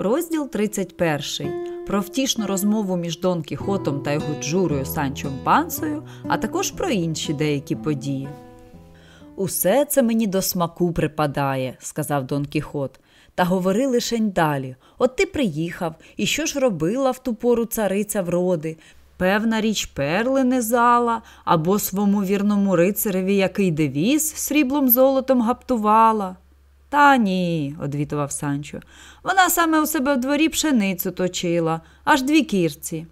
Розділ 31. Про втішну розмову між Дон Кіхотом та його джурою Санчом Пансою, а також про інші деякі події. Усе це мені до смаку припадає, сказав Дон Кіхот. Та говори лишень далі. От ти приїхав, і що ж робила в ту пору цариця вроди? Певна річ перли не зала, або свому вірному рицареві який девіз сріблом золотом гаптувала. Та ні, одвітував Санчо. Вона саме у себе в дворі пшеницю точила, аж дві кірці.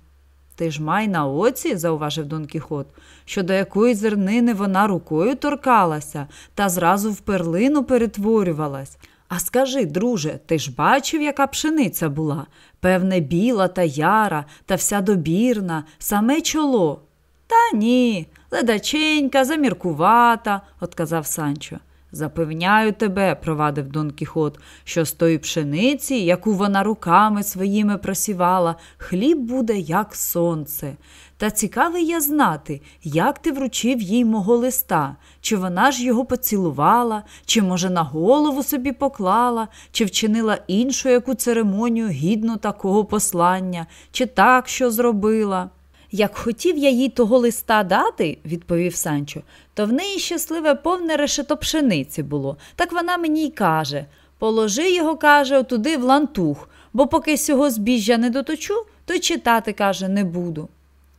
Ти ж май на оці, зауважив Дон Кіхот, що до якої зернини вона рукою торкалася та зразу в перлину перетворювалась. А скажи, друже, ти ж бачив, яка пшениця була? Певне, біла та яра, та вся добірна, саме чоло. Та ні, ледаченька, заміркувата, отказав Санчо. Запевняю тебе, провадив Дон Кіхот, що з тої пшениці, яку вона руками своїми просівала, хліб буде, як сонце. Та цікавий я знати, як ти вручив їй мого листа, чи вона ж його поцілувала, чи, може, на голову собі поклала, чи вчинила іншу яку церемонію гідну такого послання, чи так що зробила. Як хотів я їй того листа дати, відповів Санчо, то в неї щасливе повне решето пшениці було. Так вона мені й каже положи його, каже, отуди в лантух, бо поки сього збіжжя не доточу, то читати, каже, не буду.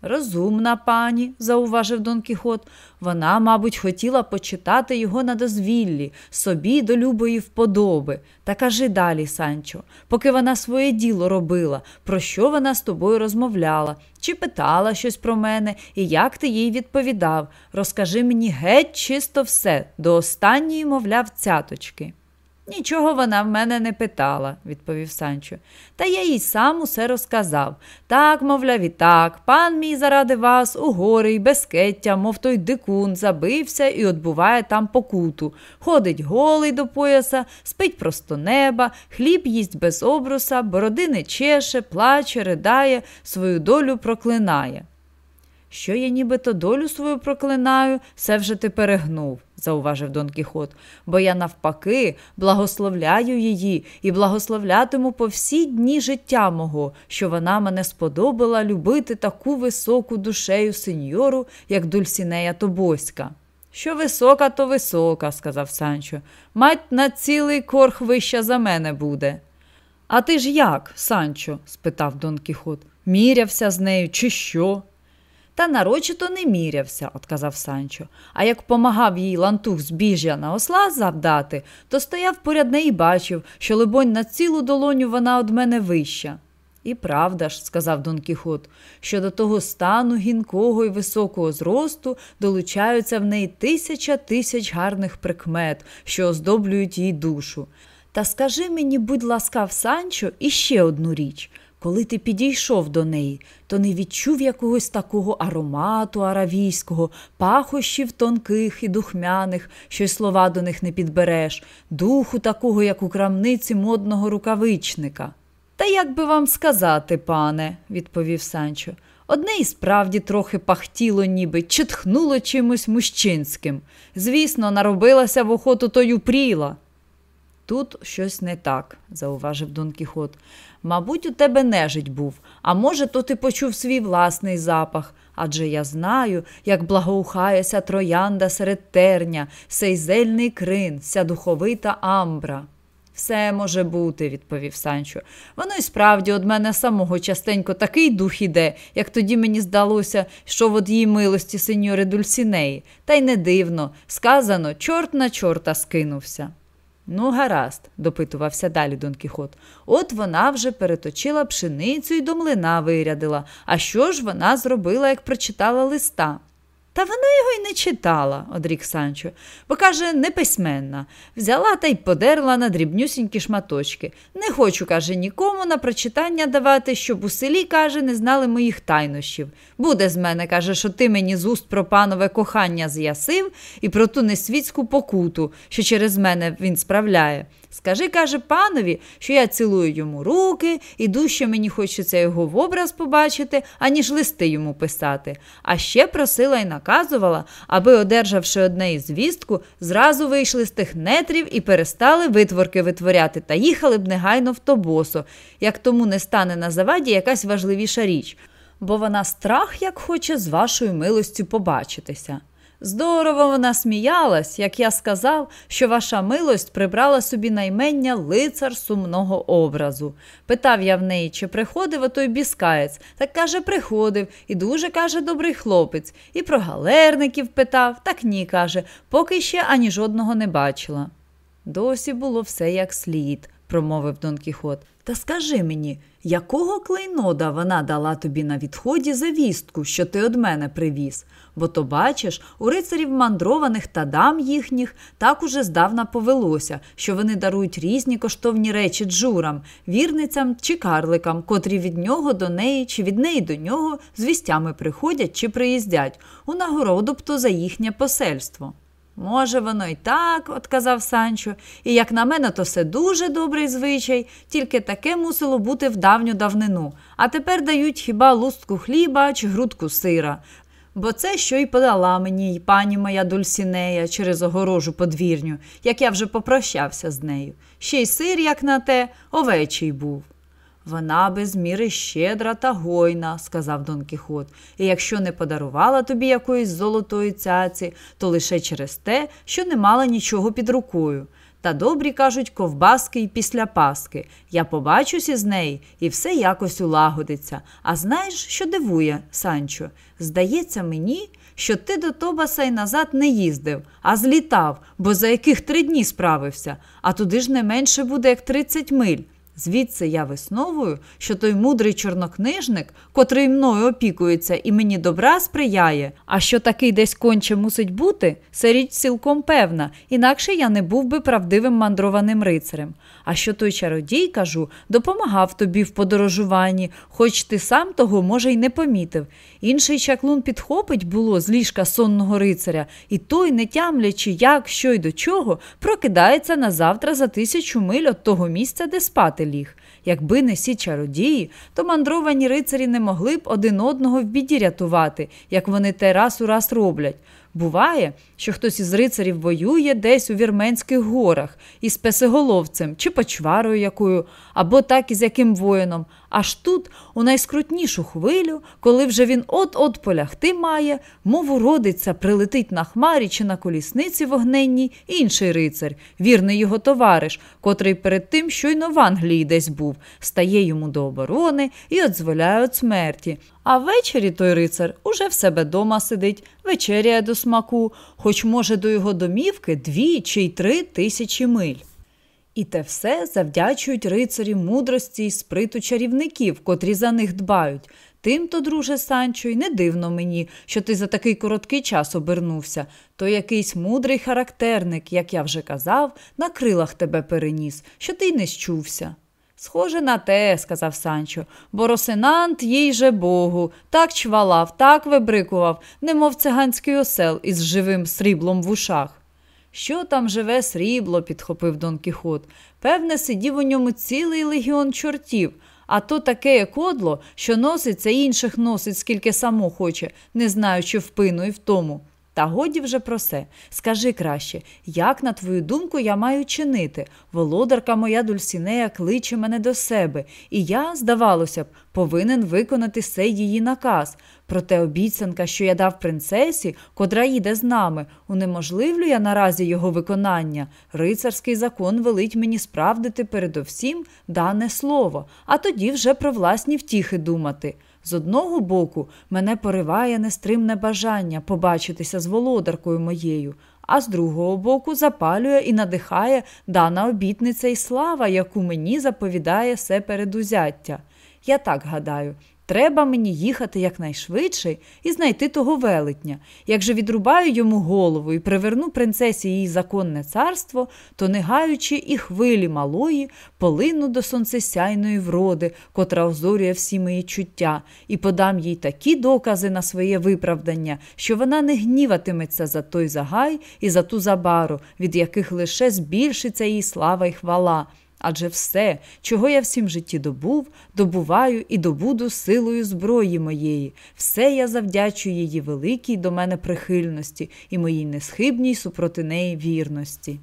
Розумна пані, зауважив Дон Кіхот, вона, мабуть, хотіла почитати його на дозвіллі, собі до любої вподоби. Та кажи далі, Санчо, поки вона своє діло робила, про що вона з тобою розмовляла, чи питала щось про мене, і як ти їй відповідав. Розкажи мені геть чисто все, до останньої, мовляв, цяточки. Нічого вона в мене не питала, відповів Санчо. Та я їй сам усе розказав. Так, мовляв, і так, пан мій заради вас у гори й безкеття, мов той дикун, забився і отбуває там покуту. Ходить голий до пояса, спить просто неба, хліб їсть без обруса, бороди не чеше, плаче, ридає, свою долю проклинає. Що я нібито долю свою проклинаю, все вже ти перегнув, зауважив Дон Кіхот, бо я навпаки благословляю її і благословлятиму по всі дні життя мого, що вона мене сподобала любити таку високу душею сеньору, як Дульсінея Тобоська. Що висока, то висока, сказав Санчо. Мать на цілий корх вища за мене буде. А ти ж як, Санчо? спитав Дон Кіхот. Мірявся з нею, чи що? Та нарочито не мірявся, отказав Санчо. А як помагав їй лантух збіжжя на осла завдати, то стояв поряд неї і бачив, що, либонь, на цілу долоню вона од мене вища. І правда ж, сказав Дон Кіхот, що до того стану гінкого і високого зросту долучаються в неї тисяча тисяч гарних прикмет, що оздоблюють її душу. Та скажи мені, будь ласкав, Санчо, іще одну річ. Коли ти підійшов до неї, то не відчув якогось такого аромату аравійського, пахощів тонких і духмяних, що й слова до них не підбереш, духу такого, як у крамниці модного рукавичника. Та як би вам сказати, пане, відповів Санчо. Одне і справді трохи пахтіло, ніби читхнуло чимось мужчинським. Звісно, наробилася в охоту тою пріла. Тут щось не так, зауважив Дон Кіхот. Мабуть, у тебе нежить був, а може, то ти почув свій власний запах. Адже я знаю, як благоухається троянда серед терня, сей зельний крин, ся духовита амбра. Все може бути, відповів Санчо. Воно й справді од мене самого частенько такий дух іде, як тоді мені здалося, що в її милості сеньори Дульсінеї. Та й не дивно. Сказано, чорт на чорта скинувся. Ну, гаразд, допитувався далі Дон Кіхот. От вона вже переточила пшеницю і до млина вирядила. А що ж вона зробила, як прочитала листа? Та вона його й не читала, одрік Санчо, бо каже, неписьменна. Взяла та й подерла на дрібнюсінькі шматочки. Не хочу, каже, нікому на прочитання давати, щоб у селі, каже, не знали моїх тайнощів. Буде з мене, каже, що ти мені з уст про панове кохання з'ясив і про ту несвітську покуту, що через мене він справляє. Скажи, каже, панові, що я цілую йому руки, і дужче мені хочеться його в образ побачити, аніж листи йому писати. А ще просила і наказувала, аби, одержавши одне із звістку, зразу вийшли з тих нетрів і перестали витворки витворяти та їхали б негайно в тобосо, як тому не стане на заваді якась важливіша річ, бо вона страх як хоче з вашою милостю побачитися. Здорово вона сміялась, як я сказав, що ваша милость прибрала собі наймення лицар сумного образу. Питав я в неї, чи приходив отой біскаєць, так каже, приходив, і дуже каже, добрий хлопець. І про галерників питав, так ні, каже, поки ще ані жодного не бачила. Досі було все як слід, промовив Дон Кіхот. Та скажи мені, якого клейнода вона дала тобі на відході завістку, що ти од мене привіз? Бо то бачиш, у рицарів мандрованих та дам їхніх так уже здавна повелося, що вони дарують різні коштовні речі джурам, вірницям чи карликам, котрі від нього до неї чи від неї до нього з вістями приходять чи приїздять, у нагороду б то за їхнє посельство. Може, воно й так, отказав Санчо, і як на мене, то все дуже добрий звичай, тільки таке мусило бути в давню давнину, а тепер дають хіба лустку хліба чи грудку сира. Бо це що й подала мені й пані моя Дульсінея через огорожу подвірню, як я вже попрощався з нею. Ще й сир, як на те, овечий був. Вона без міри щедра та гойна, сказав Дон Кіхот, і якщо не подарувала тобі якоїсь золотої цяці, то лише через те, що не мала нічого під рукою. Та добрі кажуть ковбаски й після паски. Я побачусь із неї, і все якось улагодиться. А знаєш, що дивує, Санчо? Здається мені, що ти до Тобаса й назад не їздив, а злітав, бо за яких три дні справився, а туди ж не менше буде, як тридцять миль. Звідси я висновую, що той мудрий чорнокнижник, котрий мною опікується і мені добра сприяє, а що такий десь конче мусить бути, це річ цілком певна, інакше я не був би правдивим мандрованим рицарем. А що той чародій, кажу, допомагав тобі в подорожуванні, хоч ти сам того, може, й не помітив. Інший чаклун підхопить було з ліжка сонного рицаря, і той, не тямлячи, як, що й до чого, прокидається на завтра за тисячу миль від того місця, де спати ліг. Якби не сі чародії, то мандровані рицарі не могли б один одного в біді рятувати, як вони те раз у раз роблять. Буває, що хтось із рицарів воює десь у вірменських горах із песеголовцем чи почварою якою, або так із яким воїном. Аж тут, у найскрутнішу хвилю, коли вже він от-от полягти має, мов уродиться, прилетить на хмарі чи на колісниці вогненній інший рицар, вірний його товариш, котрий перед тим щойно в Англії десь був, стає йому до оборони і одзволяє від смерті. А ввечері той рицар уже в себе дома сидить, вечеряє до смаку, хоч, може, до його домівки дві чи й три тисячі миль. І те все завдячують рицарі мудрості й сприту чарівників, котрі за них дбають. Тим-то, друже Санчо, й не дивно мені, що ти за такий короткий час обернувся, то якийсь мудрий характерник, як я вже казав, на крилах тебе переніс, що ти й не щувся. Схоже на те, сказав Санчо, бо Росинант їй же Богу, так чвалав, так вибрикував, немов циганський осел із живим сріблом в ушах. Що там живе срібло, підхопив Дон Кіхот. Певне, сидів у ньому цілий легіон чортів, а то таке кодло, що носиться інших носить, скільки само хоче, не знаючи впину і в тому. Та годі вже про все. Скажи краще, як, на твою думку, я маю чинити? Володарка моя Дульсінея кличе мене до себе, і я, здавалося б, повинен виконати сей її наказ. Проте обіцянка, що я дав принцесі, котра їде з нами, унеможливлює наразі його виконання. Рицарський закон велить мені справдити передовсім дане слово, а тоді вже про власні втіхи думати. З одного боку, мене пориває нестримне бажання побачитися з володаркою моєю, а з другого боку, запалює і надихає дана обітниця і слава, яку мені заповідає все передузяття. Я так гадаю. Треба мені їхати якнайшвидше і знайти того велетня. Як же відрубаю йому голову і приверну принцесі її законне царство, то, не гаючи і хвилі малої, полину до сонцесяйної вроди, котра озорює всі мої чуття, і подам їй такі докази на своє виправдання, що вона не гніватиметься за той загай і за ту забару, від яких лише збільшиться її слава й хвала. Адже все, чого я всім житті добув, добуваю і добуду силою зброї моєї, все я завдячую її великій до мене прихильності і моїй несхибній супроти неї вірності.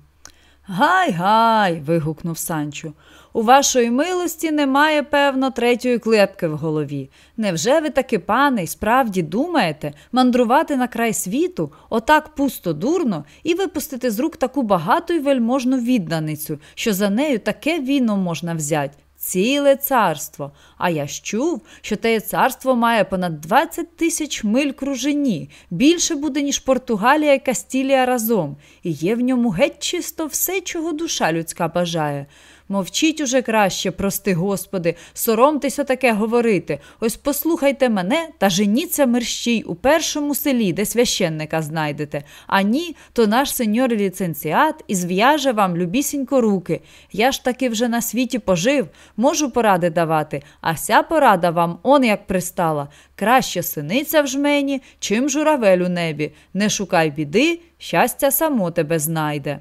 Гай, гай. вигукнув Санчо. У вашої милості немає, певно, третьої клепки в голові. Невже ви таки, пане, й справді думаєте мандрувати на край світу, отак пусто дурно, і випустити з рук таку багату й вельможну відданицю, що за нею таке віно можна взять? Ціле царство. А я ж чув, що те царство має понад 20 тисяч миль кружині, більше буде, ніж Португалія і Кастілія разом, і є в ньому геть чисто все, чого душа людська бажає. Мовчіть уже краще, прости, Господи, соромтеся таке говорити. Ось послухайте мене та женіться мерщій у першому селі, де священника знайдете. А ні, то наш сеньор ліцензіат і зв'яже вам любісінько руки. Я ж таки вже на світі пожив, можу поради давати, а ся порада вам он як пристала. Краще синиця в жмені, чим журавель у небі. Не шукай біди, щастя само тебе знайде.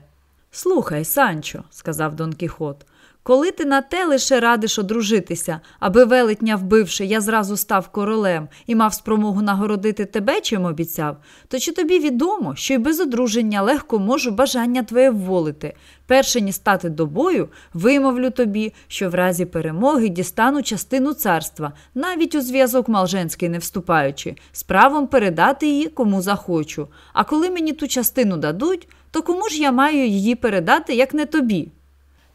Слухай, Санчо, сказав Дон Кіхот. Коли ти на те лише радиш одружитися, аби велетня вбивши, я зразу став королем і мав спромогу нагородити тебе, чим обіцяв, то чи тобі відомо, що й без одруження легко можу бажання твоє вволити? Перше ні стати до бою, вимовлю тобі, що в разі перемоги дістану частину царства, навіть у зв'язок Малженський не вступаючи, з правом передати її кому захочу. А коли мені ту частину дадуть, то кому ж я маю її передати, як не тобі?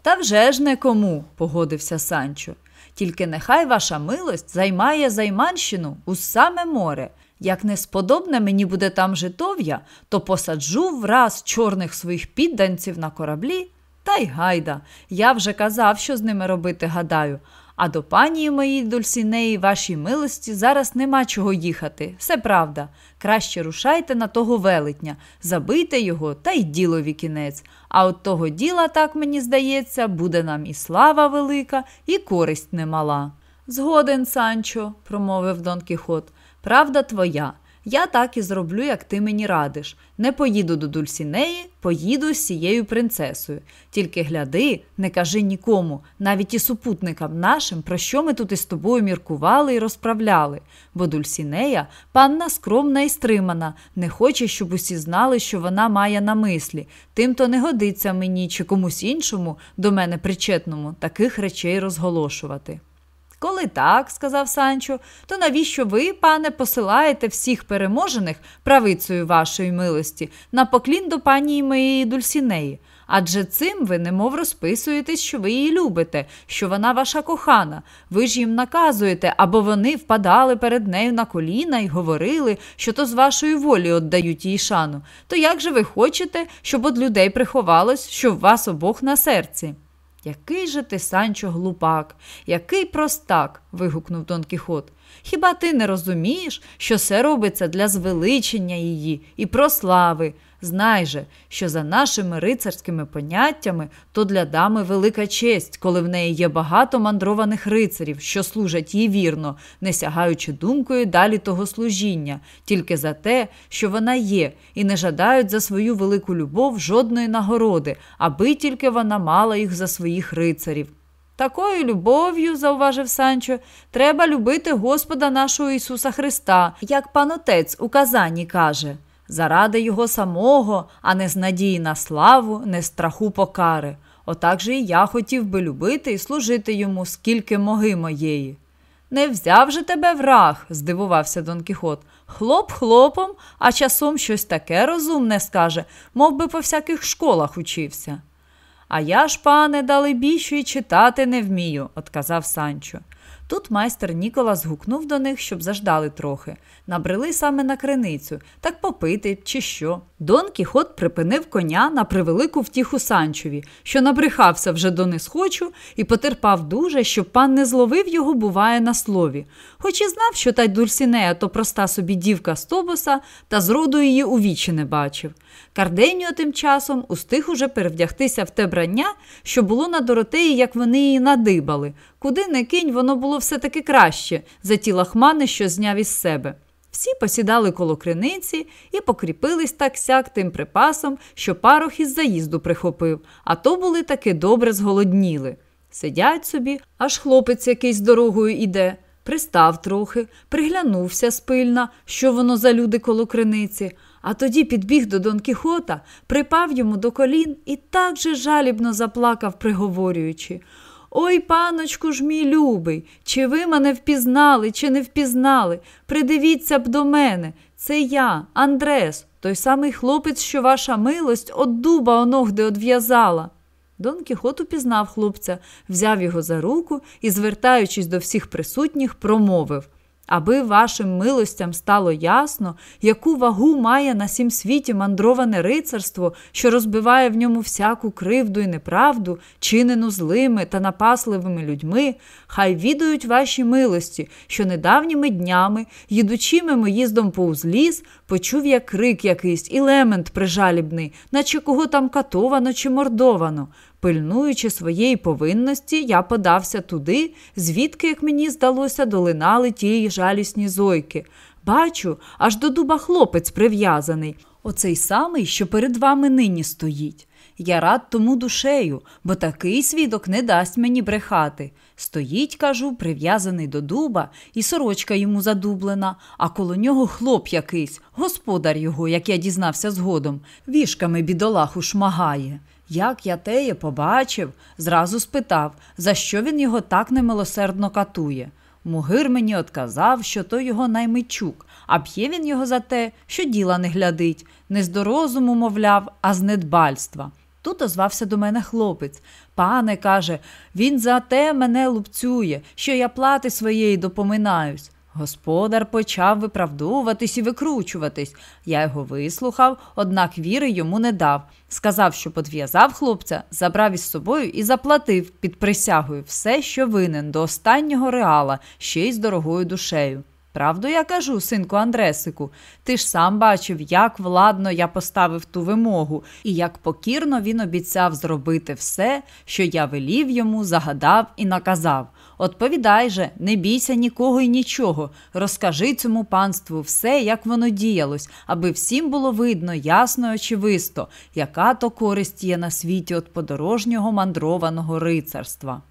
Та вже ж не кому, погодився Санчо. Тільки нехай ваша милость займає займанщину у саме море. Як не сподобне мені буде там житов'я, то посаджу враз чорних своїх підданців на кораблі. Та й гайда. Я вже казав, що з ними робити, гадаю. А до пані моїй Дульсінеї, вашій милості, зараз нема чого їхати. Все правда. Краще рушайте на того велетня, забийте його та й ділові кінець. А от того діла, так мені здається, буде нам і слава велика, і користь немала. Згоден, Санчо, промовив Дон Кіхот, правда твоя. Я так і зроблю, як ти мені радиш. Не поїду до Дульсінеї, поїду з цією принцесою. Тільки гляди, не кажи нікому, навіть і супутникам нашим, про що ми тут із тобою міркували і розправляли. Бо Дульсінея панна скромна і стримана, не хоче, щоб усі знали, що вона має на мислі. Тим то не годиться мені чи комусь іншому, до мене причетному, таких речей розголошувати. Коли так, сказав Санчо, то навіщо ви, пане, посилаєте всіх переможених правицею вашої милості на поклін до пані моєї Дульсінеї? Адже цим ви немов розписуєтесь, що ви її любите, що вона ваша кохана. Ви ж їм наказуєте, або вони впадали перед нею на коліна і говорили, що то з вашої волі віддають їй шану. То як же ви хочете, щоб од людей приховалось, що в вас обох на серці? Який же ти, Санчо, глупак, який простак. вигукнув Дон Кіхот. Хіба ти не розумієш, що все робиться для звеличення її і прослави? Знай же, що за нашими рицарськими поняттями то для дами велика честь, коли в неї є багато мандрованих рицарів, що служать їй вірно, не сягаючи думкою далі того служіння, тільки за те, що вона є, і не жадають за свою велику любов жодної нагороди, аби тільки вона мала їх за своїх рицарів. Такою любов'ю, зауважив Санчо, треба любити Господа нашого Ісуса Христа, як пан отець у Казані каже заради його самого, а не з надії на славу, не страху покари. Отак же і я хотів би любити і служити йому, скільки моги моєї. Не взяв же тебе враг, здивувався Дон Кіхот. Хлоп хлопом, а часом щось таке розумне скаже, мов би по всяких школах учився. А я ж, пане, далебі, що й читати не вмію, отказав Санчо. Тут майстер Нікола згукнув до них, щоб заждали трохи. Набрели саме на криницю, так попити чи що. Дон Кіхот припинив коня на превелику втіху Санчові, що набрехався вже до несхочу і потерпав дуже, щоб пан не зловив його, буває, на слові. Хоч і знав, що та Дульсінея то проста собі дівка з та зроду її у вічі не бачив. Карденіо тим часом устиг уже перевдягтися в те брання, що було на Доротеї, як вони її надибали. Куди не кинь, воно було все таки краще за ті лахмани, що зняв із себе. Всі посідали коло криниці і покріпились так сяк тим припасом, що парох із заїзду прихопив, а то були таки добре зголодніли. Сидять собі, аж хлопець якийсь дорогою іде, пристав трохи, приглянувся спильно, що воно за люди коло криниці, а тоді підбіг до Дон Кіхота, припав йому до колін і так же жалібно заплакав, приговорюючи Ой, паночку ж мій любий, чи ви мене впізнали, чи не впізнали? Придивіться б до мене. Це я, Андрес, той самий хлопець, що ваша милость от дуба оногде одв'язала. Дон Кіхот упізнав хлопця, взяв його за руку і, звертаючись до всіх присутніх, промовив Аби вашим милостям стало ясно, яку вагу має на сім світі мандроване рицарство, що розбиває в ньому всяку кривду і неправду, чинену злими та напасливими людьми, хай відають ваші милості, що недавніми днями, їдучими моїздом повз ліс, почув я крик якийсь і лемент прижалібний, наче кого там катовано чи мордовано. Пильнуючи своєї повинності, я подався туди, звідки, як мені здалося, долинали ті жалісні зойки. Бачу, аж до дуба хлопець прив'язаний, оцей самий, що перед вами нині стоїть. Я рад тому душею, бо такий свідок не дасть мені брехати. Стоїть, кажу, прив'язаний до дуба, і сорочка йому задублена, а коло нього хлоп якийсь, господар його, як я дізнався згодом, вішками бідолаху шмагає. Як я теє побачив, зразу спитав, за що він його так немилосердно катує. Мугир мені отказав, що то його наймичук, а б'є він його за те, що діла не глядить, не з дорозуму, мовляв, а з недбальства. Тут озвався до мене хлопець. Пане, каже, він за те мене лупцює, що я плати своєї допоминаюсь. Господар почав виправдовуватись і викручуватись. Я його вислухав, однак віри йому не дав. Сказав, що подв'язав хлопця, забрав із собою і заплатив під присягою все, що винен, до останнього реала, ще й з дорогою душею. Правду я кажу, синку Андресику, ти ж сам бачив, як владно я поставив ту вимогу, і як покірно він обіцяв зробити все, що я велів йому, загадав і наказав. Отповідай же, не бійся нікого і нічого. Розкажи цьому панству все, як воно діялось, аби всім було видно, ясно і очевисто, яка то користь є на світі від подорожнього мандрованого рицарства.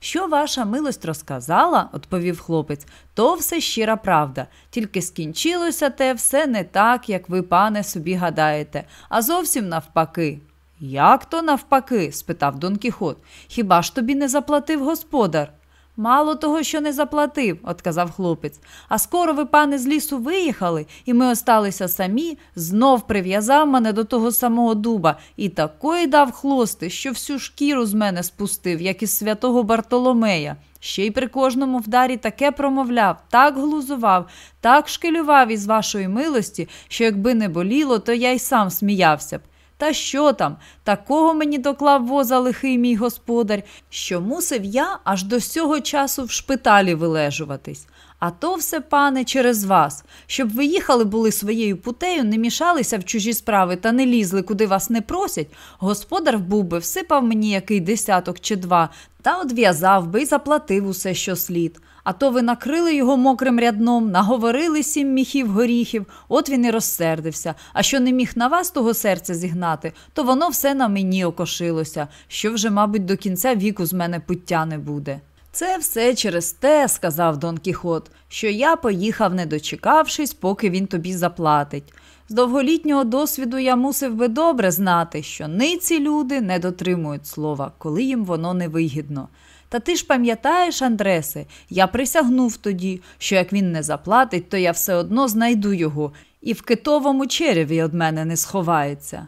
Що ваша милость розказала, відповів хлопець, то все щира правда, тільки скінчилося те все не так, як ви, пане, собі гадаєте, а зовсім навпаки. Як то навпаки? спитав Дон Кіхот. Хіба ж тобі не заплатив господар? Мало того, що не заплатив, отказав хлопець. А скоро ви, пане, з лісу виїхали, і ми осталися самі, знов прив'язав мене до того самого дуба і такої дав хлости, що всю шкіру з мене спустив, як із святого Бартоломея. Ще й при кожному вдарі таке промовляв, так глузував, так шкелював із вашої милості, що якби не боліло, то я й сам сміявся б. Та що там? Такого мені доклав воза лихий мій господар, що мусив я аж до сього часу в шпиталі вилежуватись. А то все, пане, через вас, щоб ви їхали були своєю путею, не мішалися в чужі справи та не лізли, куди вас не просять. Господар був би, всипав мені який десяток чи два, та одв'язав би і заплатив усе, що слід. А то ви накрили його мокрим рядном, наговорили сім міхів горіхів, от він і розсердився. А що не міг на вас того серця зігнати, то воно все на мені окошилося, що вже, мабуть, до кінця віку з мене пуття не буде. Це все через те, сказав Дон Кіхот, що я поїхав, не дочекавшись, поки він тобі заплатить. З довголітнього досвіду я мусив би добре знати, що ниці люди не дотримують слова, коли їм воно невигідно. Та ти ж пам'ятаєш, Андресе, я присягнув тоді, що як він не заплатить, то я все одно знайду його і в китовому череві від мене не сховається.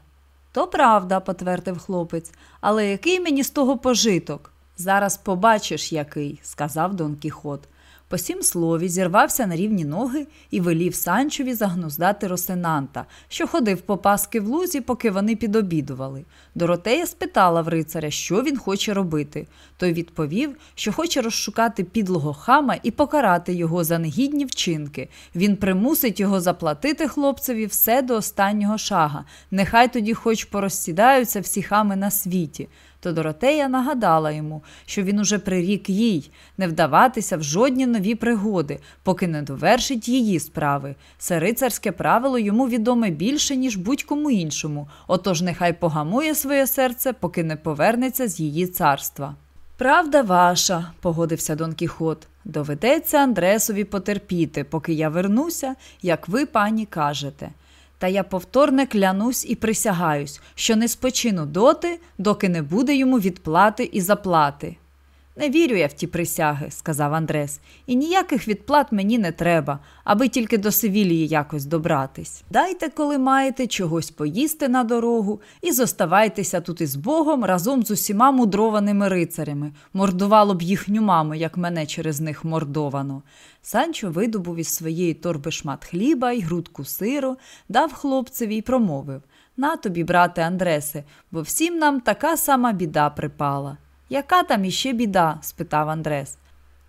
То правда, потвердив хлопець, але який мені з того пожиток? Зараз побачиш, який, сказав Дон Кіхот. По сім слові зірвався на рівні ноги і велів Санчові загнуздати Росинанта, що ходив по паски в лузі, поки вони підобідували. Доротея спитала в рицаря, що він хоче робити. Той відповів, що хоче розшукати підлого хама і покарати його за негідні вчинки. Він примусить його заплатити хлопцеві все до останнього шага. Нехай тоді, хоч порозсідаються всі хами на світі то Доротея нагадала йому, що він уже прирік їй не вдаватися в жодні нові пригоди, поки не довершить її справи. Це рицарське правило йому відоме більше, ніж будь-кому іншому, отож нехай погамує своє серце, поки не повернеться з її царства. Правда ваша, погодився Дон Кіхот. Доведеться Андресові потерпіти, поки я вернуся, як ви, пані, кажете. Та я повторне клянусь і присягаюсь, що не спочину доти, доки не буде йому відплати і заплати. Не вірю я в ті присяги, сказав Андрес, і ніяких відплат мені не треба, аби тільки до Севілії якось добратись. Дайте, коли маєте, чогось поїсти на дорогу і зоставайтеся тут із Богом разом з усіма мудрованими рицарями. Мордувало б їхню маму, як мене через них мордовано. Санчо видобув із своєї торби шмат хліба й грудку сиру, дав хлопцеві й промовив На тобі, брате Андресе, бо всім нам така сама біда припала. Яка там іще біда? спитав Андрес.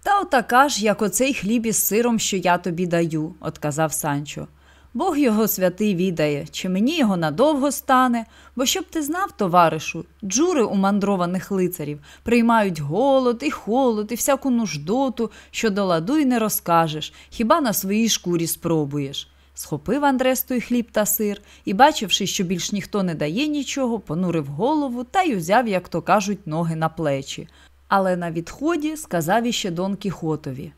Та отака ж, як оцей хліб із сиром, що я тобі даю, отказав Санчо. Бог його святий відає, чи мені його надовго стане, бо щоб ти знав, товаришу, джури у мандрованих лицарів приймають голод і холод, і всяку нуждоту, що до ладу й не розкажеш, хіба на своїй шкурі спробуєш. Схопив Андрес той хліб та сир і, бачивши, що більш ніхто не дає нічого, понурив голову та й узяв, як то кажуть, ноги на плечі. Але на відході сказав іще Дон Кіхотові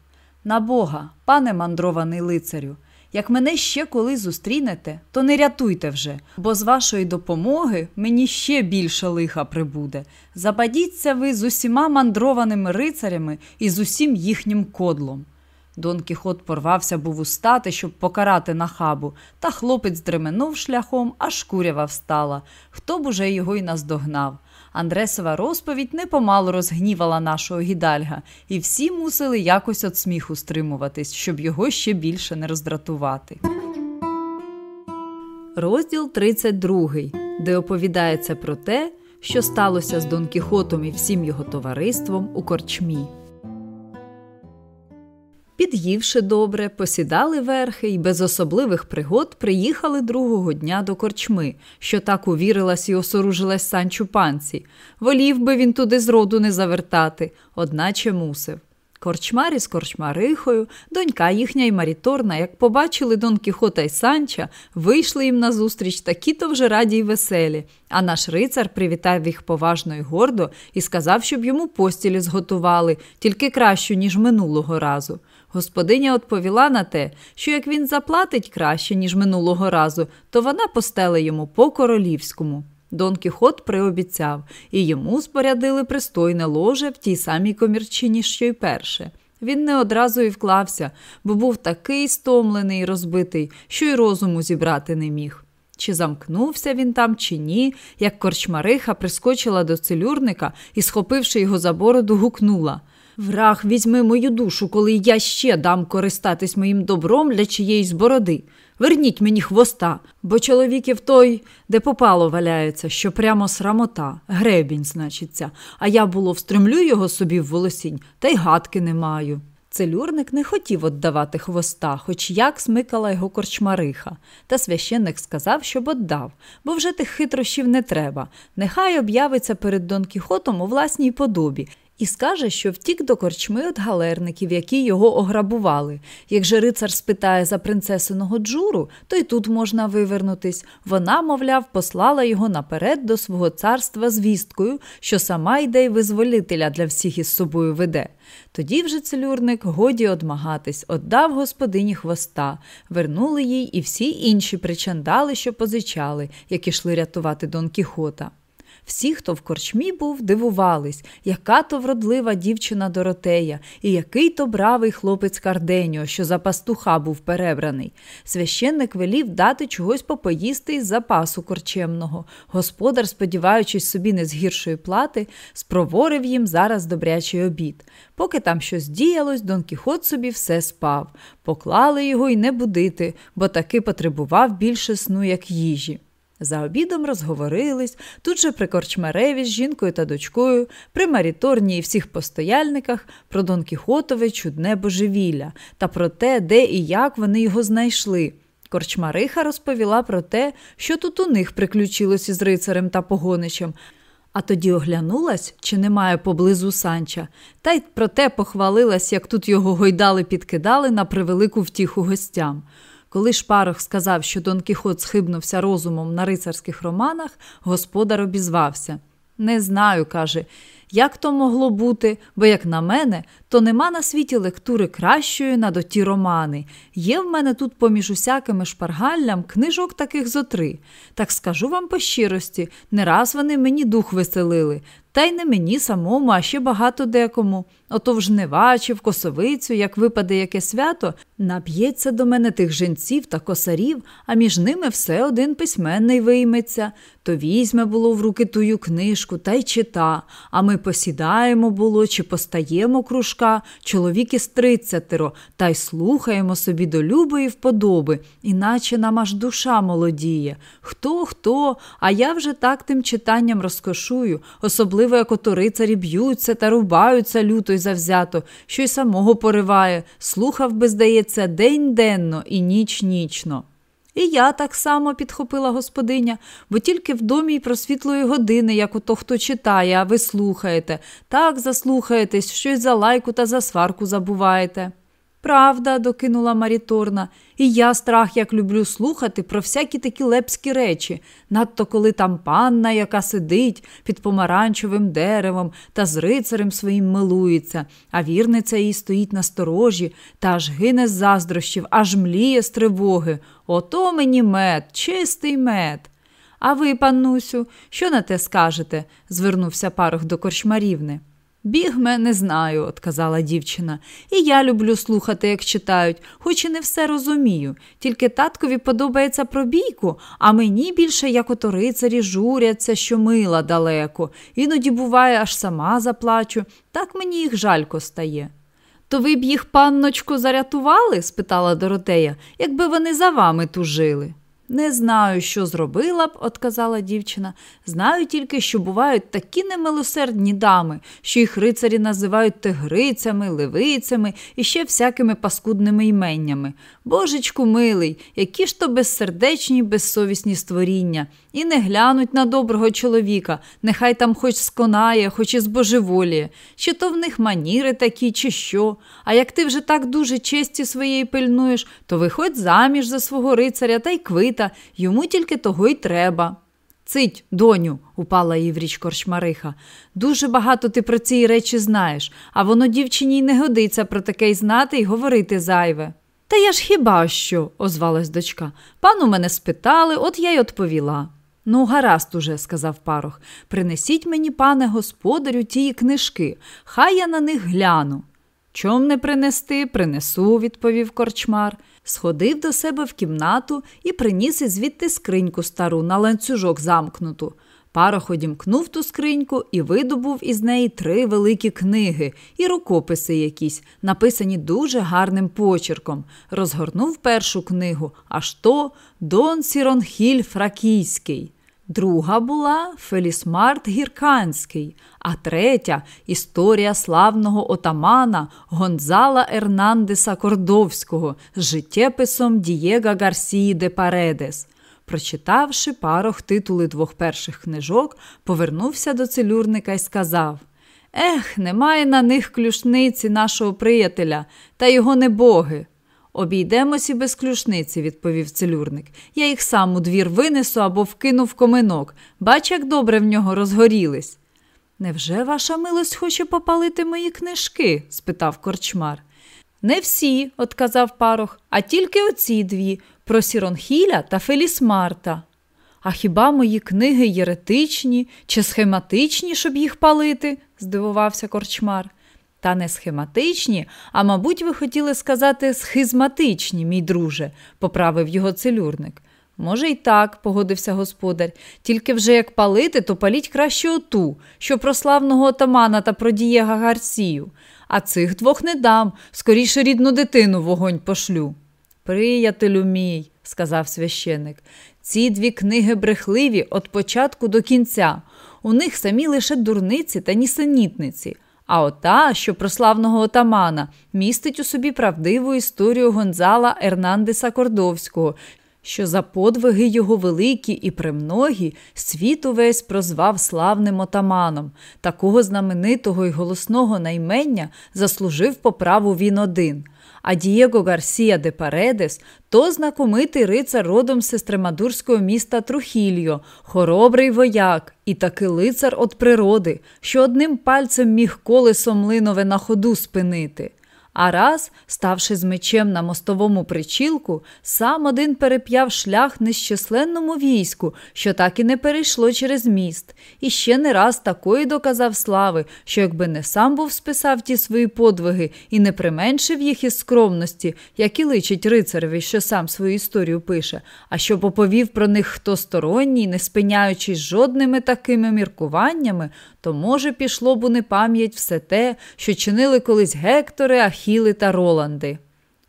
На Бога, пане мандрований лицарю, як мене ще коли зустрінете, то не рятуйте вже, бо з вашої допомоги мені ще більше лиха прибуде. Западіться ви з усіма мандрованими рицарями і з усім їхнім кодлом. Дон Кіхот порвався був устати, щоб покарати нахабу, та хлопець дременув шляхом, аж курява встала. Хто б уже його й наздогнав. Андресова розповідь непомалу розгнівала нашого гідальга, і всі мусили якось від сміху стримуватись, щоб його ще більше не роздратувати. Розділ 32, де оповідається про те, що сталося з Дон Кіхотом і всім його товариством у корчмі. Під'ївши добре, посідали верхи і без особливих пригод приїхали другого дня до корчми, що так увірилась і осоружилась Санчу панці. Волів би він туди зроду не завертати, одначе мусив. Корчмарі з корчмарихою, донька їхня й Маріторна, як побачили Дон Кіхота й Санча, вийшли їм назустріч такі то вже раді й веселі. А наш рицар привітав їх поважно й гордо і сказав, щоб йому постілі зготували, тільки кращу, ніж минулого разу. Господиня відповіла на те, що як він заплатить краще, ніж минулого разу, то вона постеле йому по королівському. Дон Кіхот приобіцяв, і йому спорядили пристойне ложе в тій самій комірчині, що й перше. Він не одразу і вклався, бо був такий стомлений і розбитий, що й розуму зібрати не міг. Чи замкнувся він там, чи ні, як корчмариха прискочила до целюрника і, схопивши його за бороду, гукнула Враг, візьми мою душу, коли я ще дам користатись моїм добром для чиєїсь бороди. Верніть мені хвоста, бо чоловіків той, де попало валяється, що прямо срамота, гребінь, значиться, а я було встремлю його собі в волосінь, та й гадки не маю. Целюрник не хотів віддавати хвоста, хоч як смикала його корчмариха, та священник сказав, щоб віддав, бо вже тих хитрощів не треба. Нехай об'явиться перед Дон Кіхотом у власній подобі і скаже, що втік до корчми від галерників, які його ограбували. Як же рицар спитає за принцесиного джуру, то й тут можна вивернутись. Вона, мовляв, послала його наперед до свого царства з вісткою, що сама йде й визволителя для всіх із собою веде. Тоді вже целюрник годі одмагатись, отдав господині хвоста, вернули їй і всі інші причандали, що позичали, які йшли рятувати Дон Кіхота. Всі, хто в корчмі був, дивувались, яка то вродлива дівчина Доротея, і який то бравий хлопець Карденіо, що за пастуха був перебраний. Священник велів дати чогось попоїсти із запасу корчемного. Господар, сподіваючись собі не з гіршої плати, спроворив їм зараз добрячий обід. Поки там щось діялось, Дон Кіхот собі все спав. Поклали його й не будити, бо таки потребував більше сну, як їжі. За обідом розговорились, тут же при корчмареві з жінкою та дочкою, при маріторні і всіх постояльниках про Дон Кіхотове чудне божевілля та про те, де і як вони його знайшли. Корчмариха розповіла про те, що тут у них приключилось із рицарем та погоничем, а тоді оглянулась, чи немає поблизу санча, та й проте похвалилась, як тут його гойдали підкидали на превелику втіху гостям. Коли Шпарох сказав, що Дон Кіхот схибнувся розумом на рицарських романах, господар обізвався. Не знаю, каже, як то могло бути, бо, як на мене, то нема на світі лектури кращої над оті романи. Є в мене тут поміж усякими шпаргаллям книжок таких зо три. Так скажу вам по щирості, не раз вони мені дух веселили, та й не мені самому, а ще багато декому. Ото в жнива чи в косовицю, як випаде яке свято, нап'ється до мене тих женців та косарів, а між ними все один письменний вийметься. То візьме було в руки тую книжку та й чита, а ми посідаємо було чи постаємо кружка, чоловік із тридцятеро, та й слухаємо собі до любої вподоби, іначе нам аж душа молодіє. Хто, хто, а я вже так тим читанням розкошую, особливо як ото рицарі б'ються та рубаються люто й завзято, що й самого пориває, слухав би, здається, день денно і ніч нічно. І я так само підхопила господиня, бо тільки в домі й про світлої години, як ото хто читає, а ви слухаєте, так заслухаєтесь, що й за лайку та за сварку забуваєте. Правда, докинула Маріторна, і я страх як люблю слухати про всякі такі лепські речі, надто коли там панна, яка сидить під помаранчевим деревом та з рицарем своїм милується, а вірниця їй стоїть на сторожі та аж гине з заздрощів, аж мліє з тривоги. Ото мені мед, чистий мед. А ви, паннусю, що на те скажете? звернувся парох до корчмарівни. Бігме не знаю, отказала дівчина. І я люблю слухати, як читають, хоч і не все розумію. Тільки таткові подобається про бійку, а мені більше, як ото рицарі, журяться, що мила далеко. Іноді, буває, аж сама заплачу. Так мені їх жалько стає. То ви б їх, панночку, зарятували? спитала Доротея, якби вони за вами тужили. Не знаю, що зробила б, отказала дівчина. Знаю тільки, що бувають такі немилосердні дами, що їх рицарі називають тигрицями, левицями і ще всякими паскудними іменнями. Божечку милий, які ж то безсердечні, безсовісні створіння, і не глянуть на доброго чоловіка, нехай там хоч сконає, хоч і збожеволіє, чи то в них маніри такі, чи що. А як ти вже так дуже честі своєї пильнуєш, то виходь заміж за свого рицаря та й квита, йому тільки того й треба. Цить, доню, упала їй в річ корчмариха. Дуже багато ти про ці речі знаєш, а воно дівчині й не годиться про таке й знати й говорити зайве. Та я ж хіба що, озвалась дочка. Пану мене спитали, от я й відповіла. Ну, гаразд уже, сказав парох, принесіть мені, пане господарю, тії книжки, хай я на них гляну. Чом не принести, принесу, відповів корчмар. Сходив до себе в кімнату і приніс звідти скриньку стару на ланцюжок замкнуту. Парох одімкнув ту скриньку і видобув із неї три великі книги і рукописи якісь, написані дуже гарним почерком. Розгорнув першу книгу, аж то Дон Сіронхіль Фракійський. Друга була Фелісмарт Гірканський, а третя історія славного отамана Гонзала Ернандеса Кордовського з життєписом Дієга Гарсії де Паредес. Прочитавши парох титули двох перших книжок, повернувся до целюрника і сказав Ех, немає на них клюшниці нашого приятеля, та його не і без клюшниці, відповів целюрник. Я їх сам у двір винесу або вкину в коминок. Бач, як добре в нього розгорілись. Невже ваша милость хоче попалити мої книжки? спитав корчмар. Не всі, отказав парох, а тільки оці дві про Сіронхіля та Фелісмарта. А хіба мої книги єретичні чи схематичні, щоб їх палити? здивувався корчмар. Та не схематичні, а мабуть, ви хотіли сказати схизматичні, мій друже, поправив його целюрник. Може, й так, погодився господар, тільки вже як палити, то паліть краще оту, що про славного отамана та про дієга Гарсію. А цих двох не дам, скоріше рідну дитину вогонь пошлю. Приятелю мій, сказав священик, ці дві книги брехливі від початку до кінця. У них самі лише дурниці та нісенітниці. А ота, що про славного отамана, містить у собі правдиву історію Гонзала Ернандеса Кордовського, що за подвиги його великі і премногі світ увесь прозвав славним отаманом. Такого знаменитого й голосного наймення заслужив по праву він один. А Дієго Гарсія де Паредес то знакомитий рицар родом з сестремадурського міста Трухільо, хоробрий вояк і таки лицар от природи, що одним пальцем міг колесо млинове на ходу спинити. А раз, ставши з мечем на мостовому причілку, сам один переп'яв шлях нещисленному війську, що так і не перейшло через міст, і ще не раз такої доказав слави, що якби не сам був списав ті свої подвиги і не применшив їх із скромності, як і личить рицареві, що сам свою історію пише, а що поповів про них хто сторонній, не спиняючись жодними такими міркуваннями, то, може, пішло б у непам'ять все те, що чинили колись Гектори, Ахіли та Роланди.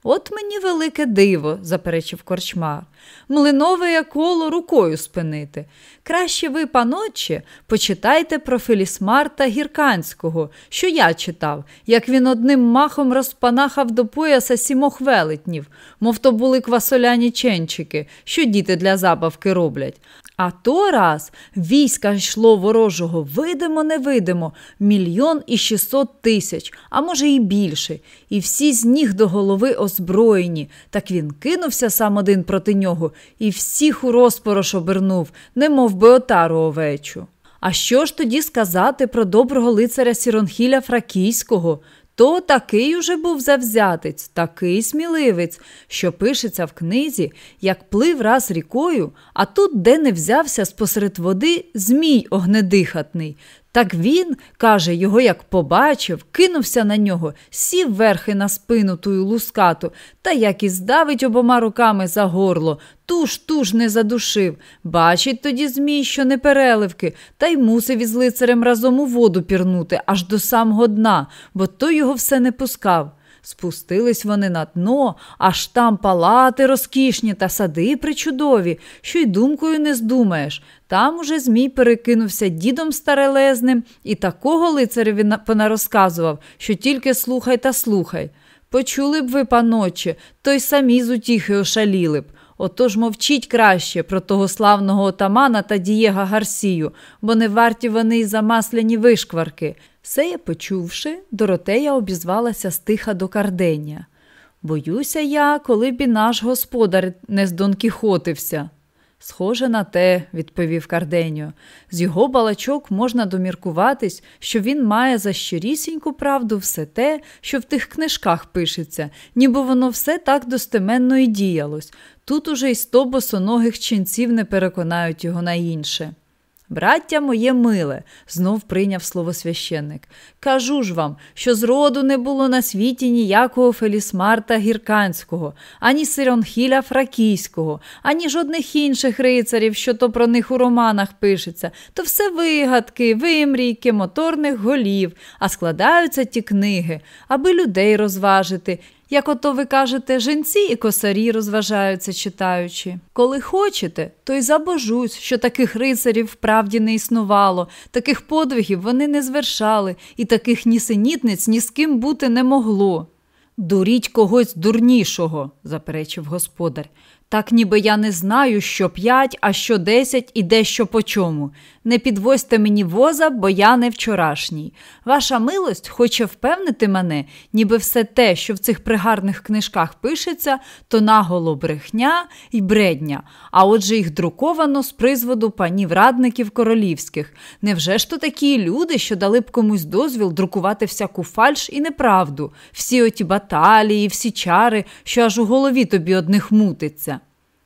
От мені велике диво, заперечив корчмар. Млинове коло рукою спинити. Краще ви, паноче, почитайте про Фелісмарта Гірканського, що я читав, як він одним махом розпанахав до пояса сімох велетнів, мов то були квасоляні ченчики, що діти для забавки роблять. А то раз війська йшло ворожого видимо, невидимо, мільйон і шістсот тисяч, а може і більше, і всі з ніг до голови озброєні. Так він кинувся сам один проти нього і всіх у розпорош обернув, немов би отару овечу. А що ж тоді сказати про доброго лицаря Сіронхіля Фракійського? То такий уже був завзятець, такий сміливець, що пишеться в книзі, як плив раз рікою, а тут де не взявся спосеред води Змій огнедихатний. Так він, каже, його як побачив, кинувся на нього, сів верхи на спину тую лускату, та як і здавить обома руками за горло, туж туж не задушив. Бачить тоді Змій, що не переливки, та й мусив із лицарем разом у воду пірнути аж до самого дна, бо той його все не пускав. Спустились вони на дно, аж там палати розкішні та сади причудові, що й думкою не здумаєш. Там уже Змій перекинувся дідом старелезним і такого лицареві понарозказував, що тільки слухай та слухай. Почули б ви, паночі, то й самі з утіхи ошаліли б. Отож мовчіть краще про того славного отамана та дієга Гарсію, бо не варті вони й замасляні вишкварки. Сея, почувши, Доротея обізвалася стиха до Карденя. Боюся я, коли б і наш господар не здонкіхотився. Схоже на те, відповів Карденьо. З його балачок можна доміркуватись, що він має за щирісіньку правду все те, що в тих книжках пишеться, ніби воно все так достеменно і діялось. Тут уже й сто босоногих ченців не переконають його на інше. Браття моє миле, знов прийняв слово священник. Кажу ж вам, що зроду не було на світі ніякого Фелісмарта Гірканського, ані Сиронхіля Фракійського, ані жодних інших рицарів, що то про них у романах пишеться, то все вигадки, вимрійки, моторних голів, а складаються ті книги, аби людей розважити. Як ото ви кажете, жінці і косарі розважаються читаючи. Коли хочете, то й забожусь, що таких рицарів вправді не існувало, таких подвигів вони не звершали, і таких нісенітниць ні з ким бути не могло. Дуріть когось дурнішого, заперечив господар. Так ніби я не знаю, що п'ять, а що десять і дещо по чому. Не підвозьте мені воза, бо я не вчорашній. Ваша милость хоче впевнити мене, ніби все те, що в цих пригарних книжках пишеться, то наголо брехня і бредня, а отже їх друковано з призводу панів радників королівських. Невже ж то такі люди, що дали б комусь дозвіл друкувати всяку фальш і неправду, всі оті баталії, всі чари, що аж у голові тобі одних мутиться?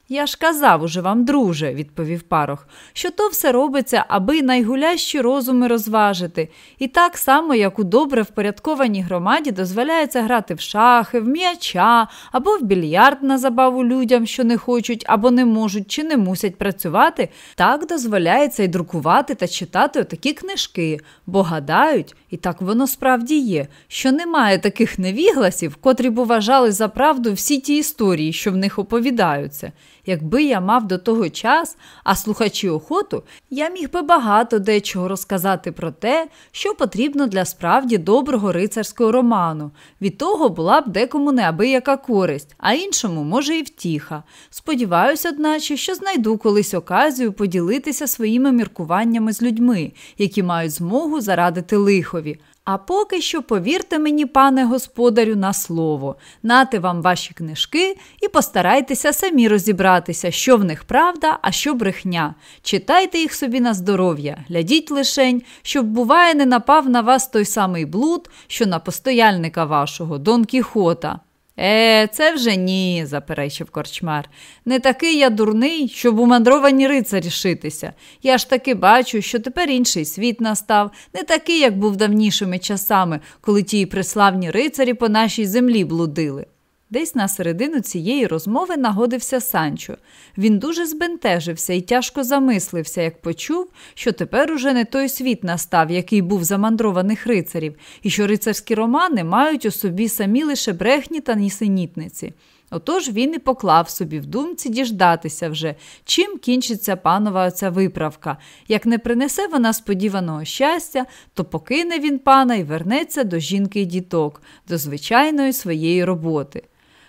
Я ж казав уже вам, друже, відповів парох, що то все робиться, аби найгулящі розуми розважити. І так само, як у добре впорядкованій громаді дозволяється грати в шахи, в м'яча або в більярд на забаву людям, що не хочуть або не можуть чи не мусять працювати, так дозволяється й друкувати та читати отакі книжки, бо гадають, і так воно справді є, що немає таких невігласів, котрі б вважали за правду всі ті історії, що в них оповідаються. Якби я мав до того час, а слухачі охоту, я міг би багато дечого розказати про те, що потрібно для справді доброго рицарського роману. Від того була б декому неабияка користь, а іншому, може, і втіха. Сподіваюся, одначе, що знайду колись оказію поділитися своїми міркуваннями з людьми, які мають змогу зарадити лихові. А поки що повірте мені, пане господарю, на слово, нати вам ваші книжки і постарайтеся самі розібратися, що в них правда, а що брехня. Читайте їх собі на здоров'я, глядіть лишень, щоб, буває, не напав на вас той самий блуд, що на постояльника вашого, Дон Кіхота. Е, це вже ні, заперечив корчмар. Не такий я дурний, щоб у мандровані рицарі шитися. Я ж таки бачу, що тепер інший світ настав, не такий, як був давнішими часами, коли ті приславні рицарі по нашій землі блудили. Десь на середину цієї розмови нагодився Санчо. Він дуже збентежився і тяжко замислився, як почув, що тепер уже не той світ настав, який був замандрованих рицарів, і що рицарські романи мають у собі самі лише брехні та нісенітниці. Отож він і поклав собі в думці діждатися вже, чим кінчиться панова оця виправка. Як не принесе вона сподіваного щастя, то покине він пана і вернеться до жінки й діток, до звичайної своєї роботи.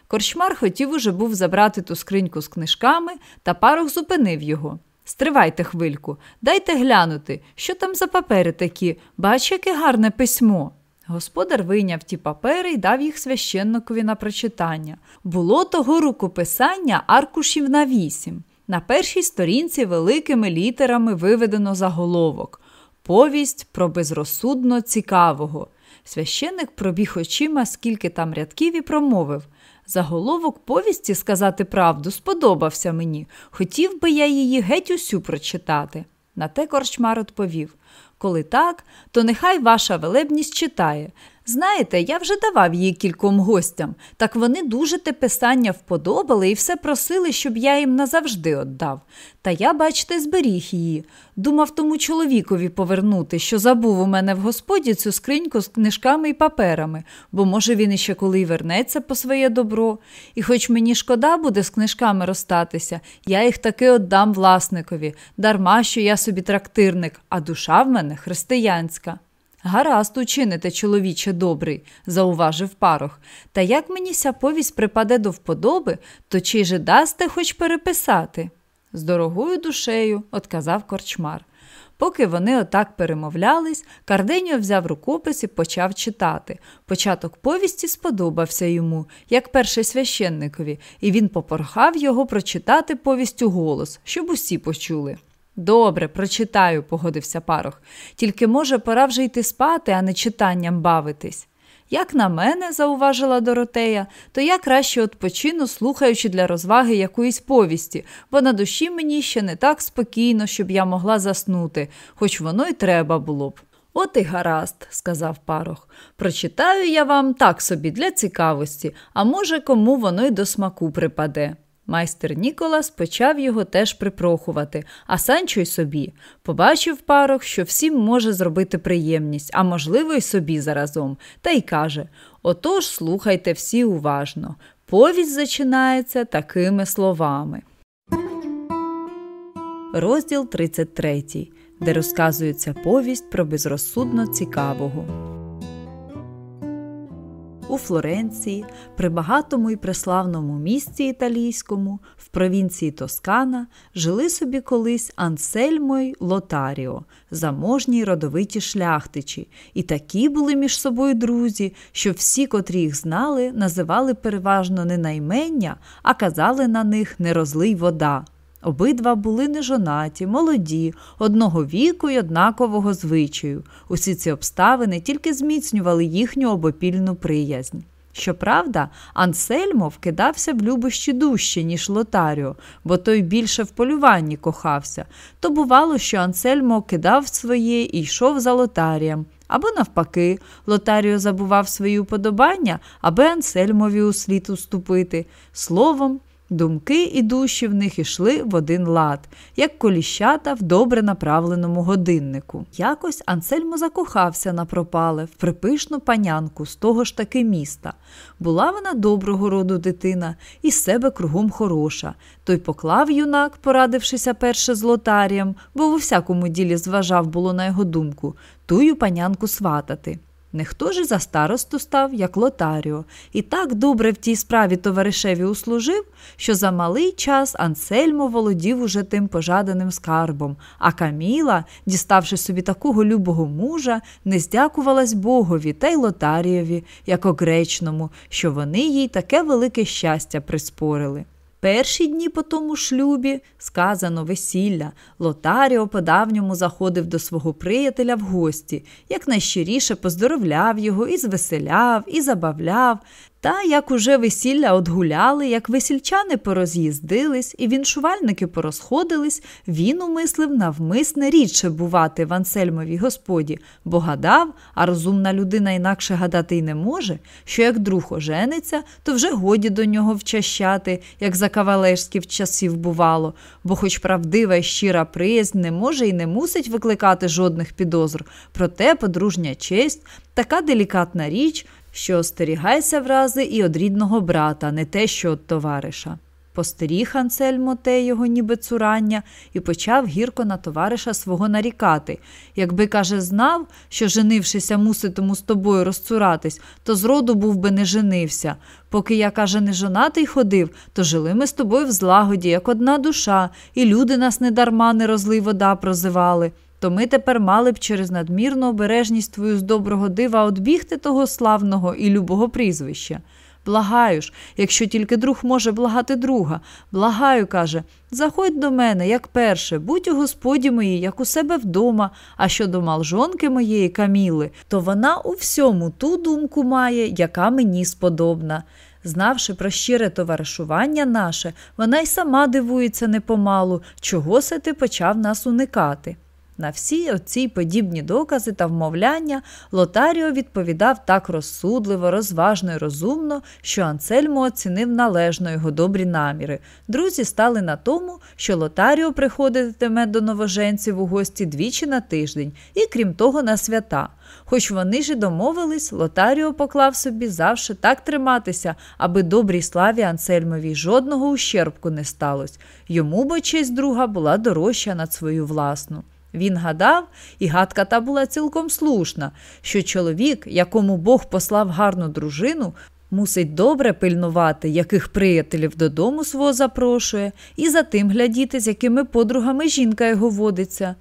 Корчмар хотів уже був забрати ту скриньку з книжками, та парох зупинив його. Стривайте хвильку, дайте глянути, що там за папери такі, бач, яке гарне письмо. Господар вийняв ті папери і дав їх священникові на прочитання. Було того рукописання аркушів на вісім. На першій сторінці великими літерами виведено заголовок Повість про безрозсудно цікавого. Священник пробіг очима, скільки там рядків, і промовив Заголовок повісті, сказати правду, сподобався мені. Хотів би я її геть усю прочитати. На те корчмар відповів Коли так, то нехай ваша велебність читає. Знаєте, я вже давав її кільком гостям, так вони дуже те писання вподобали і все просили, щоб я їм назавжди віддав. Та я, бачите, зберіг її. Думав тому чоловікові повернути, що забув у мене в господі цю скриньку з книжками і паперами, бо, може, він іще коли й вернеться по своє добро. І хоч мені шкода буде з книжками розстатися, я їх таки віддам власникові, дарма що я собі трактирник, а душа в мене християнська. Гаразд, учините, чоловіче добрий, зауважив парох. Та як мені ся повість припаде до вподоби, то чи же дасте хоч переписати? З дорогою душею, отказав корчмар. Поки вони отак перемовлялись, Карденьо взяв рукопис і почав читати. Початок повісті сподобався йому, як перший священникові, і він попорхав його прочитати повість у голос, щоб усі почули. Добре, прочитаю, погодився парох. Тільки, може, пора вже йти спати, а не читанням бавитись. Як на мене, зауважила Доротея, то я краще відпочину, слухаючи для розваги якоїсь повісті, бо на душі мені ще не так спокійно, щоб я могла заснути, хоч воно й треба було б. От і гаразд, сказав парох. Прочитаю я вам так собі для цікавості, а може, кому воно й до смаку припаде. Майстер Ніколас почав його теж припрохувати, а Санчо й собі. Побачив парох, що всім може зробити приємність, а можливо, й собі заразом, та й каже: Отож, слухайте всі уважно. Повість зачинається такими словами. Розділ 33, де розказується повість про безрозсудно цікавого. У Флоренції, при багатому і преславному місті італійському, в провінції Тоскана, жили собі колись Ансельмо й Лотаріо, заможні й родовиті шляхтичі, і такі були між собою друзі, що всі, котрі їх знали, називали переважно не наймення, а казали на них не розлий вода. Обидва були нежонаті, молоді, одного віку й однакового звичаю. Усі ці обставини тільки зміцнювали їхню обопільну приязнь. Щоправда, Ансельмо вкидався в любощі дужче, ніж Лотаріо, бо той більше в полюванні кохався. То бувало, що Ансельмо кидав своє і йшов за Лотарієм. Або навпаки, Лотаріо забував свої уподобання, аби Ансельмові у слід уступити. Словом, Думки і душі в них ішли в один лад, як коліщата в добре направленому годиннику. Якось Ансельмо закохався на пропале в припишну панянку з того ж таки міста. Була вона доброго роду дитина і себе кругом хороша. Той поклав юнак, порадившися перше з лотарієм, бо в усякому ділі зважав було на його думку, тую панянку сватати. Не хто ж і за старосту став, як Лотаріо, і так добре в тій справі товаришеві услужив, що за малий час Ансельмо володів уже тим пожаданим скарбом, а Каміла, діставши собі такого любого мужа, не здякувалась Богові та й Лотарієві, як огречному, що вони їй таке велике щастя приспорили. Перші дні по тому шлюбі сказано весілля. Лотаріо по давньому заходив до свого приятеля в гості, якнайщиріше поздоровляв його, і звеселяв, і забавляв, та як уже весілля одгуляли, як весільчани пороз'їздились і віншувальники порозходились, він умислив навмисне рідше бувати в Ансельмовій господі, бо гадав, а розумна людина інакше гадати й не може, що як друг ожениться, то вже годі до нього вчащати, як за кавалерських часів бувало, бо, хоч правдива й щира приязнь не може і не мусить викликати жодних підозр, проте подружня честь така делікатна річ що остерігайся врази і од рідного брата, не те, що од товариша. Постеріг Ансельмо те його, ніби цурання, і почав гірко на товариша свого нарікати. Якби, каже, знав, що, женившися, муситиму з тобою розцуратись, то зроду був би не женився. Поки я, каже, не жонатий ходив, то жили ми з тобою в злагоді, як одна душа, і люди нас недарма не розлий вода прозивали то ми тепер мали б через надмірну обережність твою з доброго дива odбігти того славного і любого прізвища. Благаю ж, якщо тільки друг може благати друга. Благаю, каже, заходь до мене, як перше, будь у господі моїй, як у себе вдома, а щодо малжонки моєї Каміли, то вона у всьому ту думку має, яка мені сподобна. Знавши про щире товаришування наше, вона й сама дивується непомалу, чого се ти почав нас уникати. На всі оці подібні докази та вмовляння Лотаріо відповідав так розсудливо, розважно і розумно, що Ансельмо оцінив належно його добрі наміри. Друзі стали на тому, що Лотаріо приходитиме до новоженців у гості двічі на тиждень і, крім того, на свята. Хоч вони ж і домовились, Лотаріо поклав собі завше так триматися, аби добрій славі Ансельмовій жодного ущербку не сталося. Йому бо честь друга була дорожча над свою власну. Він гадав, і гадка та була цілком слушна, що чоловік, якому Бог послав гарну дружину, мусить добре пильнувати, яких приятелів додому свого запрошує, і за тим глядіти, з якими подругами жінка його водиться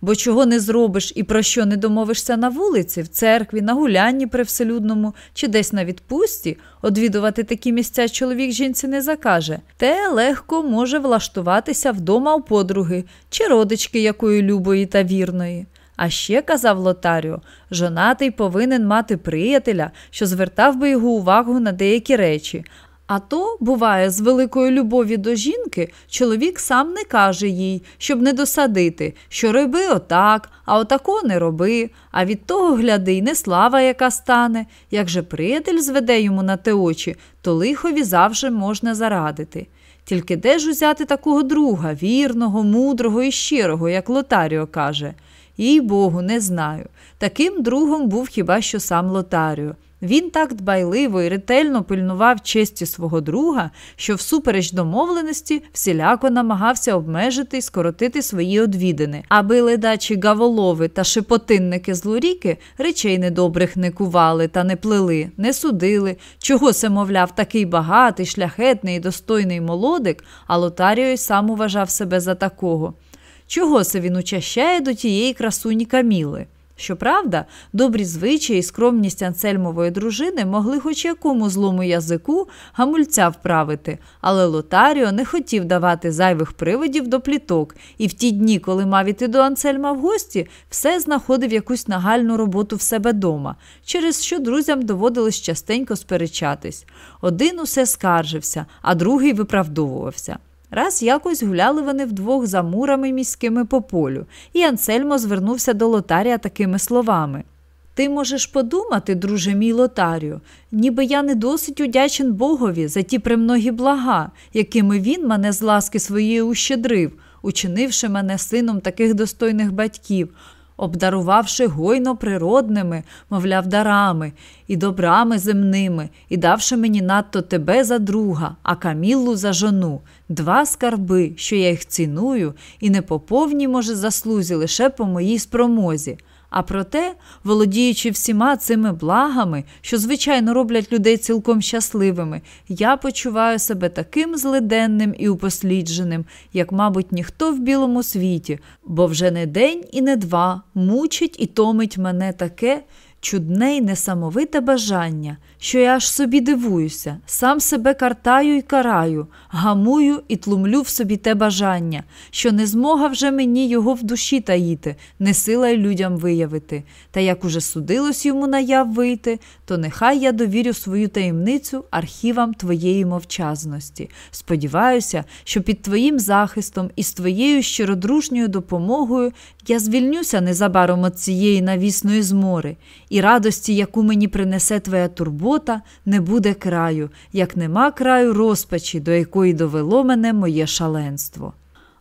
бо чого не зробиш і про що не домовишся на вулиці, в церкві, на гулянні привселюдному чи десь на відпустці, одвідувати такі місця чоловік жінці не закаже, те легко може влаштуватися вдома у подруги чи родички якої любої та вірної. А ще, казав Лотаріо, жонатий повинен мати приятеля, що звертав би його увагу на деякі речі, а то, буває, з великої любові до жінки чоловік сам не каже їй, щоб не досадити, що роби отак, а отако не роби, а від того гляди й не слава, яка стане. Як же приятель зведе йому на те очі, то лихові завжди можна зарадити. Тільки де ж узяти такого друга, вірного, мудрого і щирого, як Лотаріо каже? Їй Богу, не знаю. Таким другом був хіба що сам Лотаріо. Він так дбайливо і ретельно пильнував честі свого друга, що, всупереч домовленості, всіляко намагався обмежити і скоротити свої одвідини, аби ледачі гаволови та шепотинники злоріки речей недобрих не кували та не плели, не судили, чого се, мовляв, такий багатий, шляхетний і достойний молодик, а Лотаріо й сам уважав себе за такого. Чого се він учащає до тієї красуні Каміли? Щоправда, добрі звичаї і скромність Ансельмової дружини могли хоч якому злому язику гамульця вправити, але Лотаріо не хотів давати зайвих приводів до пліток, і в ті дні, коли мав іти до Ансельма в гості, все знаходив якусь нагальну роботу в себе дома, через що друзям доводилось частенько сперечатись. Один усе скаржився, а другий виправдовувався. Раз якось гуляли вони вдвох за мурами міськими по полю, і Ансельмо звернувся до Лотарія такими словами. Ти можеш подумати, друже мій лотарю, ніби я не досить удячен Богові за ті премногі блага, якими він мене з ласки своєї ущедрив, учинивши мене сином таких достойних батьків, обдарувавши гойно природними, мовляв, дарами і добрами земними, і давши мені надто тебе за друга, а Каміллу за жону, два скарби, що я їх ціную, і не по повній, може, заслузі лише по моїй спромозі. А проте, володіючи всіма цими благами, що, звичайно, роблять людей цілком щасливими, я почуваю себе таким злиденним і упослідженим, як, мабуть, ніхто в білому світі, бо вже не день і не два мучить і томить мене таке, чудне й несамовите бажання, що я аж собі дивуюся, сам себе картаю і караю, гамую і тлумлю в собі те бажання, що не змога вже мені його в душі таїти, не сила й людям виявити. Та як уже судилось йому наяв вийти, то нехай я довірю свою таємницю архівам твоєї мовчазності. Сподіваюся, що під твоїм захистом і з твоєю щиродружньою допомогою я звільнюся незабаром від цієї навісної змори, і радості, яку мені принесе твоя турбота, не буде краю, як нема краю розпачі, до якої довело мене моє шаленство.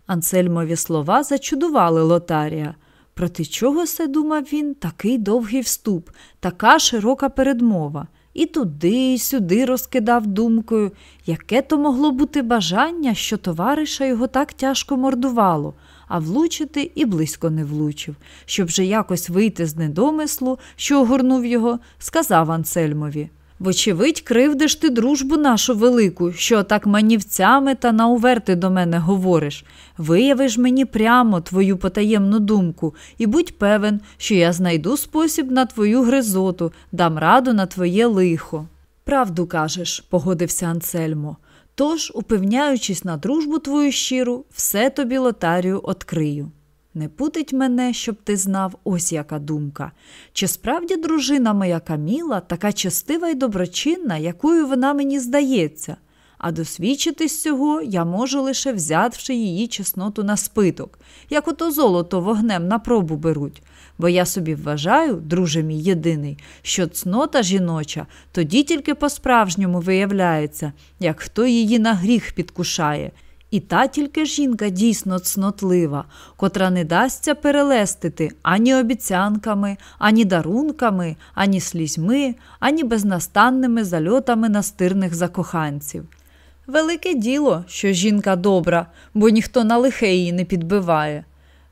Ансельмові слова зачудували Лотарія. Проти чого се думав він такий довгий вступ, така широка передмова. І туди, і сюди розкидав думкою, яке то могло бути бажання, що товариша його так тяжко мордувало а влучити і близько не влучив. Щоб же якось вийти з недомислу, що огорнув його, сказав Ансельмові. Вочевидь, кривдиш ти дружбу нашу велику, що так манівцями та науверти до мене говориш. Виявиш мені прямо твою потаємну думку, і будь певен, що я знайду спосіб на твою гризоту, дам раду на твоє лихо. Правду кажеш, погодився Ансельмо. Тож, упевняючись на дружбу твою щиру, все тобі лотарію открию. Не путить мене, щоб ти знав, ось яка думка. Чи справді дружина моя Каміла така честива й доброчинна, якою вона мені здається, а досвідчитись цього я можу лише взявши її чесноту на спиток, як ото золото вогнем на пробу беруть бо я собі вважаю, друже мій єдиний, що цнота жіноча тоді тільки по-справжньому виявляється, як хто її на гріх підкушає. І та тільки жінка дійсно цнотлива, котра не дасться перелестити ані обіцянками, ані дарунками, ані слізьми, ані безнастанними зальотами настирних закоханців. Велике діло, що жінка добра, бо ніхто на лихе її не підбиває.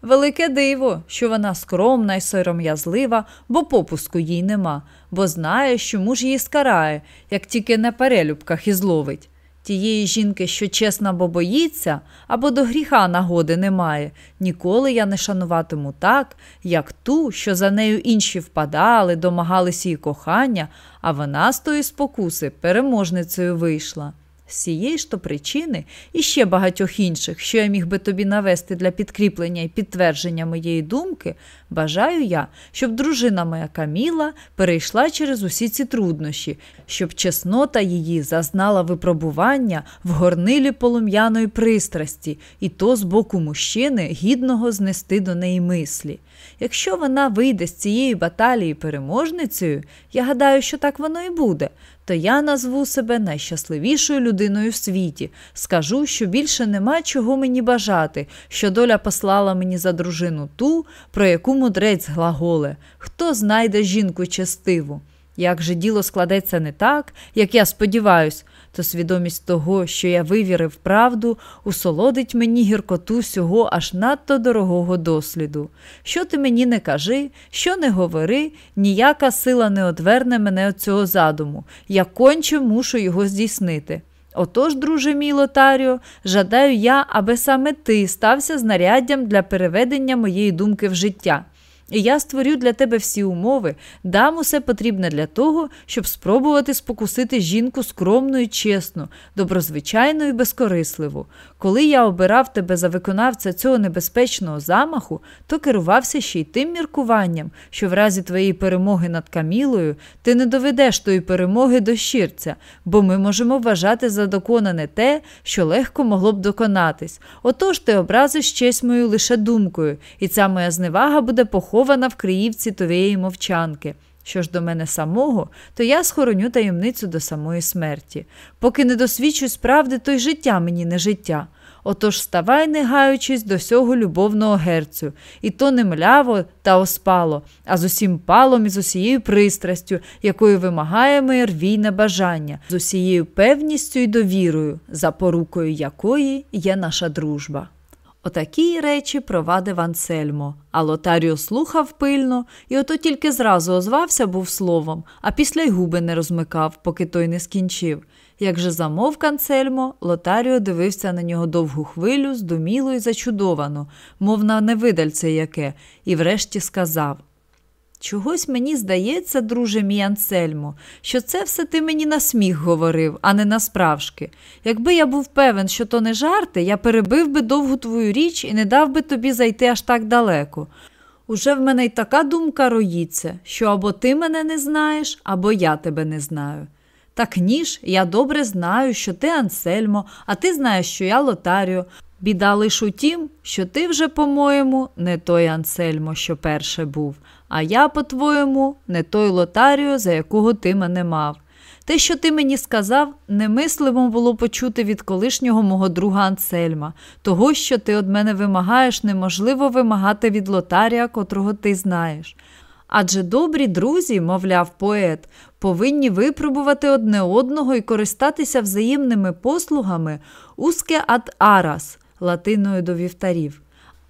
Велике диво, що вона скромна й сором'язлива, бо попуску їй нема, бо знає, що муж її скарає, як тільки на перелюбках і зловить. Тієї жінки, що чесна, бо боїться, або до гріха нагоди немає, ніколи я не шануватиму так, як ту, що за нею інші впадали, домагались її кохання, а вона з тої спокуси переможницею вийшла. З цієї ж то причини і ще багатьох інших, що я міг би тобі навести для підкріплення і підтвердження моєї думки, бажаю я, щоб дружина моя Каміла перейшла через усі ці труднощі, щоб чеснота її зазнала випробування в горнилі полум'яної пристрасті, і то з боку мужчини гідного знести до неї мислі. Якщо вона вийде з цієї баталії переможницею, я гадаю, що так воно і буде, то я назву себе найщасливішою людиною в світі, скажу, що більше нема чого мені бажати, що доля послала мені за дружину ту, про яку мудрець глаголе, хто знайде жінку честиву. Як же діло складеться не так, як я сподіваюсь, то свідомість того, що я вивірив правду, усолодить мені гіркоту сього аж надто дорогого досліду. Що ти мені не кажи, що не говори, ніяка сила не одверне мене від цього задуму. Я конче мушу його здійснити. Отож, друже мій Лотаріо, жадаю я, аби саме ти стався знаряддям для переведення моєї думки в життя. І я створю для тебе всі умови, дам усе потрібне для того, щоб спробувати спокусити жінку скромну і чесну, доброзвичайну і безкорисливу. Коли я обирав тебе за виконавця цього небезпечного замаху, то керувався ще й тим міркуванням, що в разі твоєї перемоги над Камілою ти не доведеш тої перемоги до щирця, бо ми можемо вважати за доконане те, що легко могло б доконатись. Отож ти образиш честь мою лише думкою, і ця моя зневага буде похована в криївці твоєї мовчанки. Що ж до мене самого, то я схороню таємницю до самої смерті. Поки не досвідчусь правди, то й життя мені не життя. Отож ставай, не гаючись до сього любовного герцю, і то не мляво та оспало, а з усім палом і з усією пристрастю, якою вимагає моє рвійне бажання, з усією певністю і довірою, запорукою якої є наша дружба. Отакі речі провадив Ансельмо, а Лотаріо слухав пильно, і ото тільки зразу озвався був словом, а після й губи не розмикав, поки той не скінчив. Як же замовк Ансельмо, Лотаріо дивився на нього довгу хвилю, здуміло і зачудовано, мов на невидальце яке, і врешті сказав Чогось мені здається, друже мій Ансельмо, що це все ти мені на сміх говорив, а не на справжки. Якби я був певен, що то не жарти, я перебив би довгу твою річ і не дав би тобі зайти аж так далеко. Уже в мене й така думка роїться, що або ти мене не знаєш, або я тебе не знаю. Так ніж, я добре знаю, що ти Ансельмо, а ти знаєш, що я Лотаріо. Біда лиш у тім, що ти вже, по-моєму, не той Ансельмо, що перше був, а я, по-твоєму, не той Лотаріо, за якого ти мене мав. Те, що ти мені сказав, немислимо було почути від колишнього мого друга Ансельма. Того, що ти від мене вимагаєш, неможливо вимагати від лотарія, котрого ти знаєш. Адже добрі друзі, мовляв поет, повинні випробувати одне одного і користатися взаємними послугами уске ад арас, латиною до вівтарів.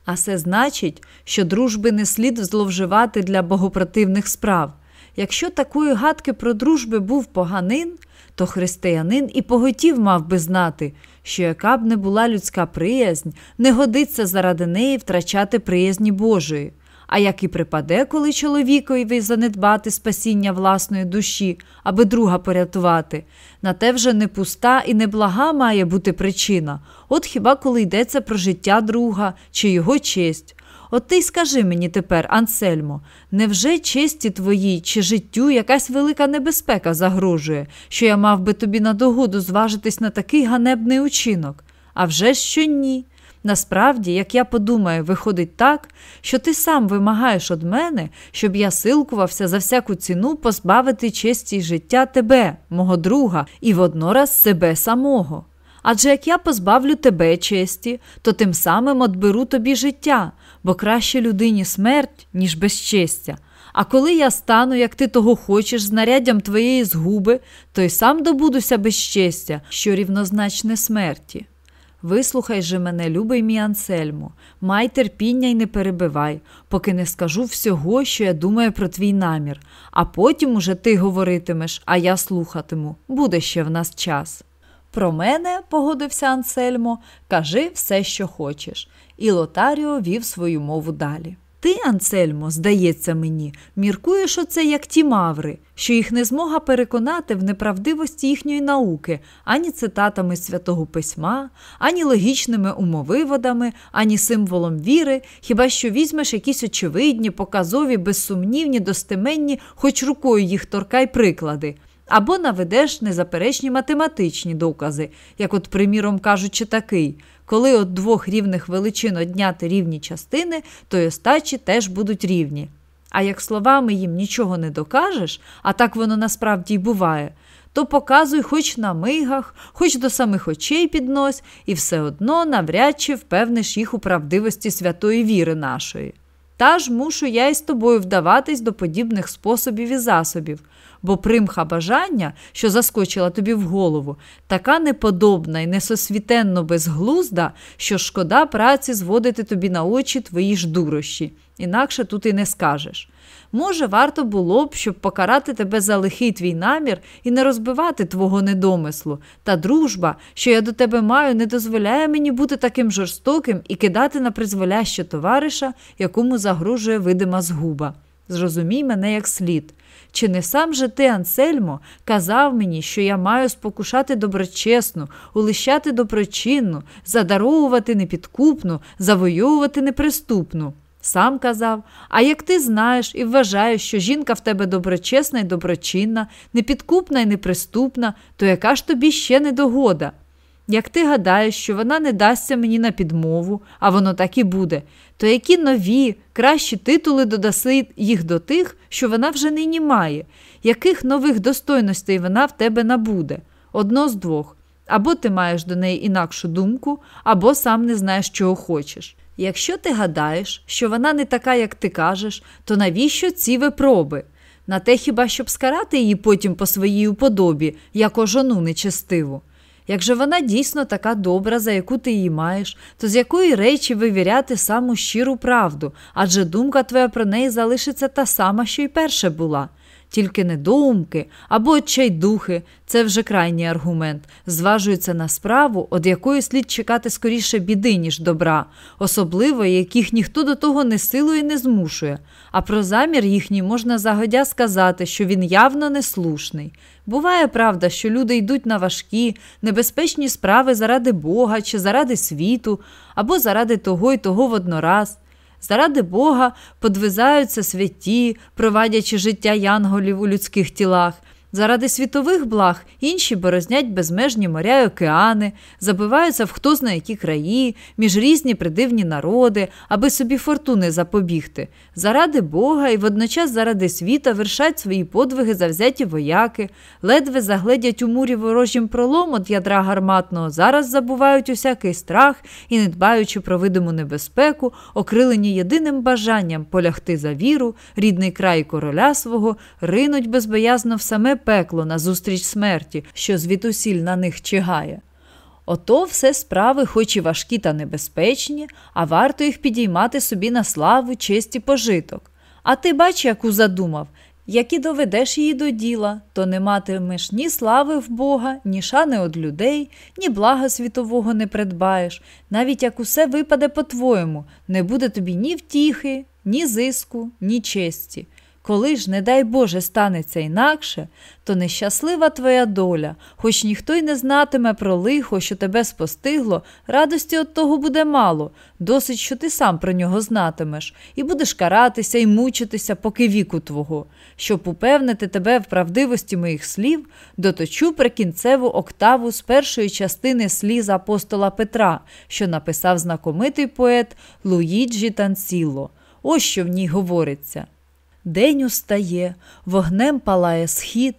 А це значить, що дружби не слід зловживати для богопротивних справ. Якщо такої гадки про дружби був поганин, то християнин і поготів мав би знати, що яка б не була людська приязнь, не годиться заради неї втрачати приязні Божої. А як і припаде, коли чоловікові занедбати спасіння власної душі, аби друга порятувати, на те вже не пуста і не блага має бути причина, от хіба коли йдеться про життя друга чи його честь. От ти й скажи мені тепер, Ансельмо, невже честі твоїй чи життю якась велика небезпека загрожує, що я мав би тобі на догоду зважитись на такий ганебний учинок? А вже що ні. Насправді, як я подумаю, виходить так, що ти сам вимагаєш від мене, щоб я силкувався за всяку ціну позбавити честі життя тебе, мого друга, і воднораз себе самого. Адже як я позбавлю тебе честі, то тим самим отберу тобі життя, бо краще людині смерть, ніж безчестя. А коли я стану, як ти того хочеш, знаряддям твоєї згуби, то й сам добудуся безчестя, що рівнозначне смерті. Вислухай же мене, любий мій Ансельмо, май терпіння й не перебивай, поки не скажу всього, що я думаю про твій намір, а потім уже ти говоритимеш, а я слухатиму. Буде ще в нас час. Про мене, погодився Ансельмо, кажи все, що хочеш. І Лотаріо вів свою мову далі. Ти, Ансельмо, здається мені, міркуєш оце як ті маври, що їх не змога переконати в неправдивості їхньої науки ані цитатами святого письма, ані логічними умовиводами, ані символом віри, хіба що візьмеш якісь очевидні, показові, безсумнівні, достеменні, хоч рукою їх торкай приклади. Або наведеш незаперечні математичні докази, як, от, приміром кажучи, такий. Коли от двох рівних величин одняти рівні частини, то й остачі теж будуть рівні. А як словами їм нічого не докажеш, а так воно насправді й буває, то показуй хоч на мигах, хоч до самих очей піднось, і все одно навряд чи впевниш їх у правдивості святої віри нашої. Та ж мушу я із тобою вдаватись до подібних способів і засобів, бо примха бажання, що заскочила тобі в голову, така неподобна і несосвітенно безглузда, що шкода праці зводити тобі на очі твої ж дурощі, інакше тут і не скажеш. Може, варто було б, щоб покарати тебе за лихий твій намір і не розбивати твого недомислу. Та дружба, що я до тебе маю, не дозволяє мені бути таким жорстоким і кидати на призволяще товариша, якому загрожує видима згуба. Зрозумій мене як слід. Чи не сам же ти, Ансельмо, казав мені, що я маю спокушати доброчесну, улищати доброчинну, задаровувати непідкупну, завойовувати неприступну? Сам казав, а як ти знаєш і вважаєш, що жінка в тебе доброчесна і доброчинна, непідкупна і неприступна, то яка ж тобі ще недогода? Як ти гадаєш, що вона не дасться мені на підмову, а воно так і буде, то які нові, кращі титули додаси їх до тих, що вона вже нині має, яких нових достойностей вона в тебе набуде? Одно з двох. Або ти маєш до неї інакшу думку, або сам не знаєш, чого хочеш. Якщо ти гадаєш, що вона не така, як ти кажеш, то навіщо ці випроби? На те хіба щоб скарати її потім по своїй уподобі, як ожону нечестиву? Як же вона дійсно така добра, за яку ти її маєш, то з якої речі вивіряти саму щиру правду, адже думка твоя про неї залишиться та сама, що й перша була. Тільки недоумки або отчайдухи це вже крайній аргумент, зважуються на справу, від якої слід чекати скоріше біди, ніж добра, особливо яких ніхто до того не силує і не змушує. А про замір їхній можна загодя сказати, що він явно неслушний. Буває правда, що люди йдуть на важкі, небезпечні справи заради Бога чи заради світу, або заради того й того воднораз. Заради Бога подвизаються святі, провадячи життя янголів у людських тілах. Заради світових благ інші борознять безмежні моря й океани, забиваються в хто зна які краї, між різні придивні народи, аби собі фортуни запобігти. Заради Бога і водночас заради світа вершать свої подвиги завзяті вояки, ледве загледять у мурі ворожім пролом от ядра гарматного, зараз забувають усякий страх і, не дбаючи про видиму небезпеку, окрилені єдиним бажанням полягти за віру, рідний край короля свого, ринуть безбоязно в саме пекло назустріч смерті, що звітусіль на них чигає. Ото все справи, хоч і важкі та небезпечні, а варто їх підіймати собі на славу, честь і пожиток. А ти бач, яку задумав, як і доведеш її до діла, то не матимеш ні слави в Бога, ні шани од людей, ні блага світового не придбаєш, навіть як усе випаде по-твоєму, не буде тобі ні втіхи, ні зиску, ні честі. Коли ж, не дай Боже, станеться інакше, то нещаслива твоя доля, хоч ніхто й не знатиме про лихо, що тебе спостигло, радості від того буде мало, досить, що ти сам про нього знатимеш, і будеш каратися і мучитися, поки віку твого. Щоб упевнити тебе в правдивості моїх слів, доточу прикінцеву октаву з першої частини сліз апостола Петра, що написав знакомитий поет Луїджі Танціло. Ось що в ній говориться. День устає, вогнем палає схід,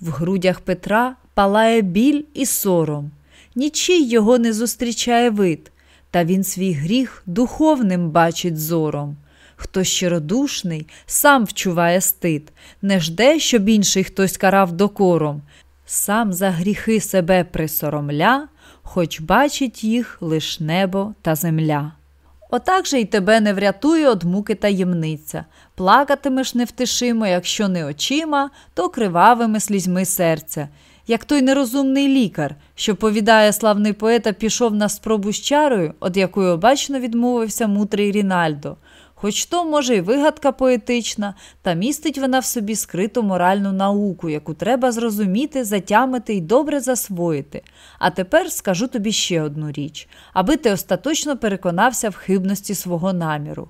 в грудях Петра палає біль і сором, нічий його не зустрічає вид, та він свій гріх духовним бачить зором. Хто щиродушний, сам вчуває стид, не жде, щоб інший хтось карав докором, сам за гріхи себе присоромля, хоч бачить їх лиш небо та земля. Отак же й тебе не врятує од муки таємниця. Плакатимеш невтишимо, якщо не очима, то кривавими слізьми серця. Як той нерозумний лікар, що повідає славний поета, пішов на спробу з чарою, од якої обачно відмовився мутрий Рінальдо. Хоч то, може, й вигадка поетична, та містить вона в собі скриту моральну науку, яку треба зрозуміти, затямити і добре засвоїти. А тепер скажу тобі ще одну річ, аби ти остаточно переконався в хибності свого наміру.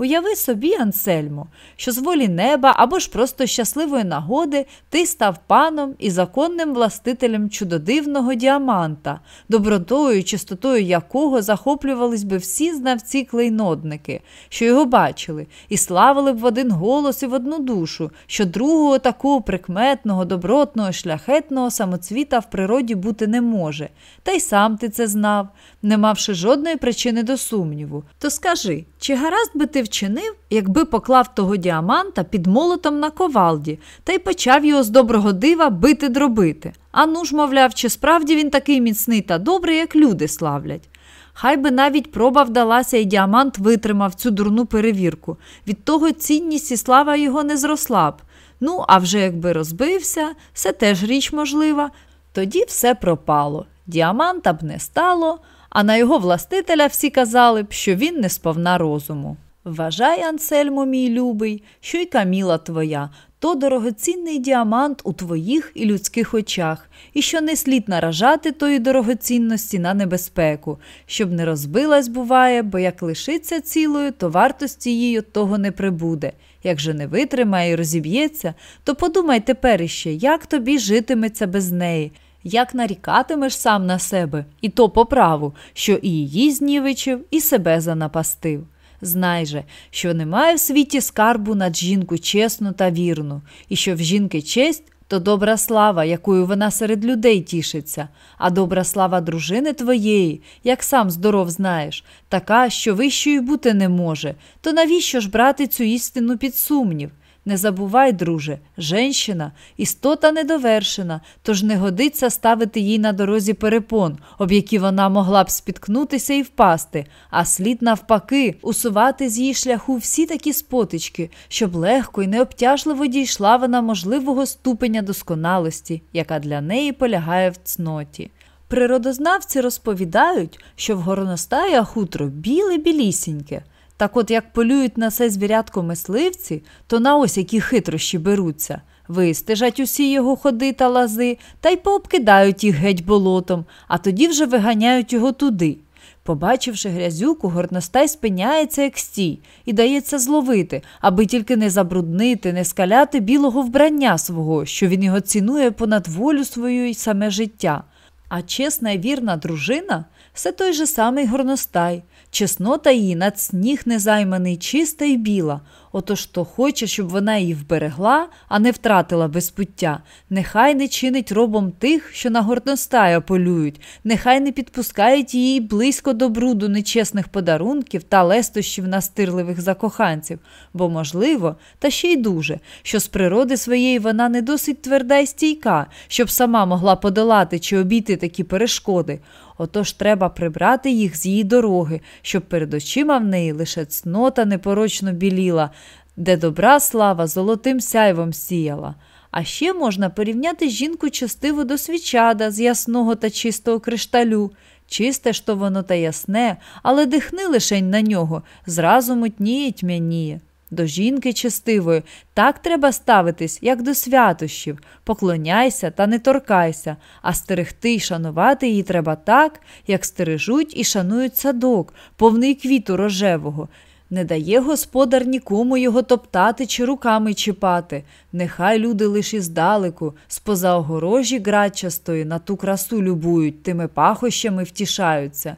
Уяви собі, Ансельмо, що з волі неба або ж просто щасливої нагоди ти став паном і законним властителем чудодивного діаманта, добротою і чистотою якого захоплювались би всі знавці клейнодники, що його бачили, і славили б в один голос і в одну душу, що другого такого прикметного, добротного, шляхетного самоцвіта в природі бути не може. Та й сам ти це знав, не мавши жодної причини до сумніву. То скажи, чи гаразд би ти вчинив, якби поклав того діаманта під молотом на ковалді та й почав його з доброго дива бити дробити. А ну ж, мовляв, чи справді він такий міцний та добрий, як люди славлять. Хай би навіть проба вдалася, і діамант витримав цю дурну перевірку. Від того цінність і слава його не зросла б. Ну, а вже якби розбився, це теж річ можлива. Тоді все пропало. Діаманта б не стало, а на його властителя всі казали б, що він не сповна розуму. Вважай, Ансельмо, мій любий, що й каміла твоя, то дорогоцінний діамант у твоїх і людських очах, і що не слід наражати тої дорогоцінності на небезпеку, щоб не розбилась, буває, бо як лишиться цілою, то вартості її от того не прибуде. Як же не витримає і розіб'ється, то подумай тепер іще, як тобі житиметься без неї. Як нарікатимеш сам на себе, і то по праву, що і її знівичив, і себе занапастив. Знай же, що немає в світі скарбу над жінку чесну та вірну, і що в жінки честь то добра слава, якою вона серед людей тішиться, а добра слава дружини твоєї, як сам здоров знаєш, така, що вищою бути не може, то навіщо ж брати цю істину під сумнів? Не забувай, друже, женщина істота недовершена, тож не годиться ставити їй на дорозі перепон, об які вона могла б спіткнутися і впасти, а слід, навпаки, усувати з її шляху всі такі спотички, щоб легко і необтяжливо дійшла вона можливого ступеня досконалості, яка для неї полягає в цноті. Природознавці розповідають, що в горностая хутро біле білісіньке. Так от як полюють на це звірятко мисливці, то на ось які хитрощі беруться. Вистежать усі його ходи та лази та й пообкидають їх геть болотом, а тоді вже виганяють його туди. Побачивши грязюку, горностай спиняється, як стій, і дається зловити, аби тільки не забруднити, не скаляти білого вбрання свого, що він його цінує понад волю свою і саме життя. А чесна і вірна дружина все той же самий горностай, чеснота її над сніг незайманий, чиста і біла. Отож то хоче, щоб вона її вберегла, а не втратила безпуття. Нехай не чинить робом тих, що на горностая полюють, нехай не підпускають її близько до бруду нечесних подарунків та лестощів настирливих закоханців, бо, можливо, та ще й дуже, що з природи своєї вона не досить тверда й стійка, щоб сама могла подолати чи обійти такі перешкоди. Отож треба прибрати їх з її дороги, щоб перед очима в неї лише цнота непорочно біліла, де добра слава золотим сяйвом сіяла. А ще можна порівняти жінку частиву до свічада з ясного та чистого кришталю. Чисте ж то воно та ясне, але дихни лишень на нього, зразу мутніє тьмяніє. До жінки честивої так треба ставитись, як до святощів, поклоняйся та не торкайся, а стерегти й шанувати її треба так, як стережуть і шанують садок, повний квіту рожевого. Не дає господар нікому його топтати чи руками чіпати. Нехай люди лише здалеку, споза огорожі грачастої на ту красу любують, тими пахощами втішаються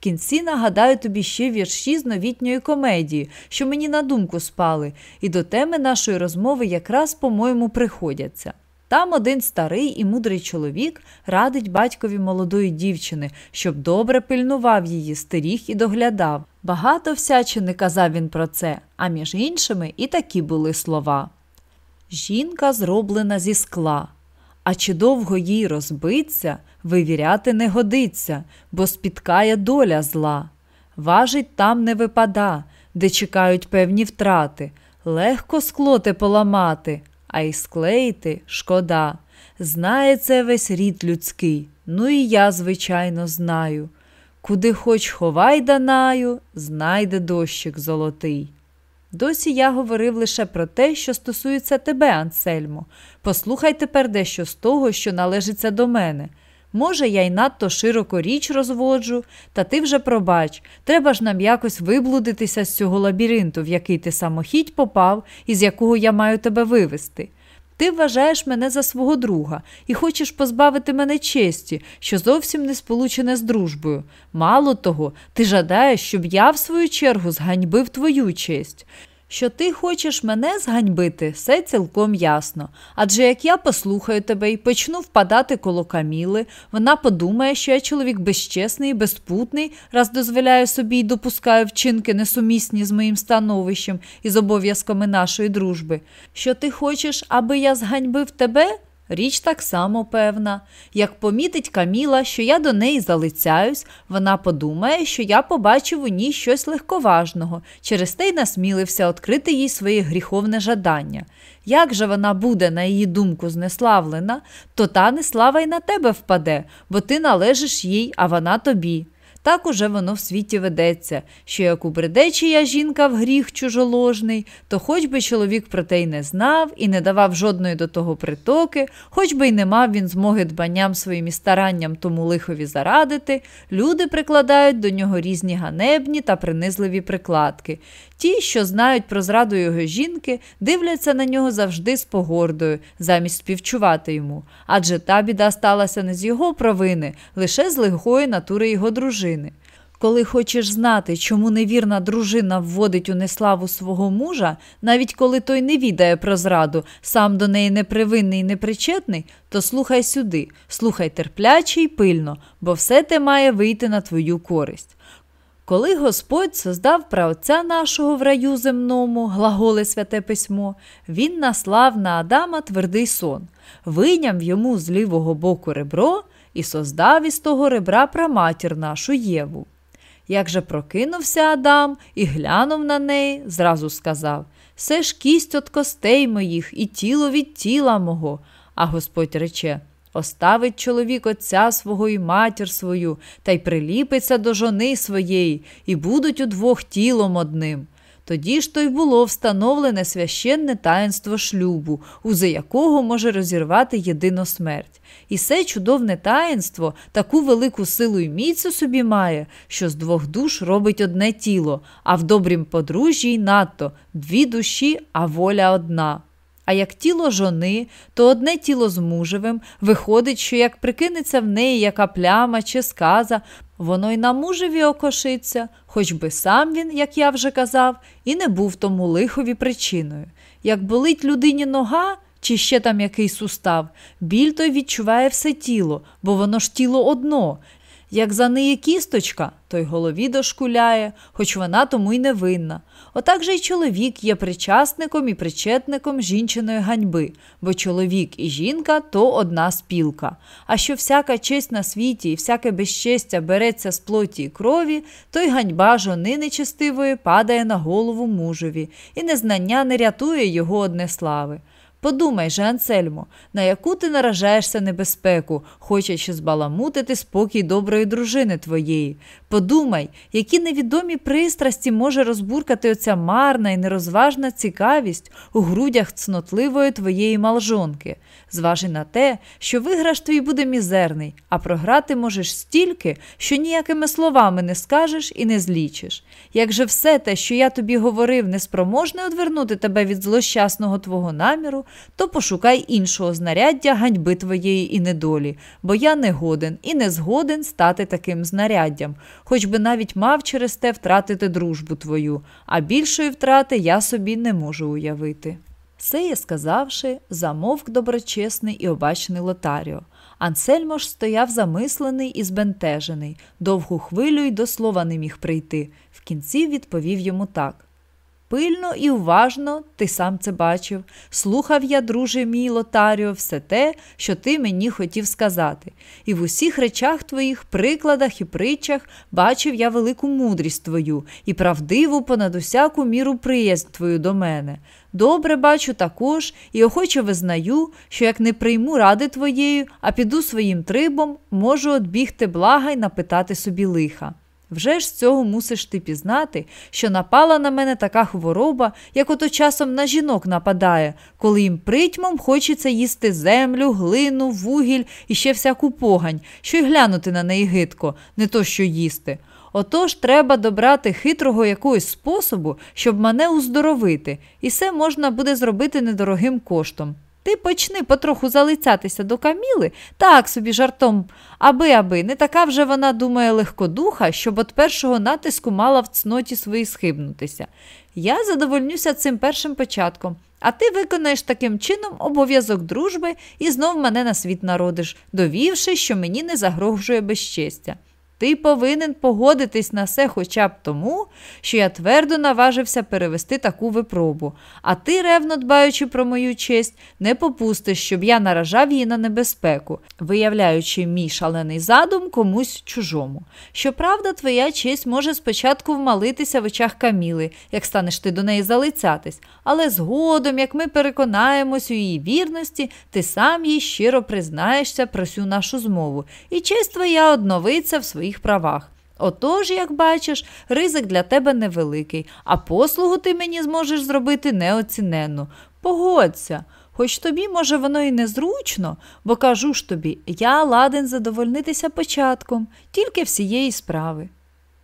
кінці нагадаю тобі ще вірші з новітньої комедії, що мені на думку спали, і до теми нашої розмови якраз, по-моєму, приходяться. Там один старий і мудрий чоловік радить батькові молодої дівчини, щоб добре пильнував її, стеріг і доглядав. Багато всячини казав він про це, а між іншими і такі були слова. Жінка зроблена зі скла, а чи довго їй розбиться, вивіряти не годиться, бо спіткає доля зла. Важить там не випада, де чекають певні втрати. Легко склоти поламати, а й склеїти шкода. Знає це весь рід людський, ну і я, звичайно, знаю. Куди хоч ховай данаю, знайде дощик золотий. Досі я говорив лише про те, що стосується тебе, Ансельмо. Послухай тепер дещо з того, що належиться до мене. Може, я й надто широко річ розводжу, та ти вже пробач, треба ж нам якось виблудитися з цього лабіринту, в який ти самохідь попав і з якого я маю тебе вивести. Ти вважаєш мене за свого друга і хочеш позбавити мене честі, що зовсім не сполучене з дружбою. Мало того, ти жадаєш, щоб я, в свою чергу, зганьбив твою честь. Що ти хочеш мене зганьбити, все цілком ясно. Адже як я послухаю тебе і почну впадати коло каміли, вона подумає, що я чоловік безчесний безпутний, раз дозволяю собі і допускаю вчинки несумісні з моїм становищем і з обов'язками нашої дружби. Що ти хочеш, аби я зганьбив тебе? Річ так само певна. Як помітить Каміла, що я до неї залицяюсь, вона подумає, що я побачив у ній щось легковажного, через те й насмілився відкрити їй своє гріховне жадання. Як же вона буде, на її думку, знеславлена, то та неслава й на тебе впаде, бо ти належиш їй, а вона тобі. Так уже воно в світі ведеться, що як убреде чия жінка в гріх чужоложний, то хоч би чоловік про те й не знав і не давав жодної до того притоки, хоч би й не мав він змоги дбанням своїм і старанням тому лихові зарадити, люди прикладають до нього різні ганебні та принизливі прикладки. Ті, що знають про зраду його жінки, дивляться на нього завжди з погордою, замість співчувати йому. Адже та біда сталася не з його провини, лише з лихої натури його дружини. Коли хочеш знати, чому невірна дружина вводить у неславу свого мужа, навіть коли той не відає про зраду, сам до неї непривинний і непричетний, то слухай сюди, слухай терпляче й пильно, бо все те має вийти на твою користь. Коли Господь создав праотця нашого в раю земному, глаголе святе письмо, він наслав на Адама твердий сон, вийняв йому з лівого боку ребро і создав із того ребра праматір нашу Єву. Як же прокинувся Адам і глянув на неї, зразу сказав Се ж кість от костей моїх і тіло від тіла мого. А Господь рече Оставить чоловік отця свого і матір свою, та й приліпиться до жони своєї, і будуть удвох тілом одним. Тоді ж то й було встановлене священне таїнство шлюбу, узи якого може розірвати єдину смерть. І це чудовне таїнство таку велику силу і міць у собі має, що з двох душ робить одне тіло, а в добрім подружжі й надто дві душі, а воля одна. А як тіло жони, то одне тіло з мужевим, виходить, що як прикинеться в неї яка пляма чи сказа, воно й на мужеві окошиться, хоч би сам він, як я вже казав, і не був тому лихові причиною. Як болить людині нога, чи ще там який сустав, біль той відчуває все тіло, бо воно ж тіло одно. Як за неї кісточка, то й голові дошкуляє, хоч вона тому й не винна. Отак же й чоловік є причасником і причетником жінчиної ганьби, бо чоловік і жінка то одна спілка. А що всяка честь на світі і всяке безчестя береться з плоті і крові, то й ганьба жони нечестивої падає на голову мужеві, і незнання не рятує його одне слави. Подумай же, Ансельмо, на яку ти наражаєшся небезпеку, хочучи збаламутити спокій доброї дружини твоєї. Подумай, які невідомі пристрасті може розбуркати оця марна і нерозважна цікавість у грудях цнотливої твоєї малжонки. Зважи на те, що виграш твій буде мізерний, а програти можеш стільки, що ніякими словами не скажеш і не злічиш. Як же все те, що я тобі говорив, неспроможне одвернути тебе від злощасного твого наміру, то пошукай іншого знаряддя ганьби твоєї і недолі, бо я не годен і не згоден стати таким знаряддям, хоч би навіть мав через те втратити дружбу твою, а більшої втрати я собі не можу уявити. Сеє сказавши, замовк доброчесний і обачний Лотаріо. Ансельмо ж стояв замислений і збентежений, довгу хвилю й до слова не міг прийти. В кінці відповів йому так Пильно і уважно, ти сам це бачив, слухав я, друже мій Лотаріо, все те, що ти мені хотів сказати, і в усіх речах твоїх, прикладах і притчах бачив я велику мудрість твою і правдиву понад усяку міру приязнь твою до мене. Добре бачу також і охоче визнаю, що як не прийму ради твоєю, а піду своїм трибом, можу отбігти блага й напитати собі лиха. Вже ж з цього мусиш ти пізнати, що напала на мене така хвороба, як ото часом на жінок нападає, коли їм притьмом хочеться їсти землю, глину, вугіль і ще всяку погань, що й глянути на неї гидко, не то що їсти. Отож треба добрати хитрого якогось способу, щоб мене уздоровити, і все можна буде зробити недорогим коштом. Ти почни потроху залицятися до Каміли, так собі жартом, аби аби, не така вже вона думає легкодуха, щоб от першого натиску мала в цноті свої схибнутися. Я задовольнюся цим першим початком, а ти виконаєш таким чином обов'язок дружби і знов мене на світ народиш, довівши, що мені не загрожує безчестя. Ти повинен погодитись на це хоча б тому, що я твердо наважився перевести таку випробу, а ти, ревно дбаючи про мою честь, не попустиш, щоб я наражав її на небезпеку, виявляючи мій шалений задум комусь чужому. Щоправда, твоя честь може спочатку вмалитися в очах Каміли, як станеш ти до неї залицятись, але згодом, як ми переконаємось у її вірності, ти сам їй щиро признаєшся про всю нашу змову, і честь твоя одновиться в своїх правах. Отож, як бачиш, ризик для тебе невеликий, а послугу ти мені зможеш зробити неоціненну. Погодься, хоч тобі, може, воно і незручно, бо кажу ж тобі, я ладен задовольнитися початком, тільки всієї справи.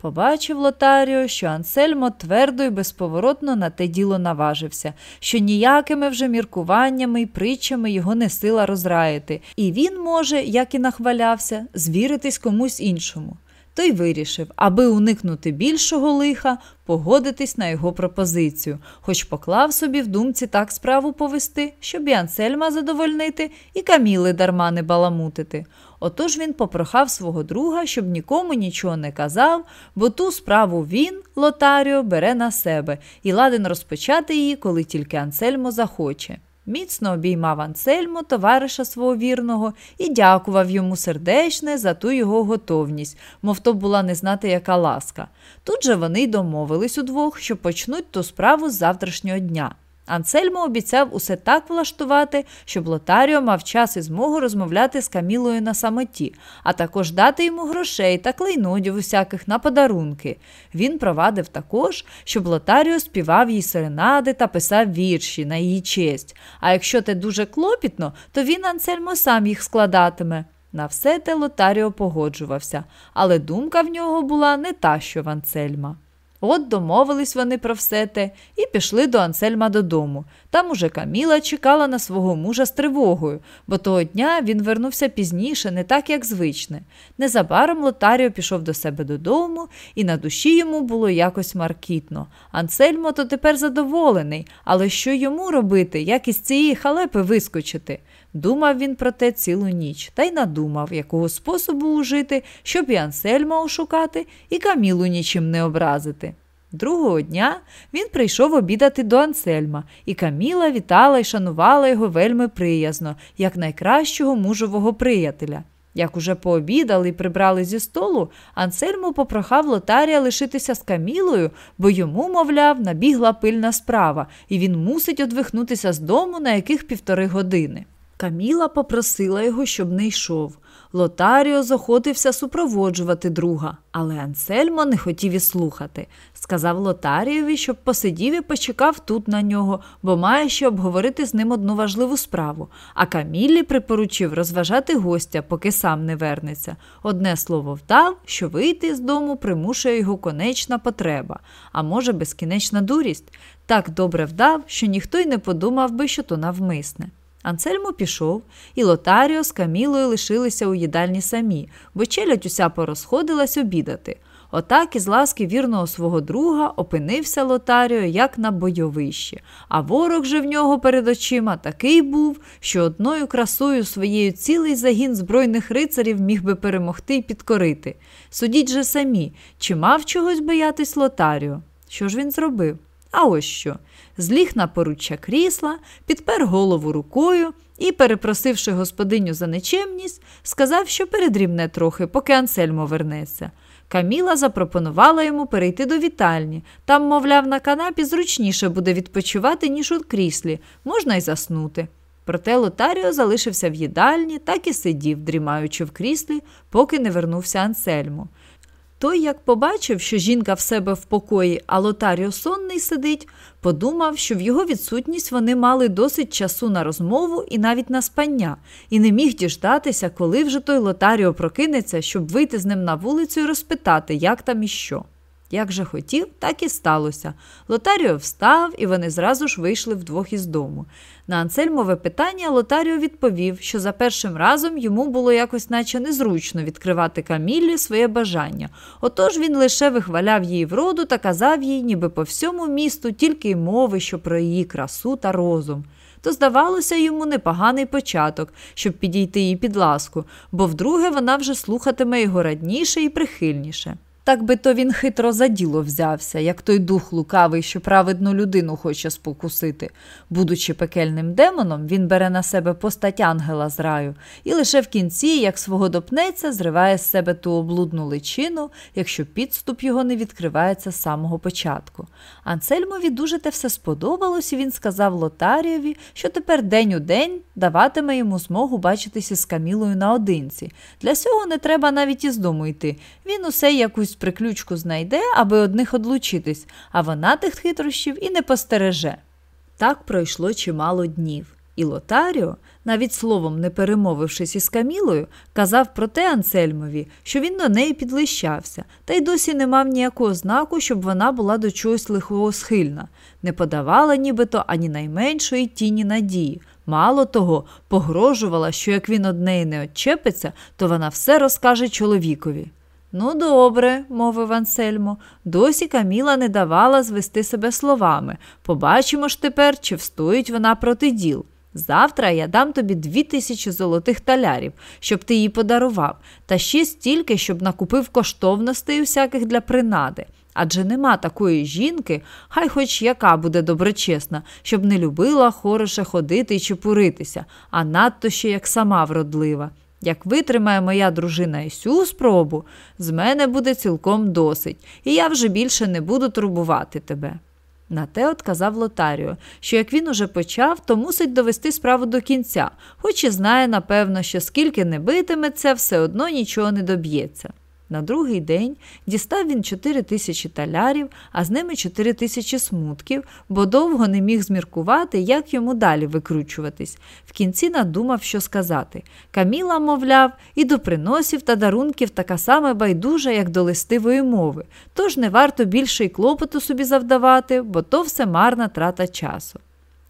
Побачив Лотаріо, що Ансельмо твердо і безповоротно на те діло наважився, що ніякими вже міркуваннями і притчами його не сила розраїти, і він може, як і нахвалявся, звіритись комусь іншому. Той вирішив, аби уникнути більшого лиха, погодитись на його пропозицію, хоч поклав собі в думці так справу повести, щоб і Ансельма задовольнити, і каміли дарма не баламутити. Отож він попрохав свого друга, щоб нікому нічого не казав, бо ту справу він, Лотаріо, бере на себе і ладен розпочати її, коли тільки Ансельмо захоче. Міцно обіймав Ансельмо, товариша свого вірного, і дякував йому сердечне за ту його готовність, мов то була не знати, яка ласка. Тут же вони й домовились удвох, що почнуть ту справу з завтрашнього дня. Ансельмо обіцяв усе так влаштувати, щоб Лотаріо мав час і змогу розмовляти з Камілою на самоті, а також дати йому грошей та клейнодів усяких на подарунки. Він провадив також, щоб Лотаріо співав їй серенади та писав вірші на її честь. А якщо те дуже клопітно, то він Ансельмо сам їх складатиме. На все те Лотаріо погоджувався, але думка в нього була не та, що в Ансельма. От домовились вони про все те і пішли до Ансельма додому. Там уже Каміла чекала на свого мужа з тривогою, бо того дня він вернувся пізніше, не так, як звичне. Незабаром Лотаріо пішов до себе додому, і на душі йому було якось маркітно. Ансельмо то тепер задоволений, але що йому робити, як із цієї халепи вискочити? Думав він про те цілу ніч та й надумав, якого способу ужити, щоб і Ансельма ошукати, і Камілу нічим не образити. Другого дня він прийшов обідати до Ансельма, і Каміла вітала і шанувала його вельми приязно, як найкращого мужового приятеля. Як уже пообідали і прибрали зі столу, Ансельмо попрохав Лотарія лишитися з Камілою, бо йому, мовляв, набігла пильна справа, і він мусить одвихнутися з дому на яких півтори години. Каміла попросила його, щоб не йшов. Лотаріо захотився супроводжувати друга, але Ансельмо не хотів і слухати. Сказав Лотарієві, щоб посидів і почекав тут на нього, бо має ще обговорити з ним одну важливу справу. А Каміллі припоручив розважати гостя, поки сам не вернеться. Одне слово вдав, що вийти з дому примушує його конечна потреба, а може, безкінечна дурість. Так добре вдав, що ніхто й не подумав би, що то навмисне. Ансельмо пішов, і Лотаріо з Камілою лишилися у їдальні самі, бо челядь уся порозходилась обідати. Отак із ласки вірного свого друга опинився Лотаріо як на бойовищі, а ворог же в нього перед очима такий був, що одною красою своєю цілий загін збройних рицарів міг би перемогти і підкорити. Судіть же самі, чи мав чогось боятись Лотаріо? Що ж він зробив? А ось що. Зліг на поруччя крісла, підпер голову рукою і, перепросивши господиню за нечемність, сказав, що передрібне трохи, поки Ансельмо вернеться. Каміла запропонувала йому перейти до вітальні. Там, мовляв, на канапі зручніше буде відпочивати, ніж у кріслі, можна й заснути. Проте Лотаріо залишився в їдальні, так і сидів, дрімаючи в кріслі, поки не вернувся Ансельмо. Той, як побачив, що жінка в себе в покої, а Лотаріо сонний сидить, подумав, що в його відсутність вони мали досить часу на розмову і навіть на спання, і не міг діждатися, коли вже той Лотаріо прокинеться, щоб вийти з ним на вулицю і розпитати, як там і що. Як же хотів, так і сталося. Лотаріо встав, і вони зразу ж вийшли вдвох із дому. На Ансельмове питання Лотаріо відповів, що за першим разом йому було якось наче незручно відкривати Каміллі своє бажання. Отож він лише вихваляв її вроду та казав їй, ніби по всьому місту тільки й мови, що про її красу та розум. то здавалося йому непоганий початок, щоб підійти їй під ласку, бо вдруге вона вже слухатиме його радніше і прихильніше. Так би то він хитро за діло взявся, як той дух лукавий, що праведну людину хоче спокусити. Будучи пекельним демоном, він бере на себе постать ангела з раю, і лише в кінці, як свого допнеться, зриває з себе ту облудну личину, якщо підступ його не відкривається з самого початку. Ансельмові дуже те все сподобалось, і він сказав Лотарієві, що тепер день у день даватиме йому змогу бачитися з Камілою наодинці. Для цього не треба навіть із дому йти. Він усе якусь приключку знайде, аби одних одлучитись, а вона тих хитрощів і не постереже. Так пройшло чимало днів. І Лотаріо, навіть словом не перемовившись із Камілою, казав про те Ансельмові, що він до неї підлищався, та й досі не мав ніякого знаку, щоб вона була до чогось лихого схильна, не подавала нібито ані найменшої тіні надії. Мало того, погрожувала, що як він од неї не отчепиться, то вона все розкаже чоловікові. Ну, добре, мовив Ансельмо, досі Каміла не давала звести себе словами. Побачимо ж тепер, чи встоїть вона проти діл. Завтра я дам тобі дві тисячі золотих талярів, щоб ти її подарував, та ще стільки, щоб накупив коштовностей усяких для принади. Адже нема такої жінки, хай хоч яка буде доброчесна, щоб не любила хороше ходити і чепуритися, а надто ще як сама вродлива. Як витримає моя дружина і сю спробу, з мене буде цілком досить, і я вже більше не буду турбувати тебе. На те отказав Лотаріо, що як він уже почав, то мусить довести справу до кінця, хоч і знає, напевно, що скільки не битиметься, все одно нічого не доб'ється. На другий день дістав він чотири тисячі талярів, а з ними чотири тисячі смутків, бо довго не міг зміркувати, як йому далі викручуватись. В кінці надумав, що сказати. Каміла, мовляв, і до приносів та дарунків така сама байдужа, як до листивої мови, тож не варто більше й клопоту собі завдавати, бо то все марна трата часу.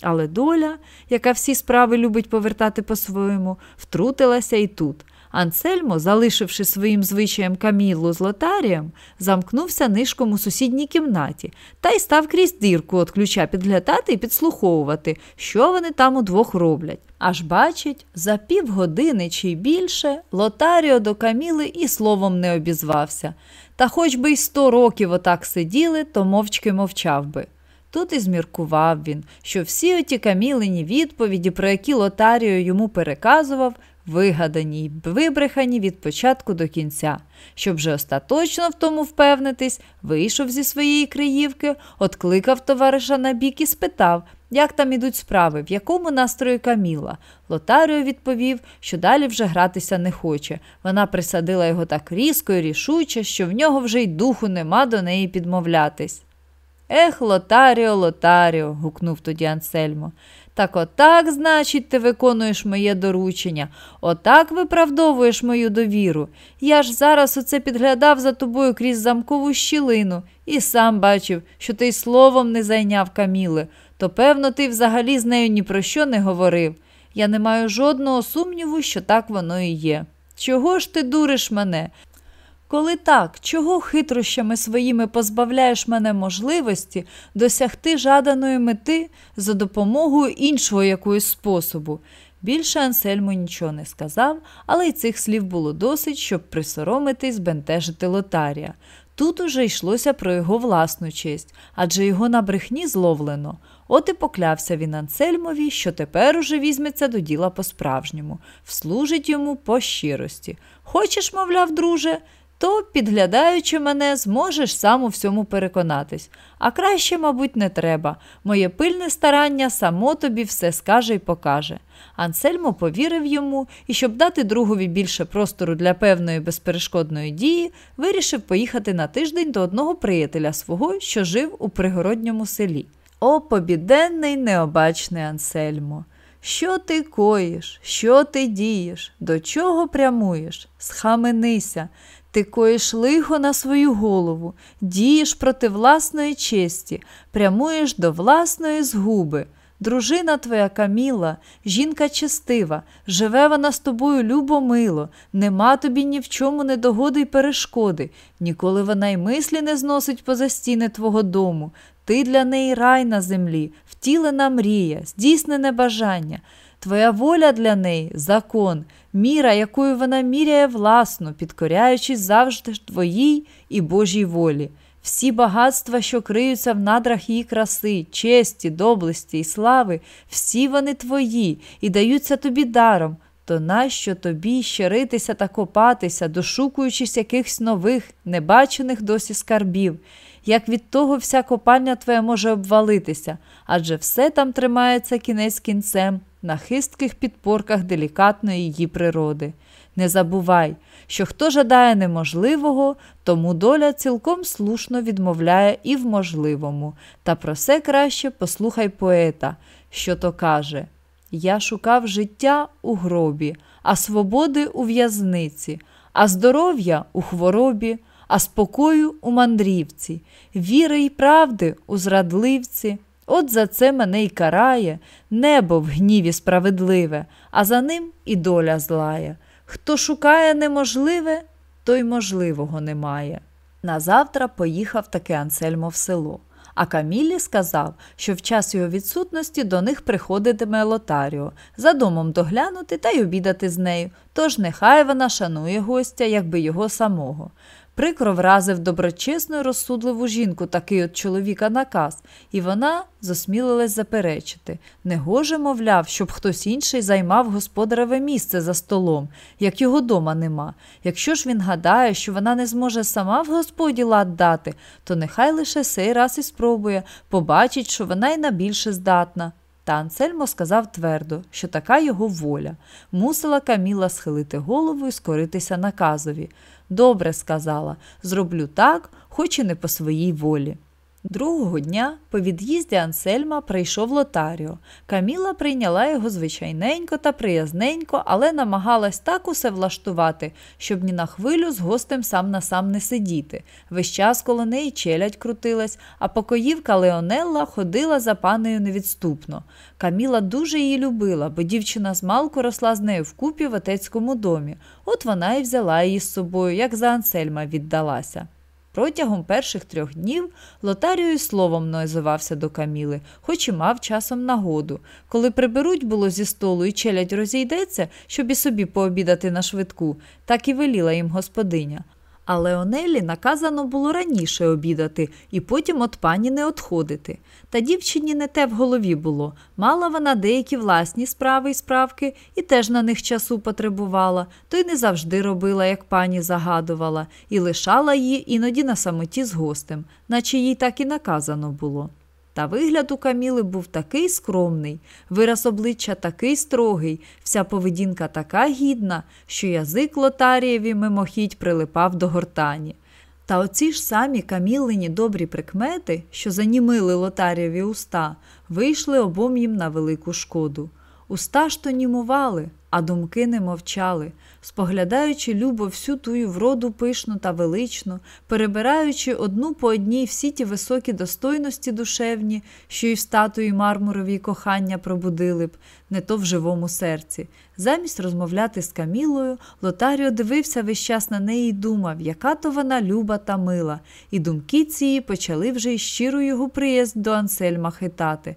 Але доля, яка всі справи любить повертати по-своєму, втрутилася і тут. Ансельмо, залишивши своїм звичаєм камілу з лотарієм, замкнувся нишком у сусідній кімнаті та й став крізь дірку від ключа підглядати і підслуховувати, що вони там удвох роблять. Аж бачить, за півгодини чи більше Лотаріо до Каміли і словом не обізвався. Та хоч би й сто років отак сиділи, то мовчки мовчав би. Тут і зміркував він, що всі оті камілині відповіді, про які Лотаріо йому переказував, вигадані й вибрехані від початку до кінця. Щоб же остаточно в тому впевнитись, вийшов зі своєї криївки, откликав товариша на бік і спитав, як там ідуть справи, в якому настрої Каміла. Лотаріо відповів, що далі вже гратися не хоче. Вона присадила його так різко і рішуче, що в нього вже й духу нема до неї підмовлятись. Ех, Лотаріо, Лотаріо, гукнув тоді Ансельмо. Так отак, значить, ти виконуєш моє доручення, отак виправдовуєш мою довіру. Я ж зараз оце підглядав за тобою крізь замкову щілину і сам бачив, що ти й словом не зайняв Каміли, то, певно, ти взагалі з нею ні про що не говорив. Я не маю жодного сумніву, що так воно і є. Чого ж ти дуриш мене? Коли так, чого хитрощами своїми позбавляєш мене можливості досягти жаданої мети за допомогою іншого якогось способу? Більше Ансельмо нічого не сказав, але й цих слів було досить, щоб присоромитись, збентежити лотарія. Тут уже йшлося про його власну честь, адже його на брехні зловлено. От і поклявся він Ансельмові, що тепер уже візьметься до діла по-справжньому, вслужить йому по щирості. Хочеш, мовляв, друже? То, підглядаючи мене, зможеш сам у всьому переконатись. А краще, мабуть, не треба. Моє пильне старання само тобі все скаже і покаже. Ансельмо повірив йому і, щоб дати другові більше простору для певної безперешкодної дії, вирішив поїхати на тиждень до одного приятеля свого, що жив у пригородньому селі. О, побіденний необачний Ансельмо! Що ти коїш, що ти дієш, до чого прямуєш? Схаменися, ти коїш лихо на свою голову, дієш проти власної честі, прямуєш до власної згуби. Дружина твоя Каміла, жінка честива, живе вона з тобою любомило, нема тобі ні в чому недогоди й перешкоди, ніколи вона й мислі не зносить поза стіни твого дому. ти для неї рай на землі, втілена мрія, здійснене бажання. Твоя воля для неї закон, міра, якою вона міряє власну, підкоряючись завжди твоїй і Божій волі. Всі багатства, що криються в надрах її краси, честі, доблесті і слави, всі вони твої і даються тобі даром. То нащо тобі щиритися та копатися, дошукуючись якихось нових, небачених досі скарбів? Як від того вся копальня твоя може обвалитися, адже все там тримається кінець кінцем на хистких підпорках делікатної її природи. Не забувай, що хто жадає неможливого, тому доля цілком слушно відмовляє і в можливому, та про все краще послухай поета, що то каже. Я шукав життя у гробі, а свободи у в'язниці, а здоров'я у хворобі, а спокою у мандрівці, віри й правди у зрадливці. От за це мене й карає, небо в гніві справедливе, а за ним і доля злая. Хто шукає неможливе, той можливого немає. Назавтра поїхав таки Ансельмо в село. А Камілі сказав, що в час його відсутності до них приходитиме Лотаріо за домом доглянути та й обідати з нею, тож нехай вона шанує гостя, якби його самого. Прикро вразив доброчесну розсудливу жінку такий от чоловіка наказ, і вона засмілилась заперечити. Негоже, мовляв, щоб хтось інший займав господареве місце за столом, як його дома нема. Якщо ж він гадає, що вона не зможе сама в господі лад дати, то нехай лише сей раз і спробує, побачить, що вона й на більше здатна. Та Ансельмо сказав твердо, що така його воля. Мусила Каміла схилити голову і скоритися наказові. Добре сказала, зроблю так, хоч і не по своїй волі. Другого дня по від'їзді Ансельма прийшов Лотаріо. Каміла прийняла його звичайненько та приязненько, але намагалась так усе влаштувати, щоб ні на хвилю з гостем сам на сам не сидіти. Весь час коло неї челядь крутилась, а покоївка Леонелла ходила за панею невідступно. Каміла дуже її любила, бо дівчина з малку росла з нею вкупі в отецькому домі. От вона і взяла її з собою, як за Ансельма віддалася. Протягом перших трьох днів Лотаріо словом називався до Каміли, хоч і мав часом нагоду. Коли приберуть було зі столу і челядь розійдеться, щоб і собі пообідати на швидку, так і веліла їм господиня. Але Онелі наказано було раніше обідати і потім от пані не отходити. Та дівчині не те в голові було. Мала вона деякі власні справи й справки і теж на них часу потребувала, то й не завжди робила, як пані загадувала, і лишала її іноді на самоті з гостем, наче їй так і наказано було. Та вигляд у Каміли був такий скромний, вираз обличчя такий строгий, вся поведінка така гідна, що язик Лотарієві мимохідь прилипав до гортані. Та оці ж самі камілині добрі прикмети, що занімили Лотарієві уста, вийшли обом їм на велику шкоду. Уста ж то німували, а думки не мовчали, споглядаючи любо всю тую вроду пишну та величну, перебираючи одну по одній всі ті високі достойності душевні, що й в статуї мармуровій кохання пробудили б, не то в живому серці. Замість розмовляти з Камілою, Лотаріо дивився весь час на неї і думав, яка то вона люба та мила, і думки ці почали вже й щиру його приїзд до Ансельма хитати.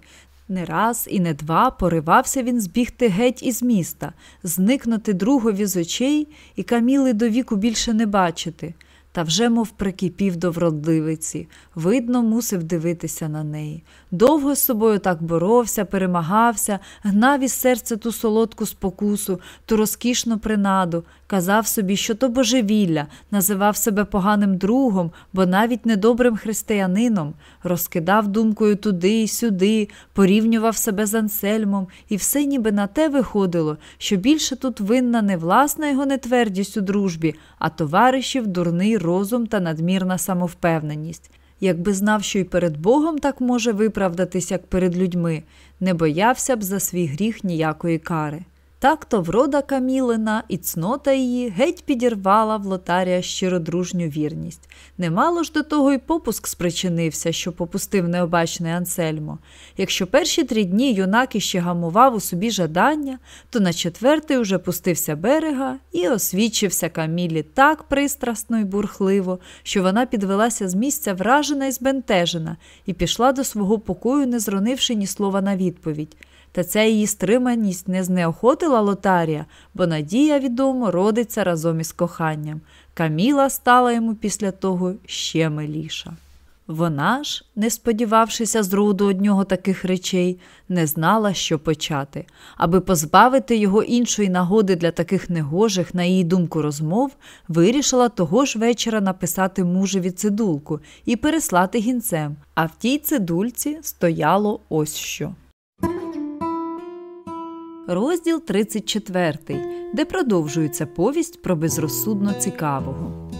Не раз і не два поривався він збігти геть із міста, зникнути другові з очей і каміли до віку більше не бачити. Та вже, мов прикипів до вродливиці, видно, мусив дивитися на неї. Довго з собою так боровся, перемагався, гнав із серця ту солодку спокусу, ту розкішну принаду, казав собі, що то божевілля, називав себе поганим другом, бо навіть недобрим християнином, розкидав думкою туди й сюди, порівнював себе з Ансельмом, і все ніби на те виходило, що більше тут винна не власна його нетвердість у дружбі, а товаришів дурний розум та надмірна самовпевненість. Якби знав, що й перед Богом так може виправдатись, як перед людьми, не боявся б за свій гріх ніякої кари. Так то врода Камілина і цнота її геть підірвала в лотарія щиродружню вірність. Немало ж до того й попуск спричинився, що попустив необачний Ансельмо. Якщо перші три дні юнак іще гамував у собі жадання, то на четвертий уже пустився берега і освічився Камілі так пристрасно й бурхливо, що вона підвелася з місця вражена і збентежена, і пішла до свого покою, не зронивши ні слова на відповідь. Та ця її стриманість не знеохотила Лотарія, бо надія, відомо, родиться разом із коханням. Каміла стала йому після того ще миліша. Вона ж, не сподівавшися з роду однього таких речей, не знала, що почати. Аби позбавити його іншої нагоди для таких негожих, на її думку, розмов, вирішила того ж вечора написати мужеві цидулку і переслати гінцем, а в тій цидульці стояло ось що. Розділ 34, де продовжується повість про безрозсудно цікавого.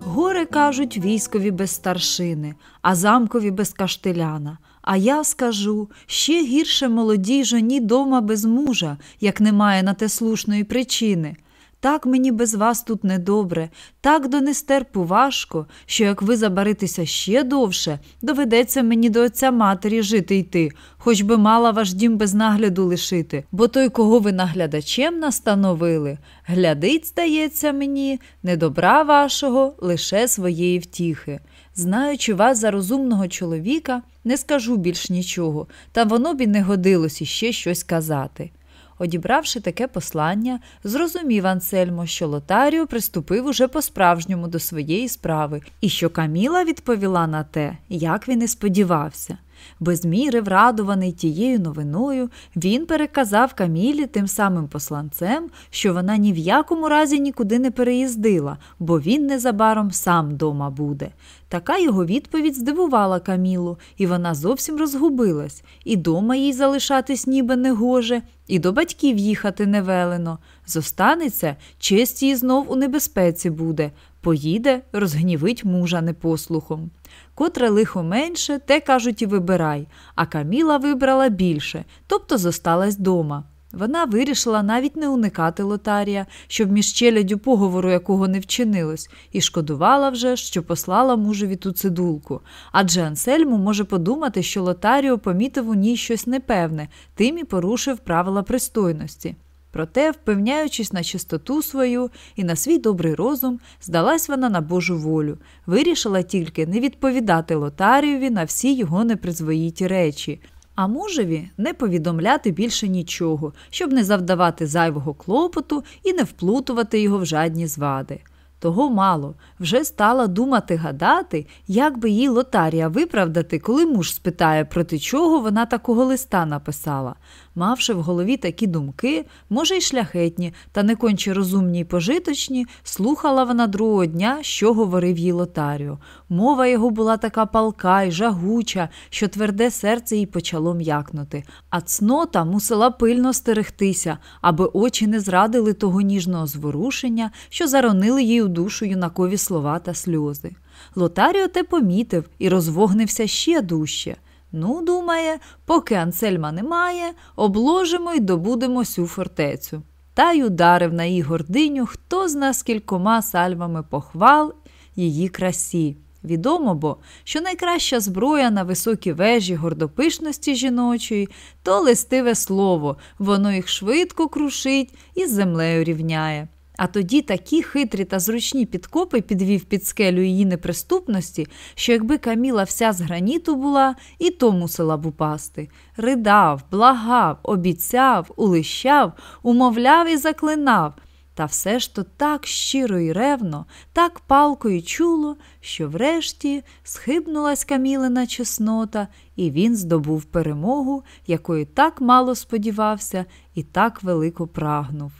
Горе кажуть військові без старшини, а замкові без каштеляна. А я скажу ще гірше молодій жоні дома без мужа, як немає на те слушної причини. Так мені без вас тут недобре, так до нестерпу важко, що як ви забаритеся ще довше, доведеться мені до отця матері жити йти, хоч би мала ваш дім без нагляду лишити, бо той, кого ви наглядачем настановили, глядить, здається мені, не добра вашого, лише своєї втіхи. Знаючи вас за розумного чоловіка, не скажу більш нічого, та воно б і не годилось іще щось казати. Одібравши таке послання, зрозумів Ансельмо, що Лотаріо приступив уже по-справжньому до своєї справи, і що Каміла відповіла на те, як він і сподівався. Без міри врадуваний тією новиною, він переказав Камілі тим самим посланцем, що вона ні в якому разі нікуди не переїздила, бо він незабаром сам дома буде. Така його відповідь здивувала Камілу, і вона зовсім розгубилась, і дома їй залишатись ніби не гоже, і до батьків їхати не велено. Зостанеться, честь її знов у небезпеці буде, поїде, розгнівить мужа непослухом. Котре лихо менше, те кажуть і вибирай, а Каміла вибрала більше, тобто зосталась дома. Вона вирішила навіть не уникати лотарія, щоб між челядю поговору якого не вчинилось, і шкодувала вже, що послала мужеві ту цидулку. Адже Ансельму може подумати, що лотаріо помітив у ній щось непевне, тим і порушив правила пристойності. Проте, впевняючись на чистоту свою і на свій добрий розум, здалась вона на Божу волю, вирішила тільки не відповідати Лотарієві на всі його непризвоїті речі, а мужеві не повідомляти більше нічого, щоб не завдавати зайвого клопоту і не вплутувати його в жадні звади. Того мало, вже стала думати гадати, як би їй лотарія виправдати, коли муж спитає, проти чого вона такого листа написала. Мавши в голові такі думки, може, й шляхетні, та не конче розумні й пожиточні, слухала вона другого дня, що говорив їй лотаріо. Мова його була така палка й жагуча, що тверде серце їй почало м'якнути, а цнота мусила пильно стерегтися, аби очі не зрадили того ніжного зворушення, що заронили їй у душу юнакові слова та сльози. Лотаріо те помітив і розвогнився ще дужче. Ну, думає, поки Ансельма немає, обложимо й добудемо сю фортецю. Та й ударив на її гординю хто зна скількома сальвами похвал її красі. Відомо бо, що найкраща зброя на високі вежі гордопишності жіночої то листиве слово, воно їх швидко крушить і з землею рівняє. А тоді такі хитрі та зручні підкопи підвів під скелю її неприступності, що якби Каміла вся з граніту була, і то мусила б упасти. Ридав, благав, обіцяв, улищав, умовляв і заклинав. Та все ж то так щиро і ревно, так палко й чуло, що врешті схибнулась Камілина чеснота, і він здобув перемогу, якої так мало сподівався і так велико прагнув.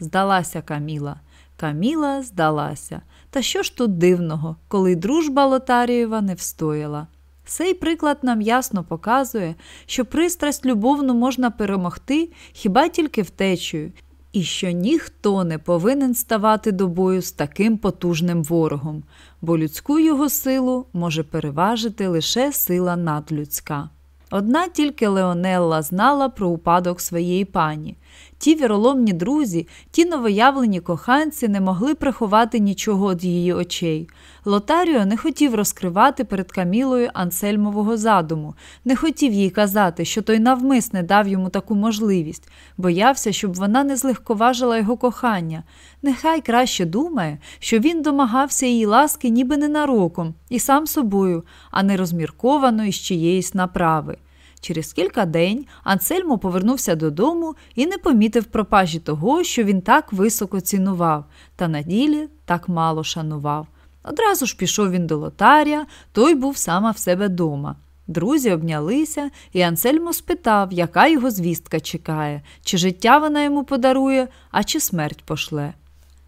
Здалася Каміла. Каміла здалася. Та що ж тут дивного, коли дружба Лотарієва не встояла? Цей приклад нам ясно показує, що пристрасть любовну можна перемогти хіба тільки втечею, і що ніхто не повинен ставати до бою з таким потужним ворогом, бо людську його силу може переважити лише сила надлюдська. Одна тільки Леонелла знала про упадок своєї пані. Ті віроломні друзі, ті новоявлені коханці не могли приховати нічого від її очей. Лотаріо не хотів розкривати перед Камілою Ансельмового задуму, не хотів їй казати, що той навмисне дав йому таку можливість, боявся, щоб вона не злегковажила його кохання. Нехай краще думає, що він домагався її ласки ніби ненароком, і сам собою, а не розмірковано із чиєїсь направи. Через кілька день Ансельмо повернувся додому і не помітив пропажі того, що він так високо цінував, та на ділі так мало шанував. Одразу ж пішов він до лотаря, той був сама в себе дома. Друзі обнялися, і Ансельмо спитав, яка його звістка чекає, чи життя вона йому подарує, а чи смерть пошле.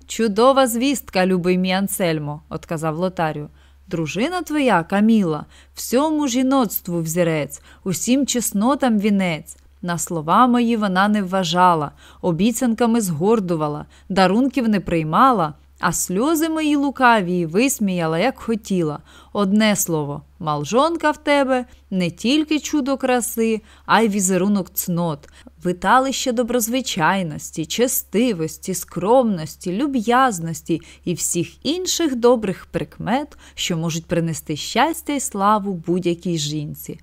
Чудова звістка, любий мій Ансельмо, отказав лотарю. Дружина твоя, Каміла, всьому жіноцтву взірець, усім чеснотам вінець. На слова мої вона не вважала, обіцянками згордувала, дарунків не приймала, а сльози мої лукаві висміяла, як хотіла. Одне слово, малжонка в тебе не тільки чудо краси, а й візерунок цнот, виталище доброзвичайності, честивості, скромності, люб'язності і всіх інших добрих прикмет, що можуть принести щастя й славу будь-якій жінці.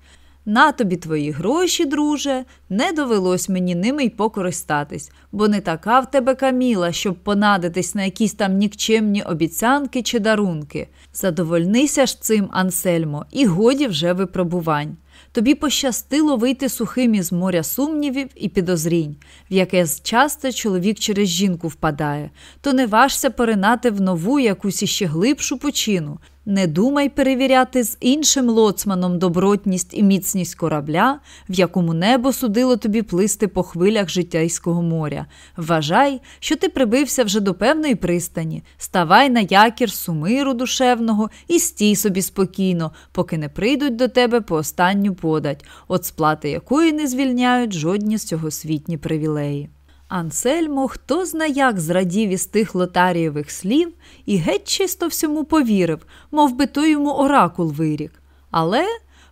На тобі твої гроші, друже, не довелось мені ними й покористатись, бо не така в тебе каміла, щоб понадитись на якісь там нікчемні обіцянки чи дарунки. Задовольнися ж цим, Ансельмо, і годі вже випробувань. Тобі пощастило вийти сухим із моря сумнівів і підозрінь, в яке часто чоловік через жінку впадає, то не важся поринати в нову якусь іще глибшу почину. Не думай перевіряти з іншим лоцманом добротність і міцність корабля, в якому небо судило тобі плисти по хвилях життяйського моря. Вважай, що ти прибився вже до певної пристані, ставай на якір сумиру душевного і стій собі спокійно, поки не прийдуть до тебе по останню подать, от сплати якої не звільняють жодні з цьогосвітні привілеї. Ансельмо, хто зна як зрадів із тих лотарієвих слів і геть чисто всьому повірив, мов би то йому оракул вирік. Але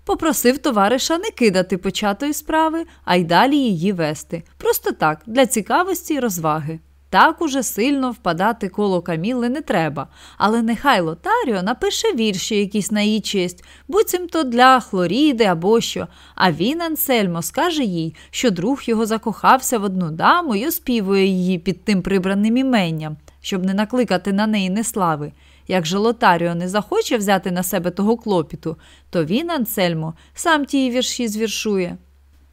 попросив товариша не кидати початої справи, а й далі її вести. Просто так, для цікавості й розваги. Так уже сильно впадати коло Каміли не треба, але нехай Лотаріо напише вірші якісь на її честь, буцімто для хлоріди або що. А він, Ансельмо, скаже їй, що друг його закохався в одну даму і оспівує її під тим прибраним іменням, щоб не накликати на неї неслави. Як же Лотаріо не захоче взяти на себе того клопіту, то він, Ансельмо, сам ті вірші звіршує.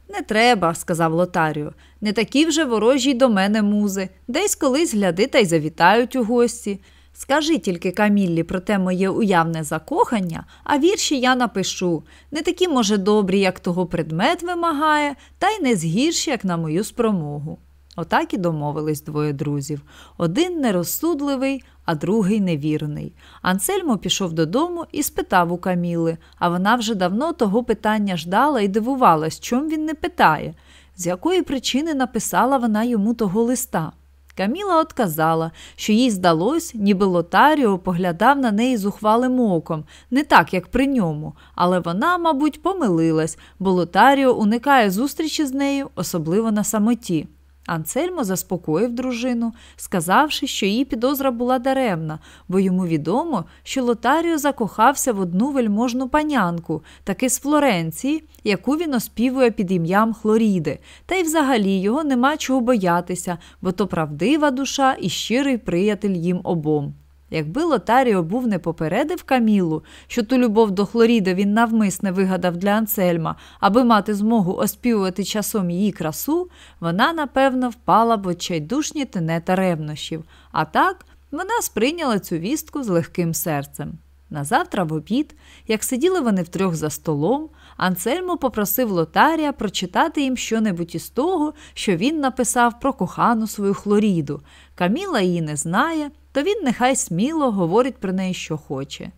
Не треба, сказав Лотаріо, не такі вже ворожі до мене музи, десь колись гляди та й завітають у гості. Скажи тільки Каміллі про те моє уявне закохання, а вірші я напишу. Не такі, може, добрі, як того предмет вимагає, та й не згірші, як на мою спромогу. Отак і домовились двоє друзів. Один нерозсудливий, а другий невірний. Ансельмо пішов додому і спитав у Каміли, а вона вже давно того питання ждала і дивувалась, чом він не питає, з якої причини написала вона йому того листа. Каміла отказала, що їй здалось, ніби Лотаріо поглядав на неї зухвалим оком, не так, як при ньому, але вона, мабуть, помилилась, бо Лотаріо уникає зустрічі з нею, особливо на самоті. Ансельмо заспокоїв дружину, сказавши, що її підозра була даремна, бо йому відомо, що Лотаріо закохався в одну вельможну панянку, таки з Флоренції, яку він оспівує під ім'ям Хлоріди, та й взагалі його нема чого боятися, бо то правдива душа і щирий приятель їм обом. Якби Лотаріо був не попередив Камілу, що ту любов до Хлоріди він навмисне вигадав для Ансельма, аби мати змогу оспівувати часом її красу, вона, напевно, впала б очайдушні тенета ревнощів. А так вона сприйняла цю вістку з легким серцем. Назавтра в обід, як сиділи вони втрьох за столом, Ансельмо попросив Лотарія прочитати їм щонебудь із того, що він написав про кохану свою Хлоріду. Каміла її не знає то він нехай сміло говорить про неї, що хоче.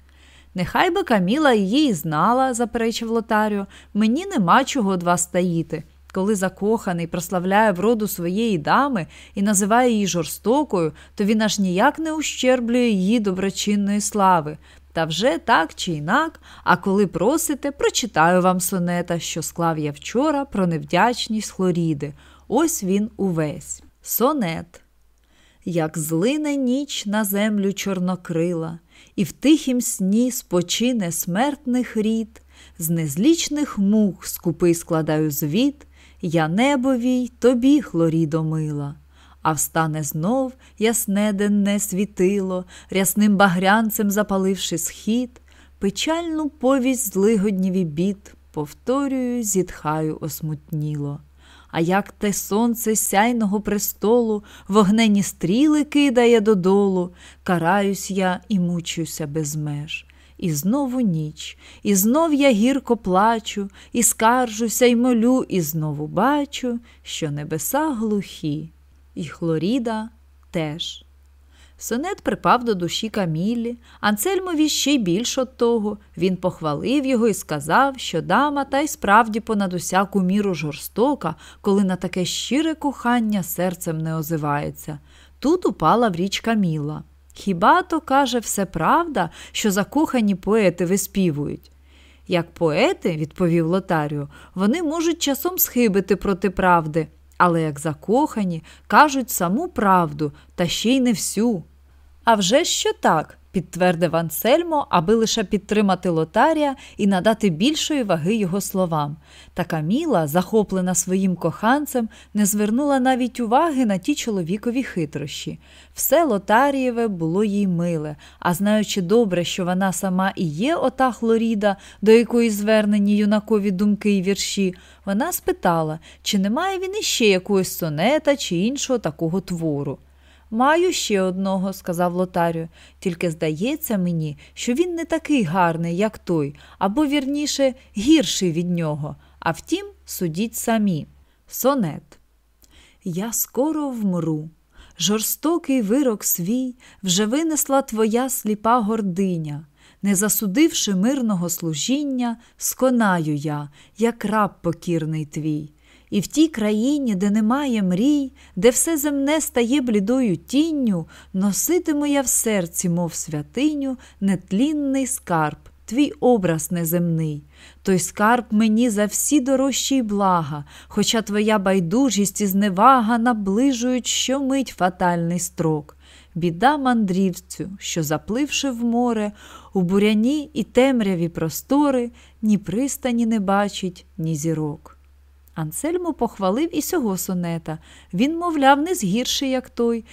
Нехай би Каміла її і знала, заперечив Лотаріо, мені нема чого від вас таїти. Коли закоханий прославляє вроду своєї дами і називає її жорстокою, то він аж ніяк не ущерблює її доброчинної слави. Та вже так чи інак, а коли просите, прочитаю вам сонета, що склав я вчора про невдячність хлоріди. Ось він увесь. Сонет. Як злине ніч на землю чорнокрила, і в тихім сні спочине смертних рід, з незлічних мух скупий складаю звіт, я небовій тобі, хлорідо мила. А встане знов ясне денне світило, рясним багрянцем запаливши схід, печальну повість злигоднів і бід, повторюю, зітхаю осмутніло. А як те сонце сяйного престолу вогнені стріли кидає додолу, караюсь я і мучуся без меж. І знову ніч, і знов я гірко плачу, і скаржуся, й молю, і знову бачу, що небеса глухі, і хлоріда теж. Сонет припав до душі Камілі, Ансельмові ще й більш от того. Він похвалив його і сказав, що дама та й справді понад усяку міру жорстока, коли на таке щире кохання серцем не озивається. Тут упала в річ Каміла. Хіба то, каже, все правда, що закохані поети виспівують? Як поети, відповів Лотаріо, вони можуть часом схибити проти правди, але як закохані, кажуть саму правду, та ще й не всю. «А вже що так, підтвердив Ансельмо, аби лише підтримати Лотарія і надати більшої ваги його словам. Та Каміла, захоплена своїм коханцем, не звернула навіть уваги на ті чоловікові хитрощі. Все Лотарієве було їй миле, а знаючи добре, що вона сама і є ота Хлоріда, до якої звернені юнакові думки й вірші, вона спитала, чи немає він іще якогось сонета чи іншого такого твору. Маю ще одного, сказав Лотаріо, тільки здається мені, що він не такий гарний, як той, або, вірніше, гірший від нього. А втім, судіть самі. Сонет. Я скоро вмру. Жорстокий вирок свій вже винесла твоя сліпа гординя. Не засудивши мирного служіння, сконаю я, як раб покірний твій. І в тій країні, де немає мрій, де все земне стає блідою тінню, носитиму я в серці, мов святиню, нетлінний скарб, твій образ неземний. Той скарб мені за всі дорожчі й блага, хоча твоя байдужість і зневага наближують щомить фатальний строк. Біда мандрівцю, що, запливши в море, у буряні і темряві простори, ні пристані не бачить, ні зірок. Ансельмо похвалив і сього сонета. Він, мовляв, не згірший, як той,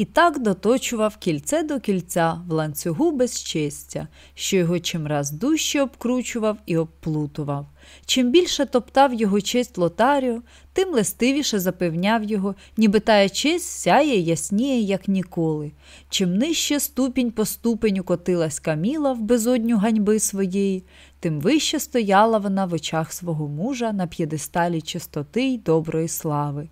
і так доточував кільце до кільця в ланцюгу безчестя, що його чимраз дужче обкручував і обплутував. Чим більше топтав його честь лотаріо, тим листивіше запевняв його, ніби тая честь сяє ясніє, як ніколи. Чим нижче ступінь по ступеню котилась каміла в безодню ганьби своєї, тим вище стояла вона в очах свого мужа на п'єдесталі чистоти й доброї слави.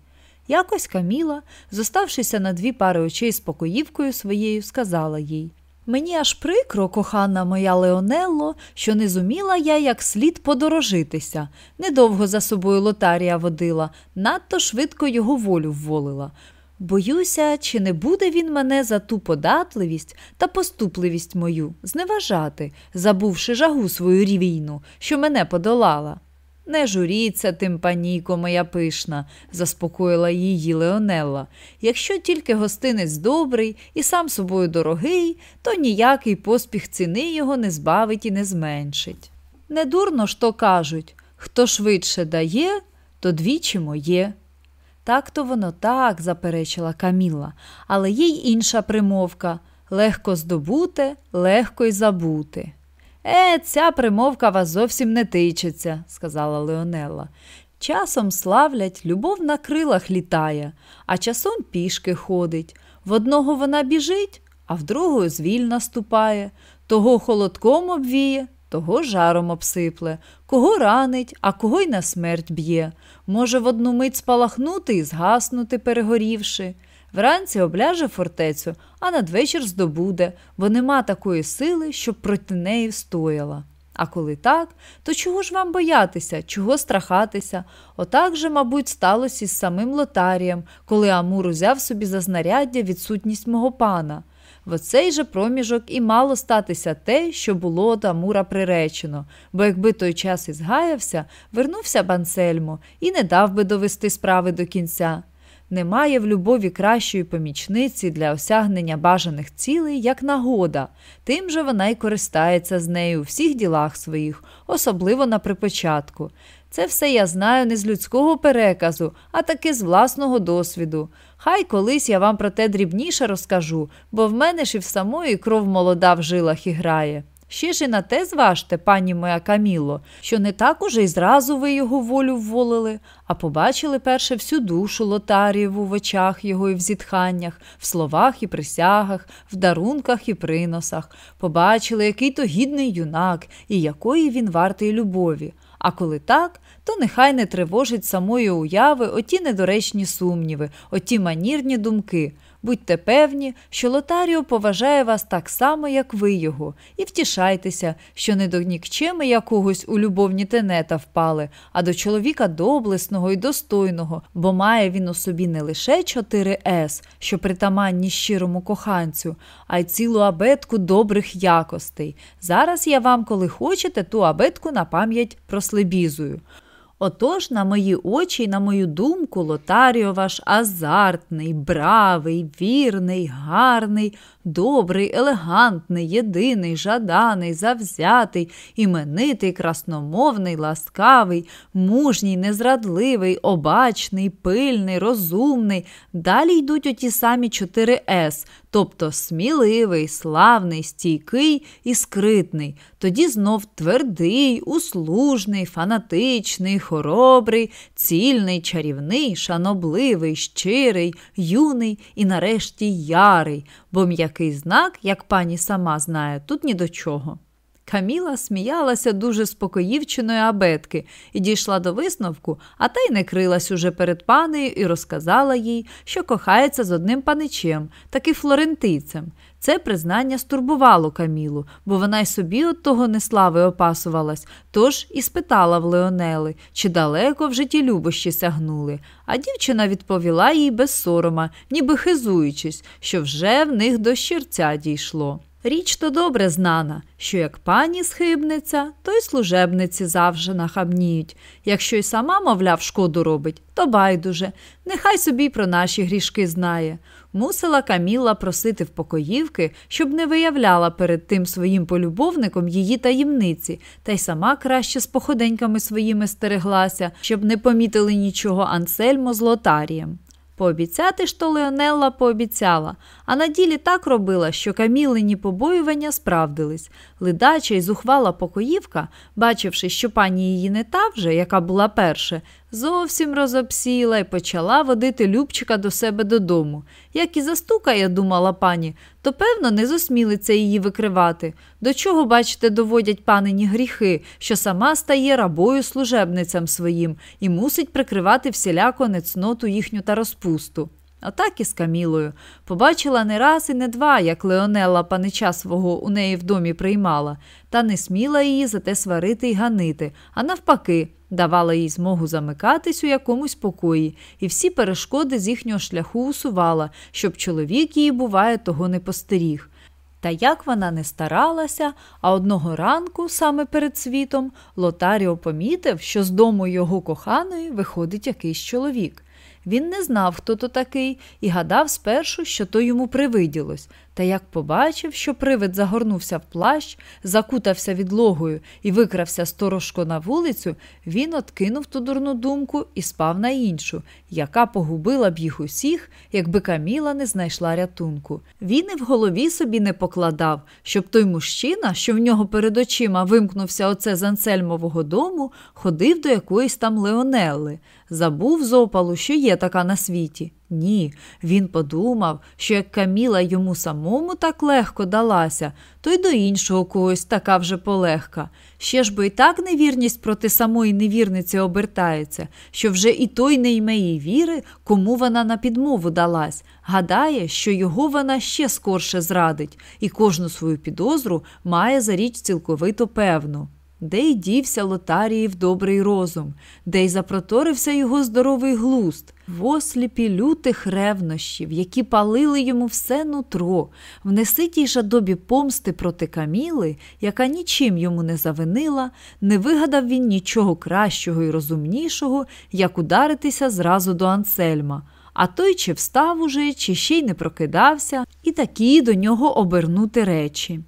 Якось Каміла, зоставшися на дві пари очей з покоївкою своєю, сказала їй Мені аж прикро, кохана моя Леонелло, що не зуміла я як слід подорожитися. Недовго за собою лотарія водила, надто швидко його волю вволила. Боюся, чи не буде він мене за ту податливість та поступливість мою зневажати, забувши жагу свою рівійну, що мене подолала. Не журіться тим, паніко, моя пишна, заспокоїла її Леонелла. Якщо тільки гостинець добрий і сам собою дорогий, то ніякий поспіх ціни його не збавить і не зменшить. Недурно ж то кажуть хто швидше дає, то двічі моє. Так то воно так, заперечила Каміла, але є й інша примовка легко здобути, легко й забути. Е, ця примовка вас зовсім не тичиться, сказала Леонела. Часом славлять, любов на крилах літає, а часом пішки ходить. В одного вона біжить, а в другого звільна ступає, того холодком обвіє, того жаром обсипле, кого ранить, а кого й на смерть б'є. Може в одну мить спалахнути і згаснути, перегорівши. Вранці обляже фортецю, а надвечір здобуде, бо нема такої сили, щоб проти неї встояла. А коли так, то чого ж вам боятися, чого страхатися? Отак же, мабуть, сталося із самим лотарієм, коли Амур узяв собі за знаряддя відсутність мого пана. В оцей же проміжок і мало статися те, що було до Амура приречено, бо якби той час і згаявся, вернувся б Ансельмо і не дав би довести справи до кінця. Немає в любові кращої помічниці для осягнення бажаних цілей, як нагода, тим же вона й користається з нею у всіх ділах своїх, особливо на припочатку. Це все я знаю не з людського переказу, а таки з власного досвіду. Хай колись я вам про те дрібніше розкажу, бо в мене ж і в самої кров молода в жилах і грає. Ще ж і на те зважте, пані моя Каміло, що не так уже й зразу ви його волю вволили, а побачили перше всю душу Лотарієву в очах його і в зітханнях, в словах і присягах, в дарунках і приносах, побачили, який то гідний юнак і якої він вартий любові. А коли так, то нехай не тривожить самої уяви оті недоречні сумніви, оті манірні думки. Будьте певні, що Лотаріо поважає вас так само, як ви його, і втішайтеся, що не до нікчеми якогось у любовні тенета впали, а до чоловіка доблесного і достойного, бо має він у собі не лише 4 С, що притаманні щирому коханцю, а й цілу абетку добрих якостей. Зараз я вам, коли хочете, ту абетку на пам'ять прослебізую. Отож, на мої очі на мою думку, Лотаріо ваш азартний, бравий, вірний, гарний, добрий, елегантний, єдиний, жаданий, завзятий, іменитий, красномовний, ласкавий, мужній, незрадливий, обачний, пильний, розумний. Далі йдуть оті самі 4 С, тобто сміливий, славний, стійкий і скритний, тоді знов твердий, услужний, фанатичний, хоробрий, цільний, чарівний, шанобливий, щирий, юний і нарешті ярий, бо м'який знак, як пані сама знає, тут ні до чого. Каміла сміялася дуже спокоївчиної абетки і дійшла до висновку, а та й не крилась уже перед панею і розказала їй, що кохається з одним паничем, таки флорентийцем. Це признання стурбувало Камілу, бо вона й собі от того неслави опасувалась, тож і спитала в Леонели, чи далеко в житті любощі сягнули. А дівчина відповіла їй без сорома, ніби хизуючись, що вже в них до щирця дійшло. Річ то добре знана, що як пані схибниця, то й служебниці завжди нахабніють. Якщо й сама, мовляв, шкоду робить, то байдуже, нехай собі про наші грішки знає. Мусила Каміла просити в покоївки, щоб не виявляла перед тим своїм полюбовником її таємниці, та й сама краще з походеньками своїми стереглася, щоб не помітили нічого Ансельмо з лотарієм. Пообіцяти ж то Леонелла пообіцяла, а на ділі так робила, що камілині побоювання справдились. Ледача й зухвала покоївка, бачивши, що пані її не та вже, яка була перше, зовсім розопсіла і почала водити Любчика до себе додому. Як і застукає, думала пані, то певно не зосмілиться її викривати. До чого, бачите, доводять панині гріхи, що сама стає рабою служебницям своїм і мусить прикривати всіляко нецноту їхню та розпусту. Отак і з Камілою. Побачила не раз і не два, як Леонелла панича свого у неї в домі приймала, та не сміла її за те сварити й ганити, а навпаки, давала їй змогу замикатись у якомусь покої, і всі перешкоди з їхнього шляху усувала, щоб чоловік її, буває, того не постеріг. Та як вона не старалася, а одного ранку, саме перед світом, Лотаріо помітив, що з дому його коханої виходить якийсь чоловік. Він не знав, хто то такий, і гадав спершу, що то йому привиділось, та як побачив, що привид загорнувся в плащ, закутався відлогою і викрався сторожко на вулицю, він откинув ту дурну думку і спав на іншу, яка погубила б їх усіх, якби Каміла не знайшла рятунку. Він і в голові собі не покладав, щоб той мужчина, що в нього перед очима вимкнувся оце з Ансельмового дому, ходив до якоїсь там Леонелли. Забув з опалу, що є така на світі. Ні, він подумав, що як Каміла йому самому так легко далася, то й до іншого когось така вже полегка. Ще ж бо й так невірність проти самої невірниці обертається, що вже і той не йме їй віри, кому вона на підмову далась, гадає, що його вона ще скорше зрадить, і кожну свою підозру має за річ цілковито певну. Де й дівся Лотаріїв добрий розум, де й запроторився його здоровий глуст, в осліпі лютих ревнощів, які палили йому все нутро, в неситій жадобі помсти проти Каміли, яка нічим йому не завинила, не вигадав він нічого кращого і розумнішого, як ударитися зразу до Ансельма. А той чи встав уже, чи ще й не прокидався, і такі до нього обернути речі.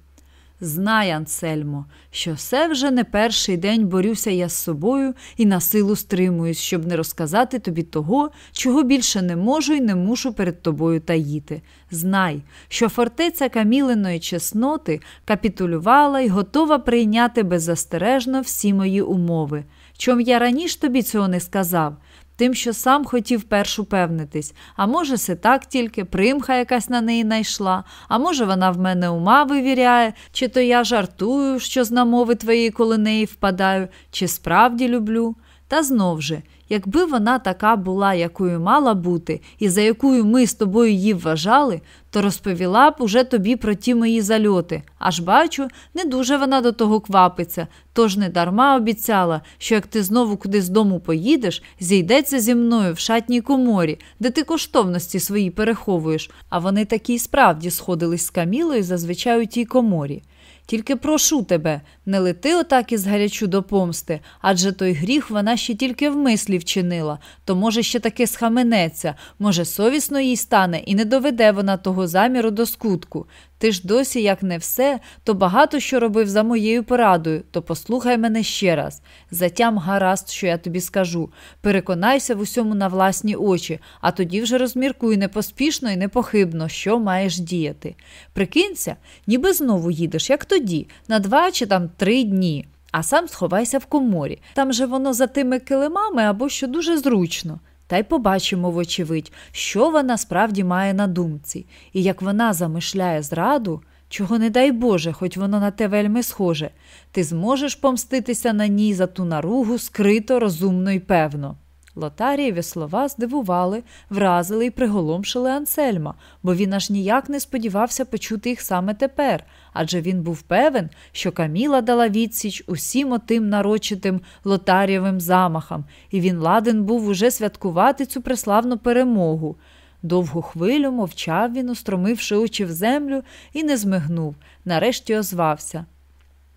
Знай, Ансельмо, що все вже не перший день борюся я з собою і на силу стримуюсь, щоб не розказати тобі того, чого більше не можу і не мушу перед тобою таїти. Знай, що фортеця Камілиної чесноти капітулювала і готова прийняти беззастережно всі мої умови. Чом я раніше тобі цього не сказав? Тим, що сам хотів перш упевнитись, а може, се так тільки примха якась на неї найшла, а може, вона в мене ума вивіряє, чи то я жартую, що з намови твоєї коли неї впадаю, чи справді люблю. Та знов же, якби вона така була, якою мала бути, і за якою ми з тобою її вважали, то розповіла б уже тобі про ті мої зальоти. Аж бачу, не дуже вона до того квапиться, тож не дарма обіцяла, що як ти знову куди з дому поїдеш, зійдеться зі мною в шатній коморі, де ти коштовності свої переховуєш, а вони такі справді сходились з Камілою зазвичай у тій коморі. Тільки прошу тебе, не лети отак із гарячу до помсти, адже той гріх вона ще тільки в мислі вчинила, то, може, ще таки схаменеться, може, совісно їй стане і не доведе вона того заміру до скутку. Ти ж досі, як не все, то багато що робив за моєю порадою, то послухай мене ще раз. Затям гаразд, що я тобі скажу. Переконайся в усьому на власні очі, а тоді вже розміркуй непоспішно і непохибно, що маєш діяти. Прикинься, ніби знову їдеш, як тоді, на два чи там три дні. А сам сховайся в коморі. Там же воно за тими килимами або що дуже зручно. Та й побачимо, вочевидь, що вона справді має на думці, і як вона замишляє зраду, чого не дай Боже, хоч воно на те вельми схоже, ти зможеш помститися на ній за ту наругу скрито, розумно і певно. Лотарієві слова здивували, вразили і приголомшили Ансельма, бо він аж ніяк не сподівався почути їх саме тепер, адже він був певен, що Каміла дала відсіч усім отим нарочитим лотарієвим замахам, і він ладен був уже святкувати цю преславну перемогу. Довгу хвилю мовчав він, устромивши очі в землю, і не змигнув, нарешті озвався.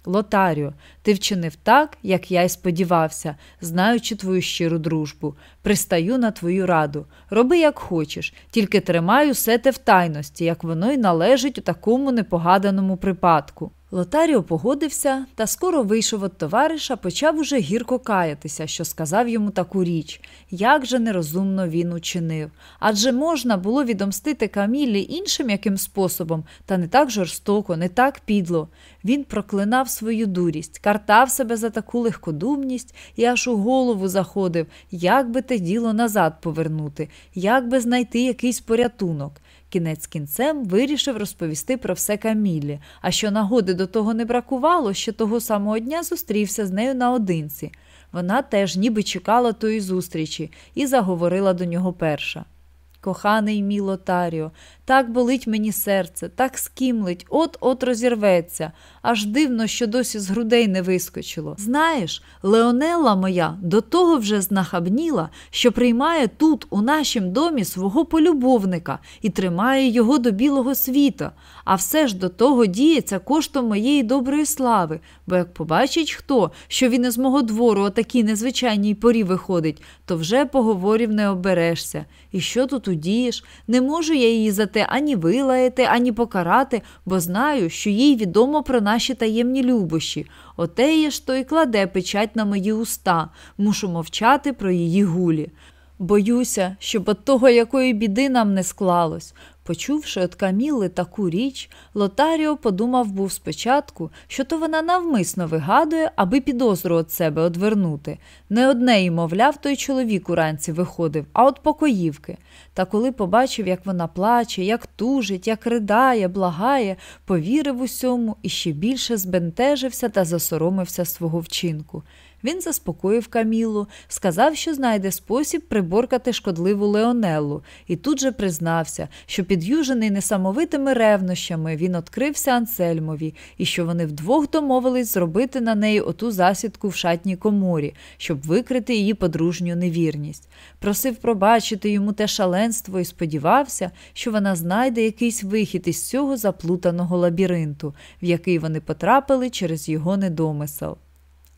Лотаріо, ти вчинив так, як я й сподівався, знаючи твою щиру дружбу. Пристаю на твою раду. Роби, як хочеш, тільки тримай усе те в тайності, як воно й належить у такому непогаданому припадку. Лотаріо погодився та скоро вийшов від товариша, почав уже гірко каятися, що сказав йому таку річ, як же нерозумно він учинив. Адже можна було відомстити Камілі іншим яким способом, та не так жорстоко, не так підло. Він проклинав свою дурість, картав себе за таку легкодумність і аж у голову заходив, як би те діло назад повернути, як би знайти якийсь порятунок. Кінець кінцем вирішив розповісти про все Камілі, а що нагоди до того не бракувало, що того самого дня зустрівся з нею наодинці. Вона теж ніби чекала тої зустрічі і заговорила до нього перша. Коханий мій Лотаріо, так болить мені серце, так скімлить, от-от розірветься, аж дивно, що досі з грудей не вискочило. Знаєш, Леонела моя до того вже знахабніла, що приймає тут, у нашім домі, свого полюбовника і тримає його до білого світа, а все ж до того діється коштом моєї доброї слави, бо як побачить хто, що він із мого двору о такій незвичайній порі виходить, то вже поговорів не оберешся. І що тут удієш? Не можу я її за те ані вилаяти, ані покарати, бо знаю, що їй відомо про наші таємні любощі. Отеє ж то й кладе печать на мої уста, мушу мовчати про її гулі. Боюся, щоб от того якої біди нам не склалось. Почувши от Каміли таку річ, Лотаріо подумав був спочатку, що то вона навмисно вигадує, аби підозру від себе одвернути. Не одне й, мовляв, той чоловік уранці виходив, а от покоївки. Та коли побачив, як вона плаче, як тужить, як ридає, благає, повірив усьому і ще більше збентежився та засоромився свого вчинку. Він заспокоїв Камілу, сказав, що знайде спосіб приборкати шкодливу Леонеллу, і тут же признався, що під'южений несамовитими ревнощами, він відкрився Ансельмові, і що вони вдвох домовились зробити на неї оту засідку в шатній коморі, щоб викрити її подружню невірність. Просив пробачити йому те шаленство і сподівався, що вона знайде якийсь вихід із цього заплутаного лабіринту, в який вони потрапили через його недомисел.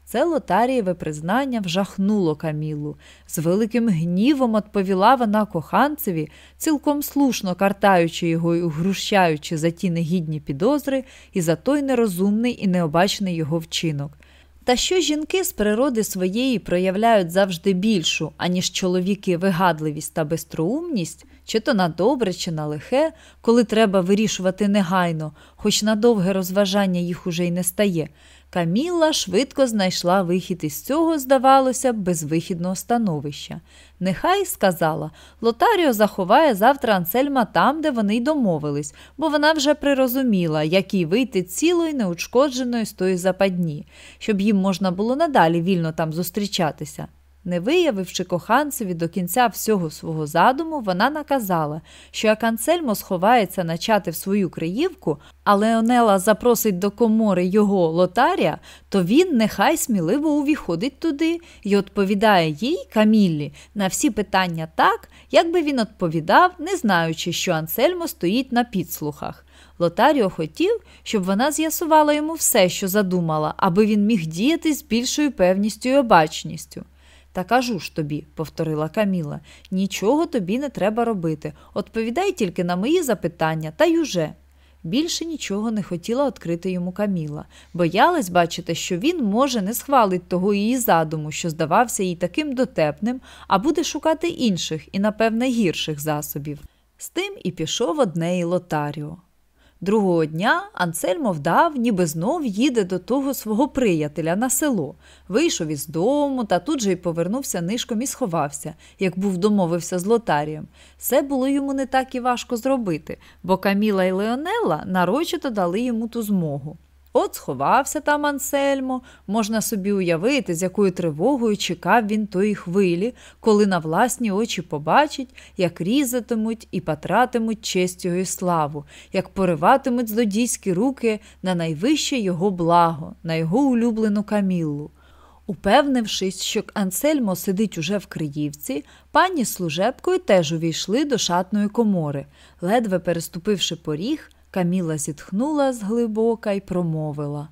Це Лотарієве признання вжахнуло Камілу. З великим гнівом відповіла вона коханцеві, цілком слушно картаючи його і угрущаючи за ті негідні підозри і за той нерозумний і необачний його вчинок. Та що жінки з природи своєї проявляють завжди більшу, аніж чоловіки вигадливість та безтроумність, чи то на добре, чи на лихе, коли треба вирішувати негайно, хоч на довге розважання їх уже й не стає. Каміла швидко знайшла вихід із цього, здавалося, безвихідного становища. Нехай, сказала, Лотаріо заховає завтра Ансельма там, де вони й домовились, бо вона вже прирозуміла, як їй вийти цілою неушкодженою з тої западні, щоб їм можна було надалі вільно там зустрічатися. Не виявивши коханцеві до кінця всього свого задуму, вона наказала, що як Ансельмо сховається начати в свою криївку, а Леонела запросить до комори його лотарія, то він нехай сміливо увіходить туди і відповідає їй, Каміллі, на всі питання так, як би він відповідав, не знаючи, що Ансельмо стоїть на підслухах. Лотаріо хотів, щоб вона з'ясувала йому все, що задумала, аби він міг діяти з більшою певністю і обачністю. Та кажу ж тобі, повторила Каміла, нічого тобі не треба робити. Отповідай тільки на мої запитання, та й уже. Більше нічого не хотіла відкрити йому Каміла. Боялась бачити, що він, може, не схвалить того її задуму, що здавався їй таким дотепним, а буде шукати інших і, напевне, гірших засобів. З тим і пішов одне і Лотаріо. Другого дня Ансельмо вдав, ніби знов їде до того свого приятеля на село. Вийшов із дому та тут же й повернувся нишком і сховався, як був домовився з лотарієм. Все було йому не так і важко зробити, бо Каміла і Леонелла нарочито дали йому ту змогу. От сховався там Ансельмо, можна собі уявити, з якою тривогою чекав він тої хвилі, коли на власні очі побачить, як різатимуть і патратимуть честь його і славу, як пориватимуть злодійські руки на найвище його благо, на його улюблену каміллу. Упевнившись, що Ансельмо сидить уже в Криївці, пані з служебкою теж увійшли до шатної комори. Ледве переступивши поріг, Каміла зітхнула зглибока й промовила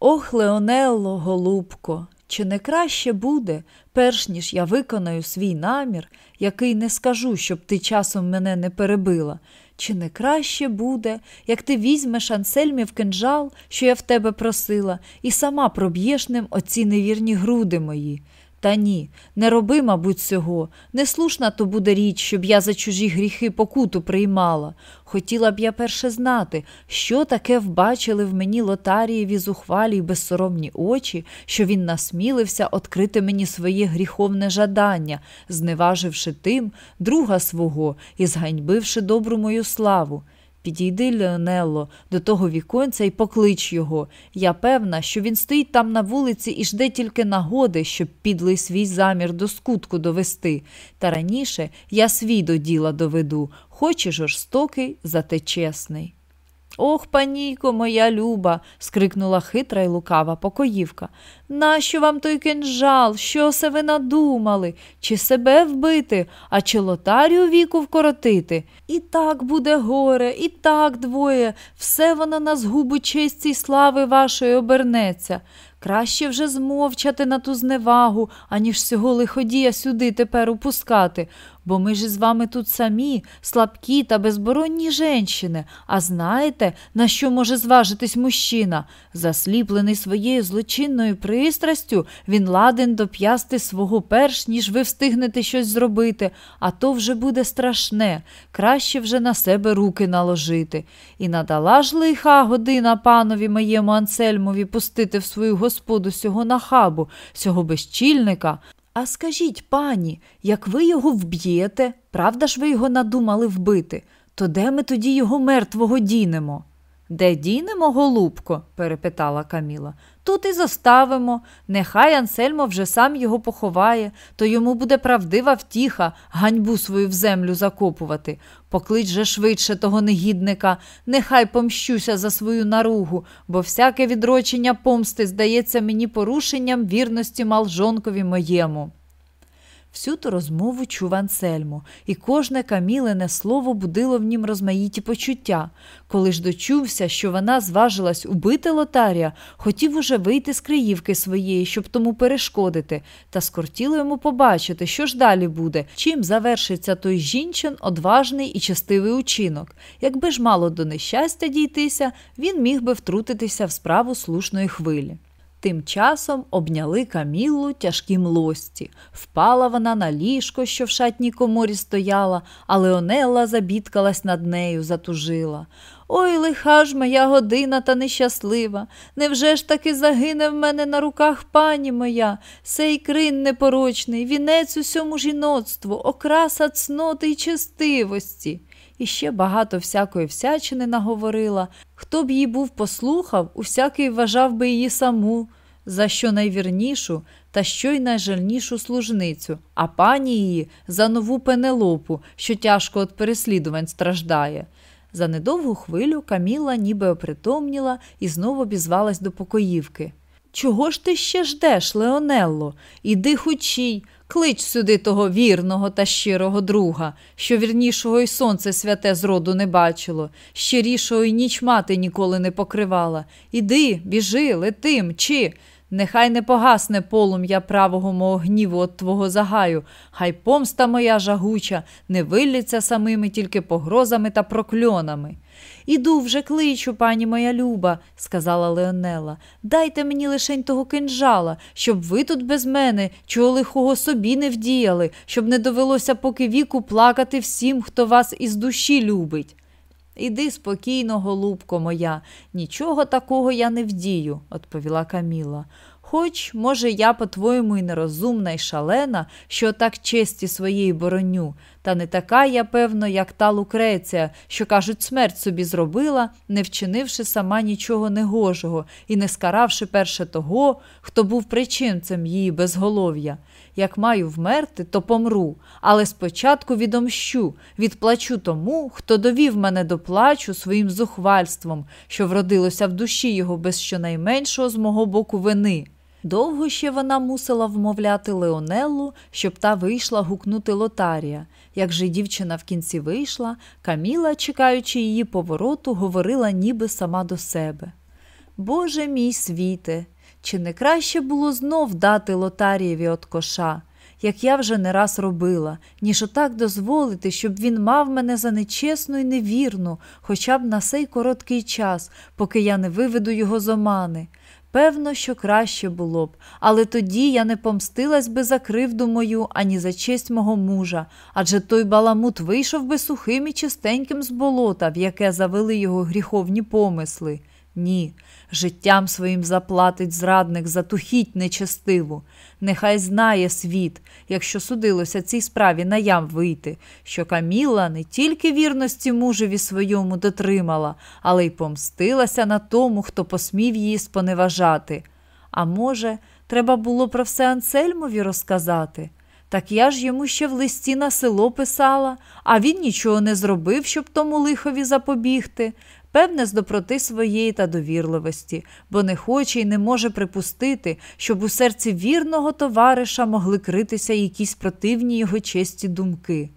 Ох, Леонелло, голубко, чи не краще буде, перш ніж я виконаю свій намір, який не скажу, щоб ти часом мене не перебила, чи не краще буде, як ти візьмеш Ансельмів кинджал, що я в тебе просила, і сама проб'єш ним оці невірні груди мої. Та ні, не роби, мабуть, цього. Неслушна то буде річ, щоб я за чужі гріхи покуту приймала. Хотіла б я перше знати, що таке вбачили в мені лотарієві зухвалі й безсоромні очі, що він насмілився відкрити мені своє гріховне жадання, зневаживши тим друга свого і зганьбивши добру мою славу. Підійди, Леонелло, до того віконця і поклич його. Я певна, що він стоїть там на вулиці і жде тільки нагоди, щоб підлий свій замір до скутку довести. Та раніше я свій до діла доведу, хоч жорстокий, зате чесний. Ох, панійко, моя люба, скрикнула хитра й лукава покоївка. Нащо вам той кинжал? Що се ви надумали? Чи себе вбити, а чи лотарію віку вкоротити? І так буде горе, і так двоє, все воно на згубу честі й слави вашої обернеться. Краще вже змовчати на ту зневагу, аніж цього лиходія сюди тепер упускати, бо ми ж з вами тут самі, слабкі та безборонні женщини. А знаєте, на що може зважитись мужчина? Засліплений своєю злочинною пристрастю, він ладен доп'ясти свого перш, ніж ви встигнете щось зробити, а то вже буде страшне, краще вже на себе руки наложити. І надала ж лиха година панові моєму Ансельмові пустити в свою господу сього нахабу, сього безчільника. А скажіть, пані, як ви його вб'єте, правда ж ви його надумали вбити, то де ми тоді його мертвого дінемо? Де дінемо, голубко? перепитала Каміла. Тут і заставимо. Нехай Ансельмо вже сам його поховає, то йому буде правдива втіха, ганьбу свою в землю закопувати. Поклич же швидше того негідника, нехай помщуся за свою наругу, бо всяке відрочення помсти здається мені порушенням вірності малжонкові моєму. Всю ту розмову чув Ансельмо, і кожне камілене слово будило в нім розмаїті почуття. Коли ж дочувся, що вона зважилась убити лотарія, хотів уже вийти з Криївки своєї, щоб тому перешкодити, та скортіло йому побачити, що ж далі буде, чим завершиться той жінчин одважний і частивий учинок. Якби ж мало до нещастя дійтися, він міг би втрутитися в справу слушної хвилі. Тим часом обняли Каміллу тяжкі млості. Впала вона на ліжко, що в шатній коморі стояла, а Леонелла забідкалась над нею, затужила. Ой, лиха ж моя година та нещаслива. Невже ж таки загине в мене на руках пані моя, сей крин непорочний, вінець усьому жіноцтву, окраса цноти й честивості і ще багато всякої всячини наговорила. Хто б її був послухав, усякий вважав би її саму, за що найвірнішу та що й найжальнішу служницю, а пані її за нову пенелопу, що тяжко від переслідувань страждає. За недовгу хвилю Каміла ніби опритомніла і знову обізвалась до покоївки. Чого ж ти ще ждеш, Леонелло? Іди хучій, Клич сюди того вірного та щирого друга, що вірнішого й сонце святе зроду не бачило, щирішого й ніч мати ніколи не покривала. Іди, біжи, лети, мчи. Нехай не погасне полум'я правого мого гніву от твого загаю, хай помста моя жагуча не вилляться самими тільки погрозами та прокльонами. Іду вже кличу, пані моя люба, сказала Леонела. Дайте мені лишень того кинжала, щоб ви тут без мене чого лихого собі не вдіяли, щоб не довелося поки віку плакати всім, хто вас із душі любить. Іди спокійно, голубко моя, нічого такого я не вдію, відповіла Каміла. Хоч, може, я, по-твоєму, і нерозумна і шалена, що так честі своєї бороню, та не така я, певно, як та Лукреція, що, кажуть, смерть собі зробила, не вчинивши сама нічого негожого і не скаравши перше того, хто був причинцем її безголов'я. Як маю вмерти, то помру, але спочатку відомщу, відплачу тому, хто довів мене до плачу своїм зухвальством, що вродилося в душі його без щонайменшого з мого боку вини. Довго ще вона мусила вмовляти Леонеллу, щоб та вийшла гукнути лотарія. Як же дівчина в кінці вийшла, Каміла, чекаючи її повороту, говорила ніби сама до себе. Боже мій світе, чи не краще було знов дати лотарієві от коша, як я вже не раз робила, ніж отак дозволити, щоб він мав мене за нечесну і невірну, хоча б на сей короткий час, поки я не виведу його з омани. Певно, що краще було б, але тоді я не помстилась би за кривду мою, ані за честь мого мужа, адже той баламут вийшов би сухим і чистеньким з болота, в яке завели його гріховні помисли. Ні, життям своїм заплатить зрадник за ту хіть нечестиву. Нехай знає світ, якщо судилося цій справі на ям вийти, що Каміла не тільки вірності мужеві своєму дотримала, але й помстилася на тому, хто посмів її споневажати. А може, треба було про все Ансельмові розказати? Так я ж йому ще в листі на село писала, а він нічого не зробив, щоб тому лихові запобігти певне, з доброти своєї та довірливості, бо не хоче і не може припустити, щоб у серці вірного товариша могли критися якісь противні його честі думки.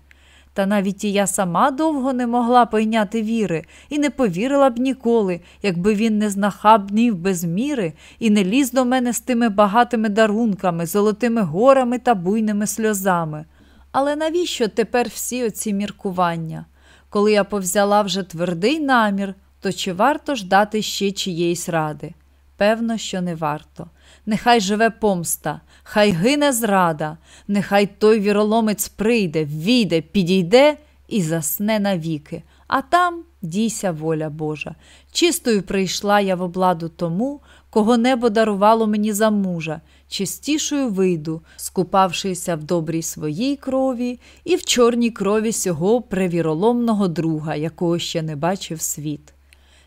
Та навіть і я сама довго не могла пойняти віри і не повірила б ніколи, якби він не знахабнів без міри і не ліз до мене з тими багатими дарунками, золотими горами та буйними сльозами. Але навіщо тепер всі оці міркування? Коли я повзяла вже твердий намір, то чи варто ждати ще чиєїсь ради? Певно, що не варто. Нехай живе помста, хай гине зрада, нехай той віроломець прийде, війде, підійде і засне навіки, а там дійся воля Божа. Чистою прийшла я в обладу тому, кого небо дарувало мені за мужа, чистішою вийду, скупавшися в добрій своїй крові і в чорній крові сього превіроломного друга, якого ще не бачив світ.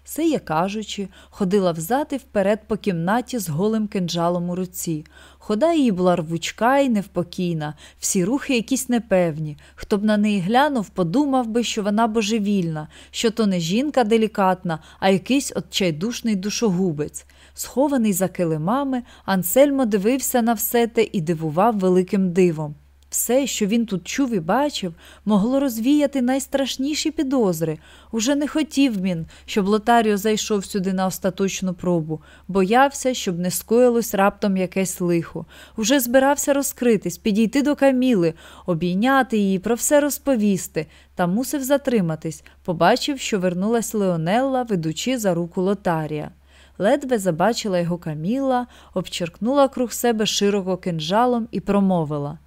Сеє кажучи, ходила взад і вперед по кімнаті з голим кинджалом у руці. Хода її була рвучка і невпокійна, всі рухи якісь непевні. Хто б на неї глянув, подумав би, що вона божевільна, що то не жінка делікатна, а якийсь отчайдушний душогубець. Схований за килимами, Ансельмо дивився на все те і дивував великим дивом. Все, що він тут чув і бачив, могло розвіяти найстрашніші підозри. Уже не хотів він, щоб Лотаріо зайшов сюди на остаточну пробу, боявся, щоб не скоїлось раптом якесь лихо. Уже збирався розкритись, підійти до Каміли, обійняти її, про все розповісти, та мусив затриматись, побачив, що вернулась Леонелла, ведучи за руку Лотарія. Ледве забачила його Каміла, обчеркнула круг себе широко кинжалом і промовила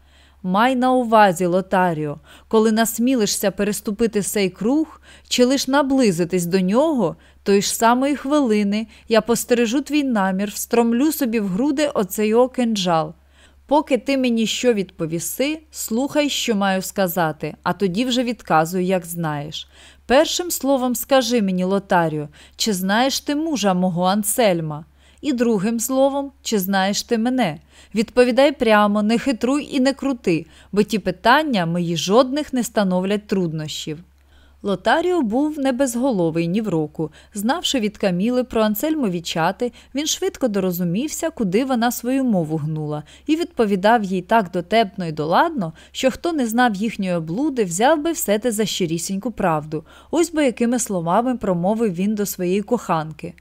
Май на увазі, Лотаріо, коли насмілишся переступити сей круг чи лиш наблизитись до нього, тої ж самої хвилини я постережу твій намір, встромлю собі в груди оцей його. Поки ти мені що відповіси, слухай, що маю сказати, а тоді вже відказуй, як знаєш. Першим словом скажи мені, Лотаріо, чи знаєш ти мужа мого Ансельма? І другим словом, чи знаєш ти мене? Відповідай прямо, не хитруй і не крути, бо ті питання мої жодних не становлять труднощів. Лотаріо був не безголовий ні в року. Знавши від Каміли про Ансельмові чати, він швидко дорозумівся, куди вона свою мову гнула, і відповідав їй так дотепно і доладно, що хто не знав їхньої облуди, взяв би все те за щирісіньку правду. Ось бо якими словами промовив він до своєї коханки.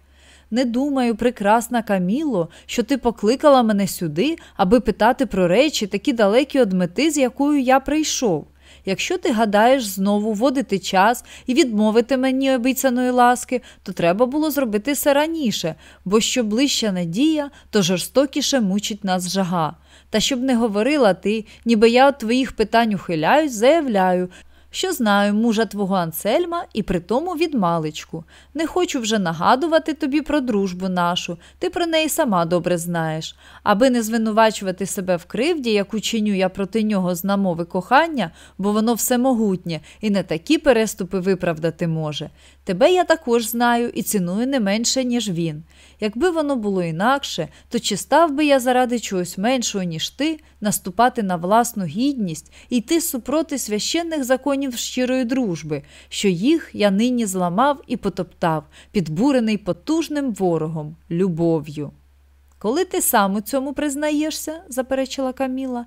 Не думаю, прекрасна Каміло, що ти покликала мене сюди, аби питати про речі, такі далекі від мети, з якою я прийшов. Якщо ти гадаєш знову вводити час і відмовити мені обіцяної ласки, то треба було зробити все раніше, бо що ближча надія, то жорстокіше мучить нас жага. Та щоб не говорила ти, ніби я від твоїх питань ухиляюсь, заявляю, що знаю мужа твого Ансельма і при тому від маличку. Не хочу вже нагадувати тобі про дружбу нашу, ти про неї сама добре знаєш. Аби не звинувачувати себе в кривді, яку чиню я проти нього з намови кохання, бо воно всемогутнє і не такі переступи виправдати може. Тебе я також знаю і ціную не менше, ніж він. Якби воно було інакше, то чи став би я заради чогось меншого, ніж ти, наступати на власну гідність і йти супроти священних законів щирої дружби, що їх я нині зламав і потоптав, підбурений потужним ворогом, любов'ю. Коли ти сам у цьому признаєшся, заперечила Каміла,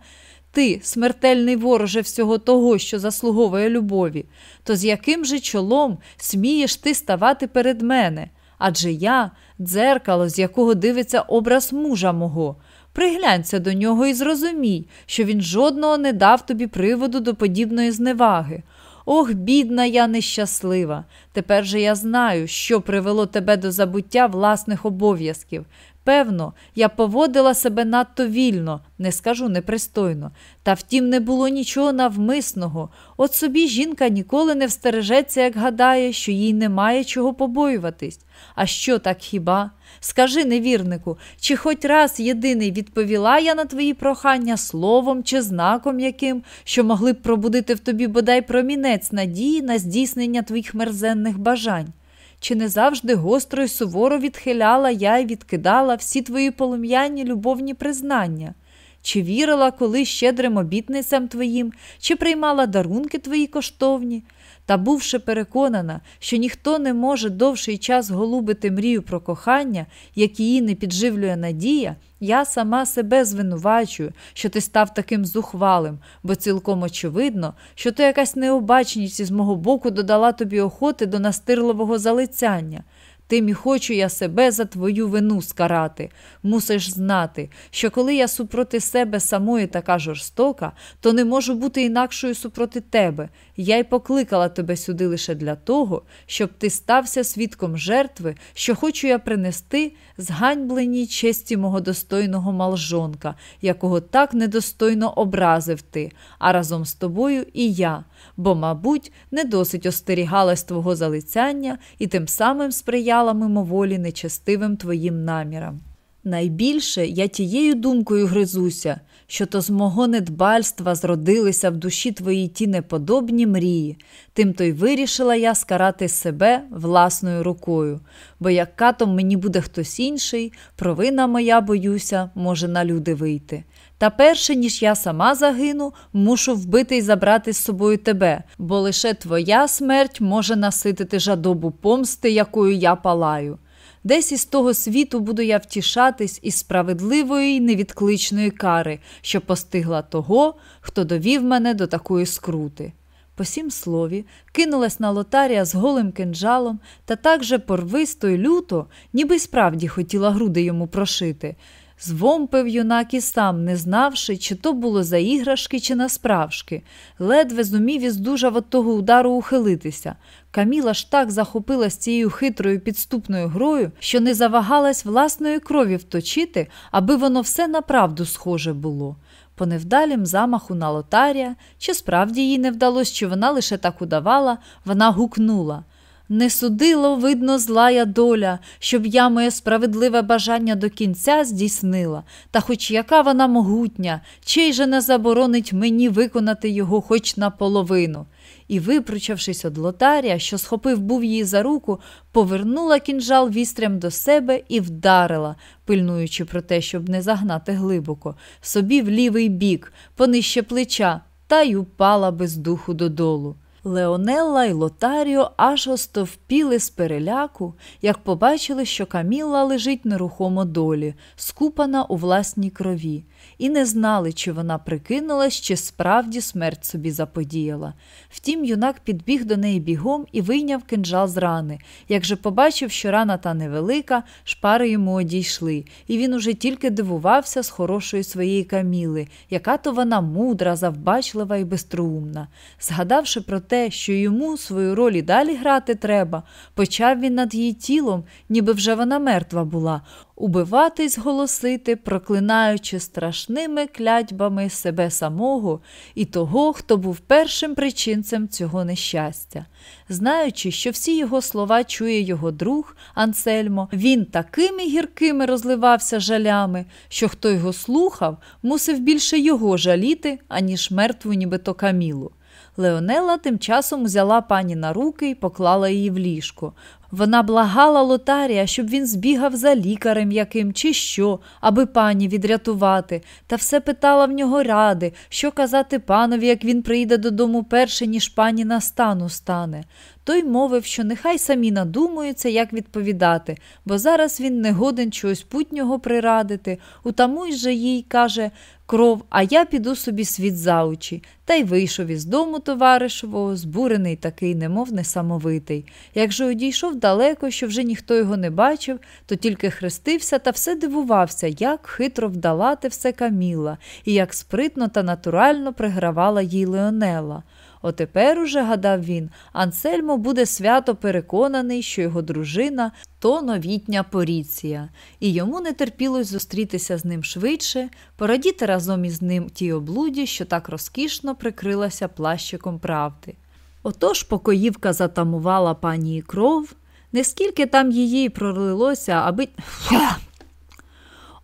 ти, смертельний вороже всього того, що заслуговує любові, то з яким же чолом смієш ти ставати перед мене? Адже я дзеркало, з якого дивиться образ мужа мого. Приглянься до нього і зрозумій, що він жодного не дав тобі приводу до подібної зневаги. Ох, бідна я нещаслива. Тепер же я знаю, що привело тебе до забуття власних обов'язків. Певно, я поводила себе надто вільно, не скажу непристойно, та втім, не було нічого навмисного. От собі жінка ніколи не встережеться, як гадає, що їй немає чого побоюватись. А що так хіба? Скажи, невірнику, чи хоч раз єдиний відповіла я на твої прохання словом чи знаком яким, що могли б пробудити в тобі бодай промінець надії на здійснення твоїх мерзенних бажань? Чи не завжди гостро й суворо відхиляла я й відкидала всі твої полум'яні любовні признання? Чи вірила коли щедрим обітницям твоїм, чи приймала дарунки твої коштовні? Та, бувши переконана, що ніхто не може довший час голубити мрію про кохання, як її не підживлює надія, я сама себе звинувачую, що ти став таким зухвалим, бо цілком очевидно, що то якась необачність із мого боку додала тобі охоти до настирливого залицяння. Тим і хочу я себе за твою вину скарати. Мусиш знати, що коли я супроти себе самої така жорстока, то не можу бути інакшою супроти тебе. Я й покликала тебе сюди лише для того, щоб ти стався свідком жертви, що хочу я принести зганьбленій честі мого достойного малжонка, якого так недостойно образив ти, а разом з тобою і я, бо, мабуть, не досить остерігалась твого залицяння і тим самим сприяла мимоволі нечестивим твоїм намірам. Найбільше я тією думкою гризуся, що то з мого недбальства зродилися в душі твої ті неподобні мрії, тим то й вирішила я скарати себе власною рукою, бо як катом мені буде хтось інший, провина моя, боюся, може на люди вийти. Та перше, ніж я сама загину, мушу вбити й забрати з собою тебе, бо лише твоя смерть може наситити жадобу помсти, якою я палаю. Десь із того світу буду я втішатись із справедливої невідкличної кари, що постигла того, хто довів мене до такої скрути. По сім слові, кинулась на лотарія з голим кинджалом та так же порвисто й люто, ніби справді хотіла груди йому прошити. Звомпив юнак і сам, не знавши, чи то було за іграшки, чи насправжки. Ледве зумів із дуже від того удару ухилитися. Каміла ж так захопилась цією хитрою підступною грою, що не завагалась власної крові вточити, аби воно все на правду схоже було. По невдалім замаху на лотарія, чи справді їй не вдалося, чи вона лише так удавала, вона гукнула. Не судило, видно, злая доля, щоб я моє справедливе бажання до кінця здійснила, та хоч яка вона могутня, чий же не заборонить мені виконати його хоч наполовину. І, випручавшись од лотарія, що схопив був її за руку, повернула кінжал вістрям до себе і вдарила, пильнуючи про те, щоб не загнати глибоко, собі в лівий бік, понижче плеча, та й упала без духу додолу. Леонелла й Лотаріо аж остовпіли з переляку, як побачили, що Каміла лежить нерухомо долі, скупана у власній крові, і не знали, чи вона прикинулась, чи справді смерть собі заподіяла. Втім, юнак підбіг до неї бігом і вийняв кинджал з рани. Як же побачив, що рана та невелика, шпари йому одійшли, і він уже тільки дивувався з хорошої своєї каміли, яка то вона мудра, завбачлива і безтруумна. Згадавши про те, що йому свою роль і далі грати треба, почав він над її тілом, ніби вже вона мертва була, убиватись, голосити, проклинаючи страшними клятьбами себе самого і того, хто був першим причинцем цього нещастя. Знаючи, що всі його слова чує його друг Ансельмо, він такими гіркими розливався жалями, що хто його слухав, мусив більше його жаліти, аніж мертву, нібито камілу. Леонела тим часом взяла пані на руки і поклала її в ліжко. Вона благала лотарія, щоб він збігав за лікарем яким чи що, аби пані відрятувати, та все питала в нього ради, що казати панові, як він прийде додому перше, ніж пані на стану стане. Той мовив, що нехай самі надумуються, як відповідати, бо зараз він не годен чогось путнього прирадити. Утамуй же їй, каже, кров, а я піду собі світ за очі. Та й вийшов із дому товаришового, збурений такий, немов несамовитий. Як же одійшов далеко, що вже ніхто його не бачив, то тільки хрестився та все дивувався, як хитро вдала те все Каміла і як спритно та натурально пригравала їй Леонела. Отепер уже, гадав він, Ансельмо буде свято переконаний, що його дружина то новітня Поріція, і йому не терпілось зустрітися з ним швидше, порадіти разом із ним тій облуді, що так розкішно прикрилася плащиком правди. Отож покоївка затамувала пані кров, не скільки там її пролилося, аби.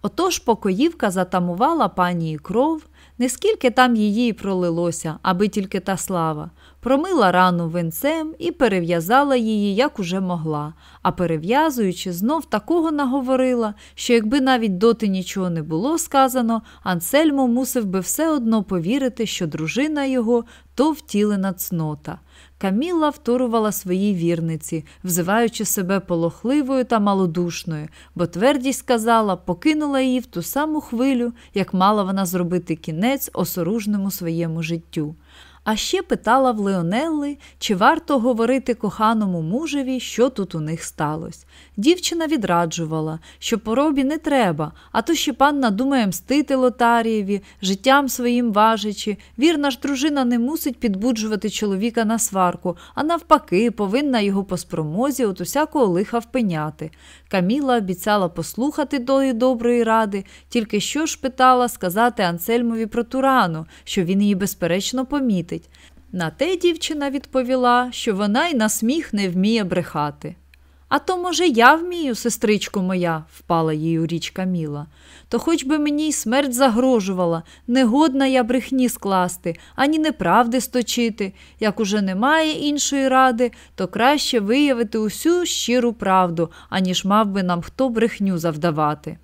Отож покоївка затамувала пані кров, не скільки там її пролилося, аби тільки та слава, промила рану венцем і перев'язала її, як уже могла, а перев'язуючи, знов такого наговорила, що якби навіть доти нічого не було сказано, Ансельмо мусив би все одно повірити, що дружина його то втілена цнота. Каміла вторувала своїй вірниці, взиваючи себе полохливою та малодушною, бо твердість сказала, покинула її в ту саму хвилю, як мала вона зробити кінець осоружному своєму життю. А ще питала в Леонелли, чи варто говорити коханому мужеві, що тут у них сталося. Дівчина відраджувала, що поробі не треба, а то ще панна думає мстити Лотарієві, життям своїм важичи. Вірна ж дружина не мусить підбуджувати чоловіка на сварку, а навпаки, повинна його по спромозі от усякого лиха впиняти. Каміла обіцяла послухати тої доброї ради, тільки що ж питала сказати Ансельмові про Турану, що він її безперечно помітить. На те дівчина відповіла, що вона й на сміх не вміє брехати. А то, може, я вмію, сестричко моя, впала їй у річ Каміла. То хоч би мені й смерть загрожувала, негодна я брехні скласти, ані неправди сточити. Як уже немає іншої ради, то краще виявити усю щиру правду, аніж мав би нам хто брехню завдавати.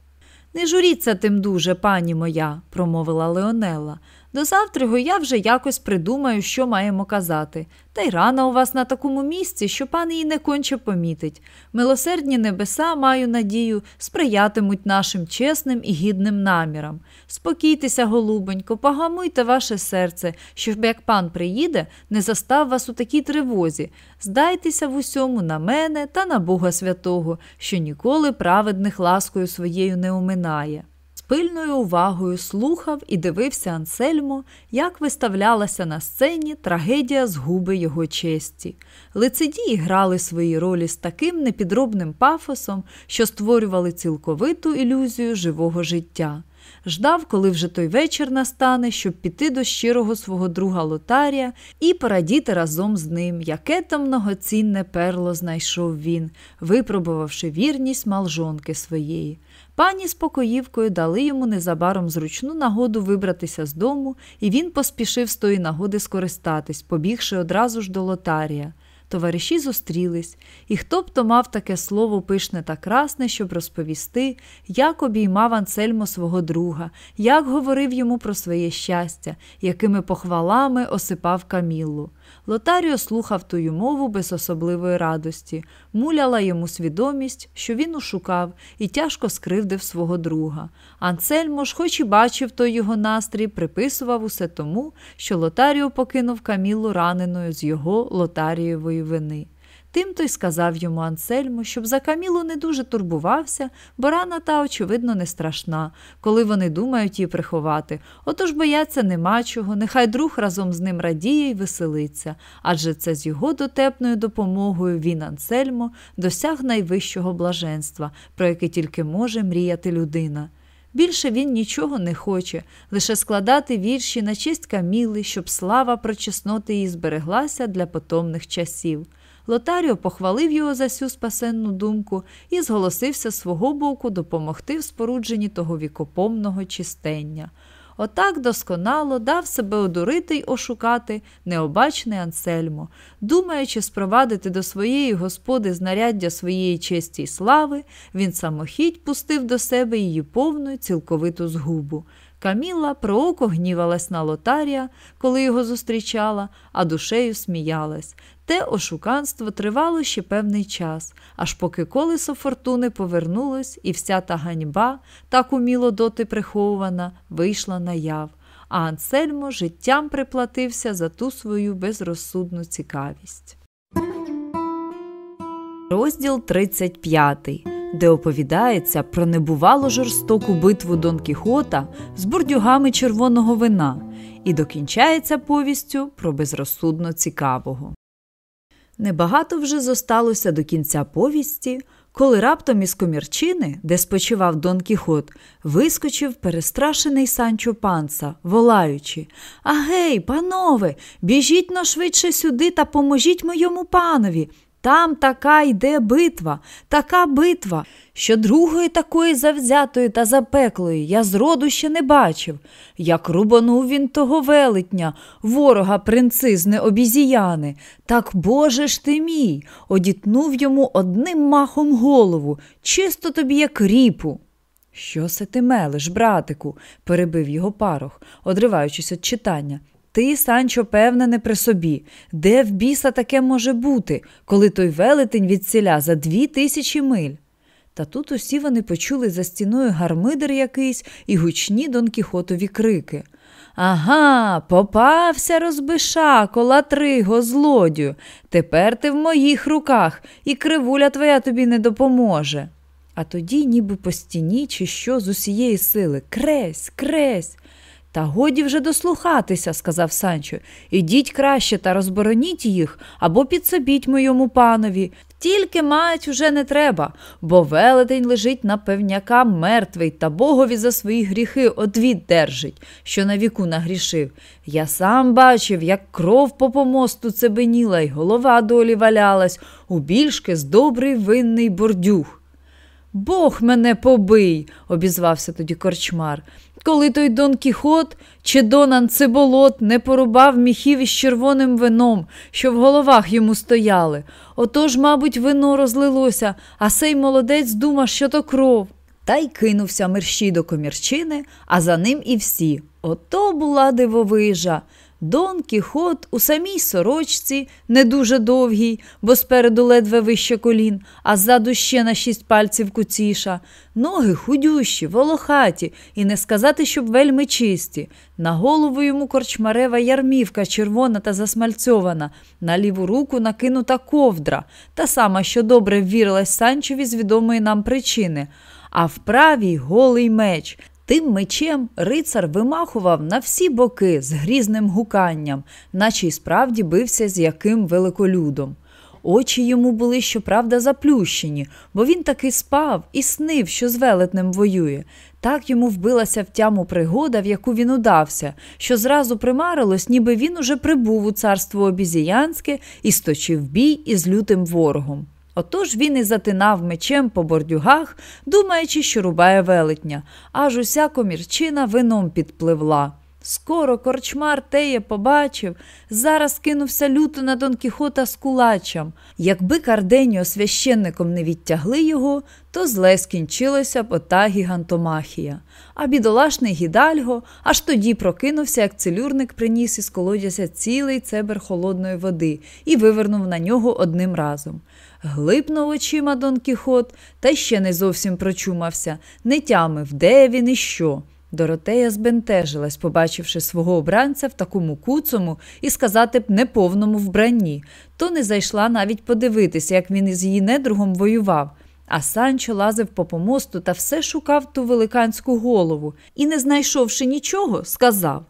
Не журіться тим дуже, пані моя, промовила Леонела. До завтра я вже якось придумаю, що маємо казати. Та й рана у вас на такому місці, що пан її не конче помітить. Милосердні небеса, маю надію, сприятимуть нашим чесним і гідним намірам. Спокійтеся, голубонько, погамуйте ваше серце, щоб як пан приїде, не застав вас у такій тривозі. Здайтеся в усьому на мене та на Бога Святого, що ніколи праведних ласкою своєю не оминає пильною увагою слухав і дивився Ансельмо, як виставлялася на сцені трагедія згуби його честі. Лицедії грали свої ролі з таким непідробним пафосом, що створювали цілковиту ілюзію живого життя. Ждав, коли вже той вечір настане, щоб піти до щирого свого друга Лотарія і порадіти разом з ним, яке там многоцінне перло знайшов він, випробувавши вірність малжонки своєї. Пані з покоївкою дали йому незабаром зручну нагоду вибратися з дому, і він поспішив з тої нагоди скористатись, побігши одразу ж до лотарія. Товариші зустрілись, і хто б то мав таке слово пишне та красне, щоб розповісти, як обіймав Ансельмо свого друга, як говорив йому про своє щастя, якими похвалами осипав Каміллу. Лотаріо слухав тую мову без особливої радості, муляла йому свідомість, що він ушукав і тяжко скривдив свого друга. Ансельмо ж, хоч і бачив той його настрій, приписував усе тому, що Лотаріо покинув Камілу раненою з його Лотарієвої вини. Тим той сказав йому Ансельму, щоб за Камілу не дуже турбувався, бо рана та, очевидно, не страшна, коли вони думають її приховати. Отож бояться нема чого, нехай друг разом з ним радіє і веселиться, адже це з його дотепною допомогою він, Ансельмо, досяг найвищого блаженства, про яке тільки може мріяти людина. Більше він нічого не хоче, лише складати вірші на честь Каміли, щоб слава про чесноти її збереглася для потомних часів. Лотаріо похвалив його за цю спасенну думку і зголосився свого боку допомогти в спорудженні того вікопомного чистення. Отак досконало дав себе одурити й ошукати необачний Ансельмо, думаючи спровадити до своєї господи знаряддя своєї честі й слави, він самохідь пустив до себе її повну цілковиту згубу. Каміла про око гнівалась на лотарія, коли його зустрічала, а душею сміялась. Те ошуканство тривало ще певний час, аж поки колесо фортуни повернулось, і вся та ганьба, так уміло доти приховувана, вийшла наяв, а Ансельмо життям приплатився за ту свою безрозсудну цікавість. Розділ 35 де оповідається про небувало жорстоку битву Дон Кіхота з бурдюгами червоного вина, і докінчається повістю про безрозсудно цікавого. Небагато вже зосталося до кінця повісті, коли раптом із комірчини, де спочивав Дон Кіхот, вискочив перестрашений Санчо панца, волаючи Агей, панове, біжіть но швидше сюди та поможіть моєму панові. Там така йде битва, така битва, що другої такої завзятої та запеклої я зроду ще не бачив, як рубанув він того велетня, ворога принцизни обізіяни, так Боже ж ти мій, одітнув йому одним махом голову, чисто тобі, як ріпу. Що се ти мелиш, братику? перебив його парох, одриваючись від читання. Ти, Санчо, певне, не при собі. Де в біса таке може бути, коли той велетень від селя за дві тисячі миль? Та тут усі вони почули за стіною гармидер якийсь і гучні Дон Кіхотові крики. Ага, попався розбиша, колатриго, злодію. Тепер ти в моїх руках, і кривуля твоя тобі не допоможе. А тоді, ніби по стіні, чи що з усієї сили кресь, кресь. Та годі вже дослухатися, сказав Санчо. Ідіть краще та розбороніть їх або підсобіть моєму панові. Тільки мать уже не треба, бо велетень лежить на певняка мертвий та богові за свої гріхи одвід держить, що на віку нагрішив. Я сам бачив, як кров по помосту цебеніла, й голова долі валялась, у більшки з добрий винний бордюг. Бог мене побий, обізвався тоді корчмар. Коли той Дон Кіхот чи Донан Циболот не порубав міхів із червоним вином, що в головах йому стояли. Отож, мабуть, вино розлилося, а сей молодець думав, що то кров. Та й кинувся мерщій до комірчини, а за ним і всі. Ото була дивовижа. Дон Кіхот у самій сорочці, не дуже довгій, бо спереду ледве вище колін, а ззаду ще на шість пальців куціша, ноги худющі, волохаті, і не сказати, щоб вельми чисті. На голову йому корчмарева ярмівка, червона та засмальцьована, на ліву руку накинута ковдра, та сама, що добре ввірилась Санчові з відомої нам причини, а в правій голий меч. Тим мечем рицар вимахував на всі боки з грізним гуканням, наче й справді бився з яким великолюдом. Очі йому були, щоправда, заплющені, бо він таки спав і снив, що з велетнем воює. Так йому вбилася в тяму пригода, в яку він удався, що зразу примарилось, ніби він уже прибув у царство обізіянське і сточив бій із лютим ворогом. Отож він і затинав мечем по бордюгах, думаючи, що рубає велетня, аж уся комірчина вином підпливла. Скоро корчмар теє побачив, зараз кинувся люто на Дон Кіхота з кулачем. Якби Карденіо священником не відтягли його, то зле скінчилося б ота гігантомахія. А бідолашний гідальго аж тоді прокинувся, як целюрник приніс із колодязя цілий цебер холодної води і вивернув на нього одним разом. Глипнув очима Дон Кіхот, та ще не зовсім прочумався, не тямив, де він і що. Доротея збентежилась, побачивши свого обранця в такому куцому і сказати б неповному вбранні, то не зайшла навіть подивитися, як він із її недругом воював. А Санчо лазив по помосту та все шукав ту великанську голову і, не знайшовши нічого, сказав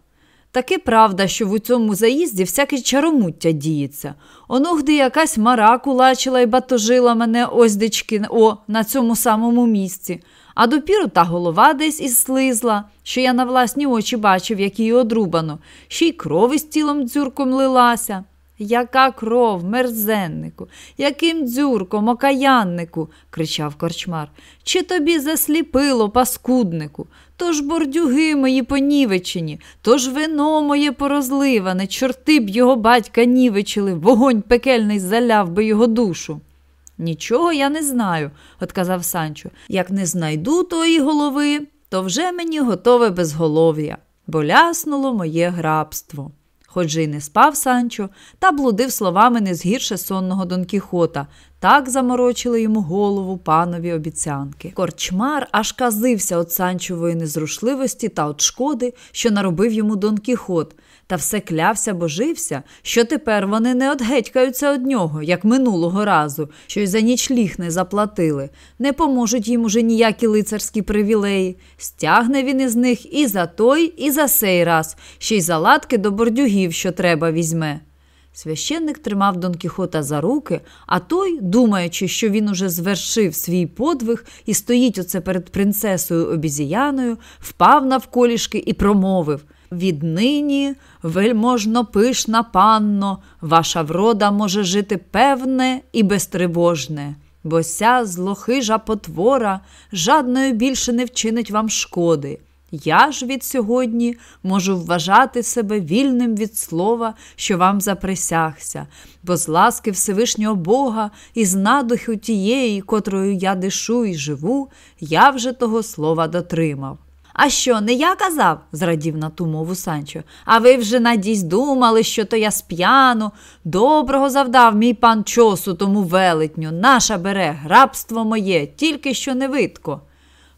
Таки правда, що в цьому заїзді всяке чаромуття діється. Оногди якась мара кулачила і батожила мене ось дички о, на цьому самому місці. А допіру та голова десь слизла, що я на власні очі бачив, як її одрубано, ще й кров із тілом дзюрком лилася. Яка кров, мерзеннику, яким дзюрком, окаяннику, кричав корчмар. Чи тобі засліпило, паскуднику? Тож бордюги мої понівечені, тож вино моє порозливане, чорти б його батька нівечили, вогонь пекельний заляв би його душу. Нічого я не знаю, отказав Санчо. Як не знайду тої голови, то вже мені готове безголов'я, бо ляснуло моє грабство. Хоч же й не спав Санчо, та блудив словами не згірше сонного Дон Кіхота. Так заморочили йому голову панові обіцянки. Корчмар аж казився від Санчової незрушливості та от шкоди, що наробив йому Дон Кіхот та все клявся, божився, що тепер вони не одгетькаються од нього, як минулого разу, що й за нічліг не заплатили, не поможуть їм уже ніякі лицарські привілеї. Стягне він із них і за той, і за сей раз, ще й заладки до бордюгів, що треба, візьме. Священник тримав Дон Кіхота за руки, а той, думаючи, що він уже звершив свій подвиг і стоїть оце перед принцесою обізіяною, впав навколішки і промовив Віднині, вельможно пишна панно, ваша врода може жити певне і безтривожне, бо ся злохижа потвора жадною більше не вчинить вам шкоди. Я ж від сьогодні можу вважати себе вільним від слова, що вам заприсягся, бо з ласки Всевишнього Бога і з надуху тієї, котрою я дишу і живу, я вже того слова дотримав. А що, не я казав? зрадів на ту мову Санчо. А ви вже надість думали, що то я сп'яну. Доброго завдав мій пан чосу тому велетню. Наша бере, грабство моє, тільки що не видко.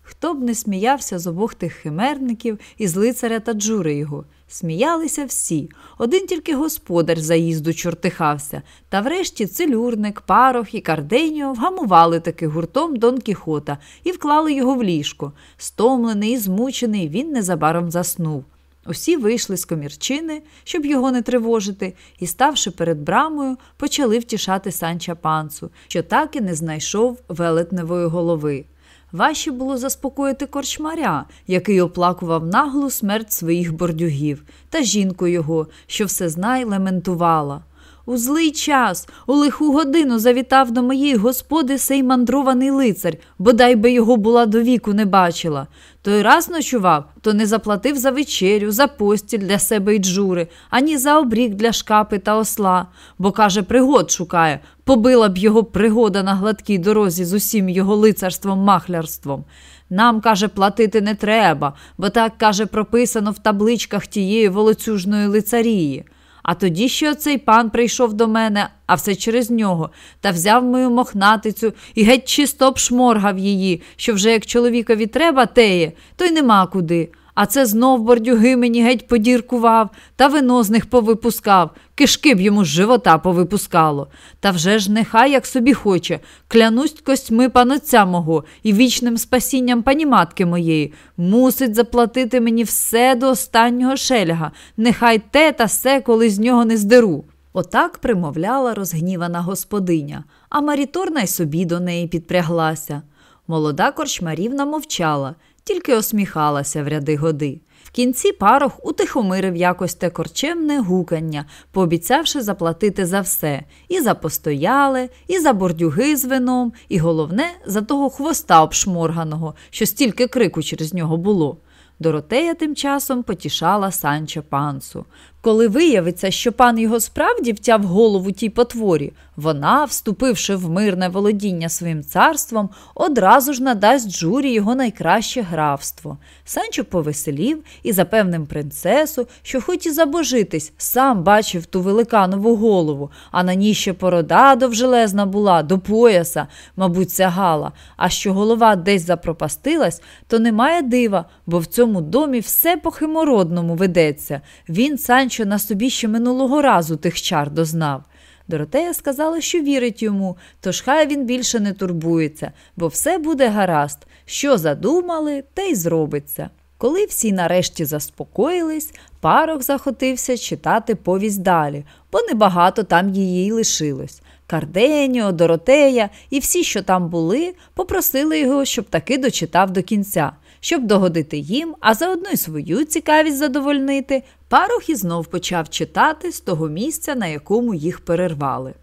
Хто б не сміявся з обох тих химерників із лицаря та джури його. Сміялися всі, один тільки господар заїзду чортихався, та врешті целюрник, парох і карденіо вгамували таки гуртом Дон Кіхота і вклали його в ліжко. Стомлений і змучений, він незабаром заснув. Усі вийшли з комірчини, щоб його не тривожити, і, ставши перед брамою, почали втішати санча панцу, що так і не знайшов велетневої голови. Важче було заспокоїти корчмаря, який оплакував наглу смерть своїх бордюгів, та жінку його, що все знай, лементувала. У злий час, у лиху годину завітав до моєї господи сей мандрований лицар, бодай би його була до віку не бачила. Той раз ночував, то не заплатив за вечерю, за постіль для себе й джури, ані за обрік для шкапи та осла, бо, каже, пригод шукає, побила б його пригода на гладкій дорозі з усім його лицарством махлярством. Нам, каже, платити не треба, бо так, каже, прописано в табличках тієї волоцюжної лицарії. А тоді ще оцей пан прийшов до мене, а все через нього, та взяв мою мохнатицю і геть чисто обшморгав її, що вже як чоловікові треба теє, то й нема куди. А це знов бордюги мені геть подіркував, та вино з них повипускав, кишки б йому з живота повипускало. Та вже ж нехай як собі хоче, клянусь костьми панотця мого і вічним спасінням паніматки моєї, мусить заплатити мені все до останнього шельга, нехай те та се, коли з нього не здеру. Отак примовляла розгнівана господиня, а Маріторна й собі до неї підпряглася. Молода корчмарівна мовчала тільки осміхалася в ряди годи. В кінці парох утихомирив якось те корчемне гукання, пообіцявши заплатити за все і за постояле, і за бордюги з вином, і головне, за того хвоста обшморганого, що стільки крику через нього було. Доротея тим часом потішала Санчо пансу. Коли виявиться, що пан його справді втяв голову тій потворі, вона, вступивши в мирне володіння своїм царством, одразу ж надасть джурі його найкраще графство. Санчо повеселів і запевнив принцесу, що, хоч і забожитись, сам бачив ту великанову голову, а на ній ще порода довжелезна була, до пояса, мабуть, сягала. А що голова десь запропастилась, то немає дива, бо в цьому домі все по химородному ведеться. Він Санчо що на собі ще минулого разу тих чар дознав. Доротея сказала, що вірить йому, тож хай він більше не турбується, бо все буде гаразд, що задумали, те й зробиться. Коли всі нарешті заспокоїлись, парох захотився читати повість далі, бо небагато там її й лишилось. Карденіо, Доротея і всі, що там були, попросили його, щоб таки дочитав до кінця щоб догодити їм, а заодно й свою цікавість задовольнити, парох і знов почав читати з того місця, на якому їх перервали.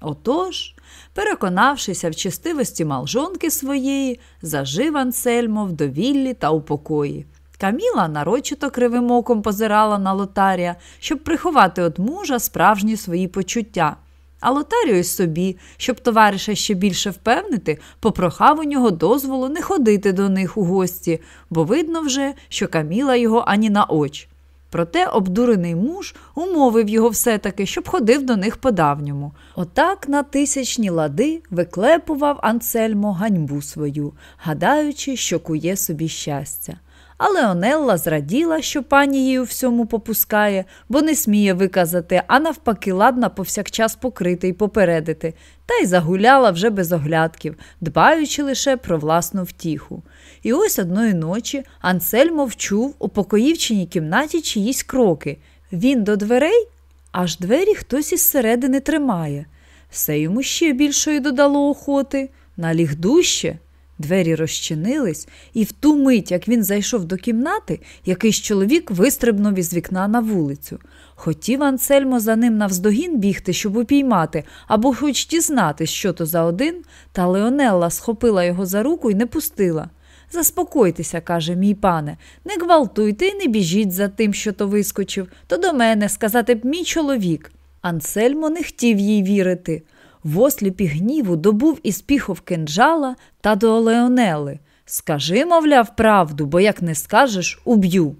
Отож, переконавшися в чистивості малжонки своєї, зажив Ансельмо в довіллі та у покої. Каміла нарочито кривим оком позирала на лотарія, щоб приховати від мужа справжні свої почуття. А Лотаріо собі, щоб товариша ще більше впевнити, попрохав у нього дозволу не ходити до них у гості, бо видно вже, що Каміла його ані на оч. Проте обдурений муж умовив його все-таки, щоб ходив до них по-давньому. Отак на тисячні лади виклепував Ансельмо ганьбу свою, гадаючи, що кує собі щастя. Але Онелла зраділа, що пані їй у всьому попускає, бо не сміє виказати, а навпаки, ладна повсякчас покрити й попередити, та й загуляла вже без оглядків, дбаючи лише про власну втіху. І ось одної ночі Ансельмо вчув у покоївчиній кімнаті чиїсь кроки. Він до дверей, аж двері хтось із середини тримає. Все йому ще більшої додало охоти, наліг дужче. Двері розчинились, і в ту мить, як він зайшов до кімнати, якийсь чоловік вистрибнув із вікна на вулицю. Хотів Ансельмо за ним навздогін бігти, щоб упіймати, або хоч дізнатись, що то за один, та Леонелла схопила його за руку і не пустила. Заспокойтеся, каже мій пане, не гвалтуйте і не біжіть за тим, що то вискочив, то до мене сказати б мій чоловік. Ансельмо не хотів їй вірити в осліпі гніву добув із піхов кинджала та до Леонели. Скажи, мовляв, правду, бо як не скажеш, уб'ю.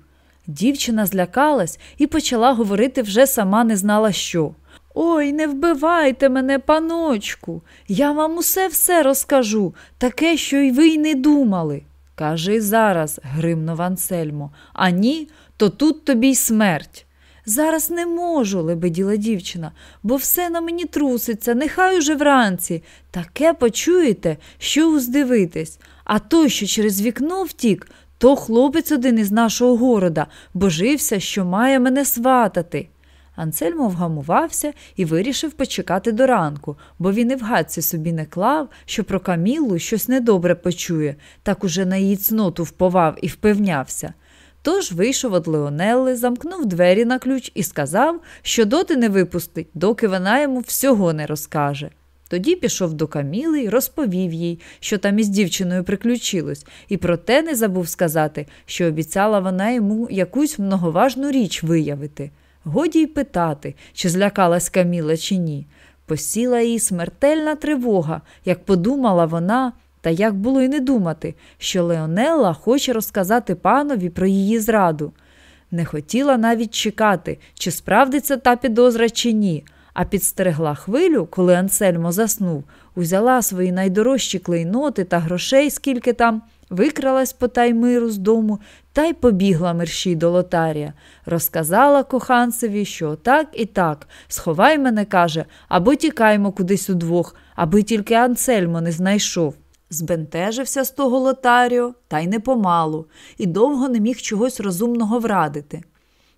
Дівчина злякалась і почала говорити вже сама не знала що. Ой, не вбивайте мене, паночку, я вам усе все розкажу, таке, що й ви й не думали. Кажи зараз, гримнув Ансельмо, а ні, то тут тобі й смерть. Зараз не можу, лебеділа дівчина, бо все на мені труситься, нехай уже вранці. Таке почуєте, що уздивитесь. А той, що через вікно втік, То хлопець один із нашого города божився, що має мене сватати. Ансельмо вгамувався і вирішив почекати до ранку, бо він і в гадці собі не клав, що про Камілу щось недобре почує, так уже на її цноту вповав і впевнявся. Тож вийшов від Леонелли, замкнув двері на ключ і сказав, що доти не випустить, доки вона йому всього не розкаже. Тоді пішов до Каміли і розповів їй, що там із дівчиною приключилось, і проте не забув сказати, що обіцяла вона йому якусь многоважну річ виявити. Годі й питати, чи злякалась Каміла, чи ні. Посіла їй смертельна тривога, як подумала вона, та як було й не думати, що Леонелла хоче розказати панові про її зраду. Не хотіла навіть чекати, чи справдиться та підозра, чи ні, а підстерегла хвилю, коли Ансельмо заснув, узяла свої найдорожчі клейноти та грошей, скільки там, викралась по таймиру з дому та й побігла мерщій до лотарія. Розказала коханцеві, що так і так, сховай мене, каже, або тікаймо кудись удвох, аби тільки Ансельмо не знайшов. Збентежився з того лотаріо, та й не помалу, і довго не міг чогось розумного врадити.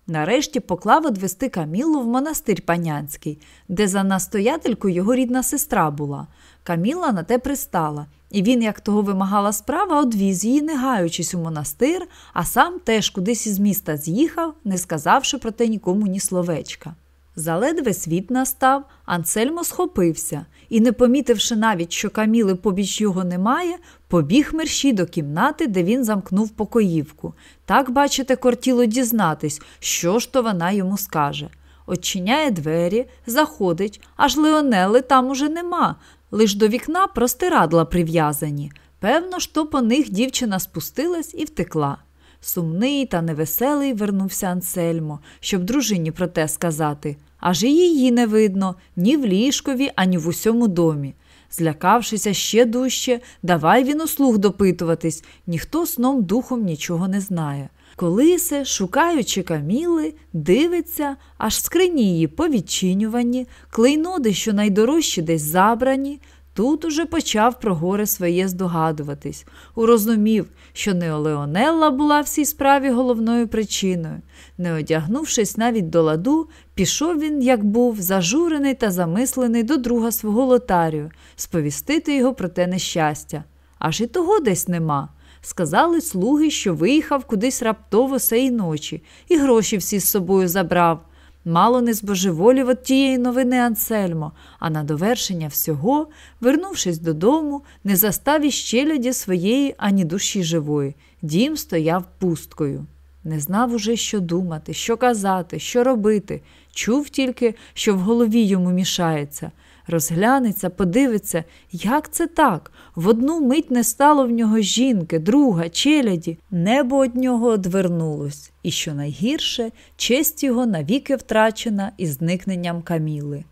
Нарешті поклав одвести Камілу в монастир панянський, де за настоятельку його рідна сестра була. Каміла на те пристала, і він, як того вимагала справа, одвіз її, не гаючись у монастир, а сам теж кудись із міста з'їхав, не сказавши про те нікому ні словечка. Заледве світ настав, Ансельмо схопився і, не помітивши навіть, що Каміли побіч його немає, побіг мерщій до кімнати, де він замкнув покоївку. Так, бачите, кортіло дізнатись, що ж то вона йому скаже. Очиняє двері, заходить, аж Леонели там уже нема, лиш до вікна простирадла прив'язані. Певно, що по них дівчина спустилась і втекла. Сумний та невеселий вернувся Ансельмо, щоб дружині про те сказати. Аж і її не видно ні в ліжкові, ані в усьому домі. Злякавшися ще дужче, давай він у слух допитуватись, ніхто сном духом нічого не знає. Колисе, шукаючи каміли, дивиться, аж скрині її повідчинювані, клейноди, що найдорожчі десь забрані. Тут уже почав про горе своє здогадуватись, урозумів, що не Олеонелла була в цій справі головною причиною. Не одягнувшись навіть до ладу, пішов він, як був, зажурений та замислений до друга свого лотарію, сповістити його про те нещастя. Аж і того десь нема. Сказали слуги, що виїхав кудись раптово сей ночі, і гроші всі з собою забрав. Мало не збожеволів від тієї новини Ансельмо, а на довершення всього, вернувшись додому, не застав іще ляді своєї ані душі живої. Дім стояв пусткою. Не знав уже, що думати, що казати, що робити. Чув тільки, що в голові йому мішається. Розглянеться, подивиться, як це так? В одну мить не стало в нього жінки, друга, челяді. Небо од нього одвернулось, і, що найгірше, честь його навіки втрачена із зникненням Каміли.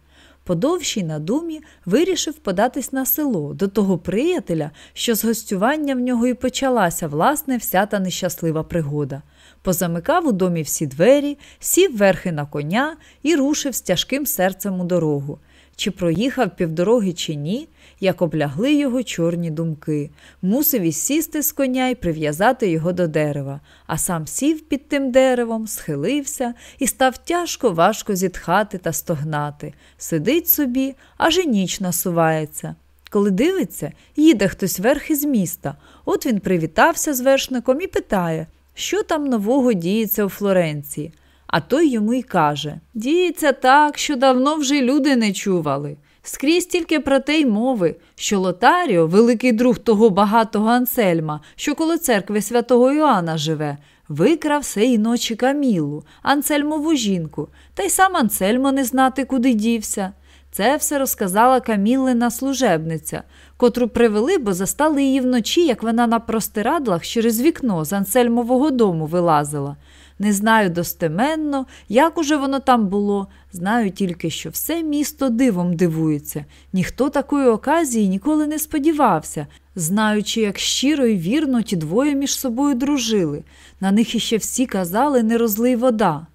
Подовшій на думі вирішив податись на село до того приятеля, що з гостювання в нього і почалася власне вся та нещаслива пригода. Позамикав у домі всі двері, сів верхи на коня і рушив з тяжким серцем у дорогу. Чи проїхав півдороги, чи ні, як облягли його чорні думки, мусив і сісти з коня і прив'язати його до дерева, а сам сів під тим деревом, схилився і став тяжко важко зітхати та стогнати. Сидить собі, аж і ніч насувається. Коли дивиться, їде хтось верх із міста. От він привітався з вершником і питає, що там нового діється у Флоренції. А той йому й каже Діється так, що давно вже люди не чували. Скрізь тільки про те й мови, що Лотаріо, великий друг того багатого Ансельма, що коло церкви святого Йоанна живе, викрав сей ночі Камілу, Ансельмову жінку, та й сам Ансельмо не знати, куди дівся. Це все розказала Камілина служебниця, котру привели, бо застали її вночі, як вона на простирадлах через вікно з Ансельмового дому вилазила. Не знаю достеменно, як уже воно там було. Знаю тільки, що все місто дивом дивується. Ніхто такої оказії ніколи не сподівався, знаючи, як щиро й вірно ті двоє між собою дружили. На них іще всі казали не розлий вода.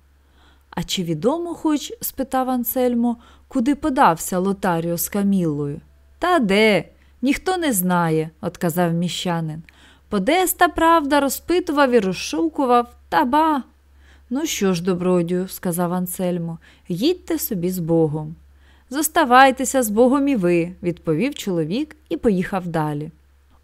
А чи відомо, хоч? спитав Ансельмо, куди подався Лотаріо з Каміллою? Та де? Ніхто не знає, отказав міщанин. Подеста, правда, розпитував і розшукував, та ба. Ну що ж, добродію, сказав Ансельмо, їдьте собі з Богом. Зоставайтеся з Богом і ви, відповів чоловік і поїхав далі.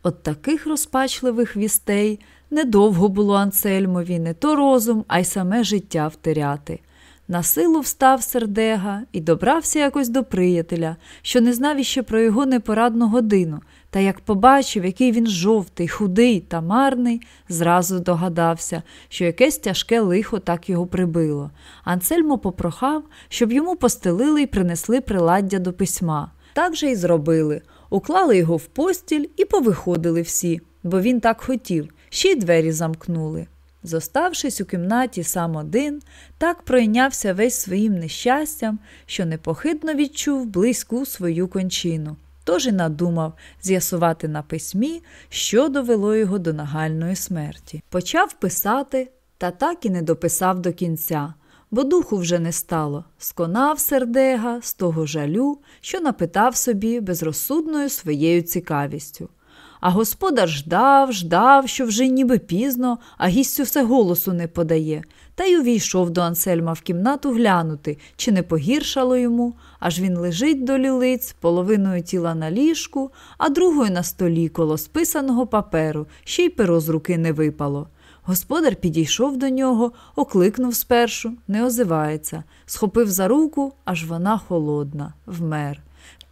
От таких розпачливих вістей недовго було Ансельмові не то розум, а й саме життя втеряти. На силу встав сердега і добрався якось до приятеля, що не знав іще про його непорадну годину, та як побачив, який він жовтий, худий та марний, зразу догадався, що якесь тяжке лихо так його прибило. Ансельмо попрохав, щоб йому постелили і принесли приладдя до письма. Так же й зробили. Уклали його в постіль і повиходили всі, бо він так хотів, ще й двері замкнули. Зоставшись у кімнаті сам один, так пройнявся весь своїм нещастям, що непохитно відчув близьку свою кончину. Тож і надумав з'ясувати на письмі, що довело його до нагальної смерті. Почав писати, та так і не дописав до кінця, бо духу вже не стало. Сконав сердега з того жалю, що напитав собі безрозсудною своєю цікавістю. А господар ждав, ждав, що вже ніби пізно, а гість усе голосу не подає, та й увійшов до Ансельма в кімнату глянути, чи не погіршало йому, аж він лежить до лілиць, половиною тіла на ліжку, а другою на столі коло списаного паперу, ще й перо з руки не випало. Господар підійшов до нього, окликнув спершу, не озивається, схопив за руку, аж вона холодна, вмер.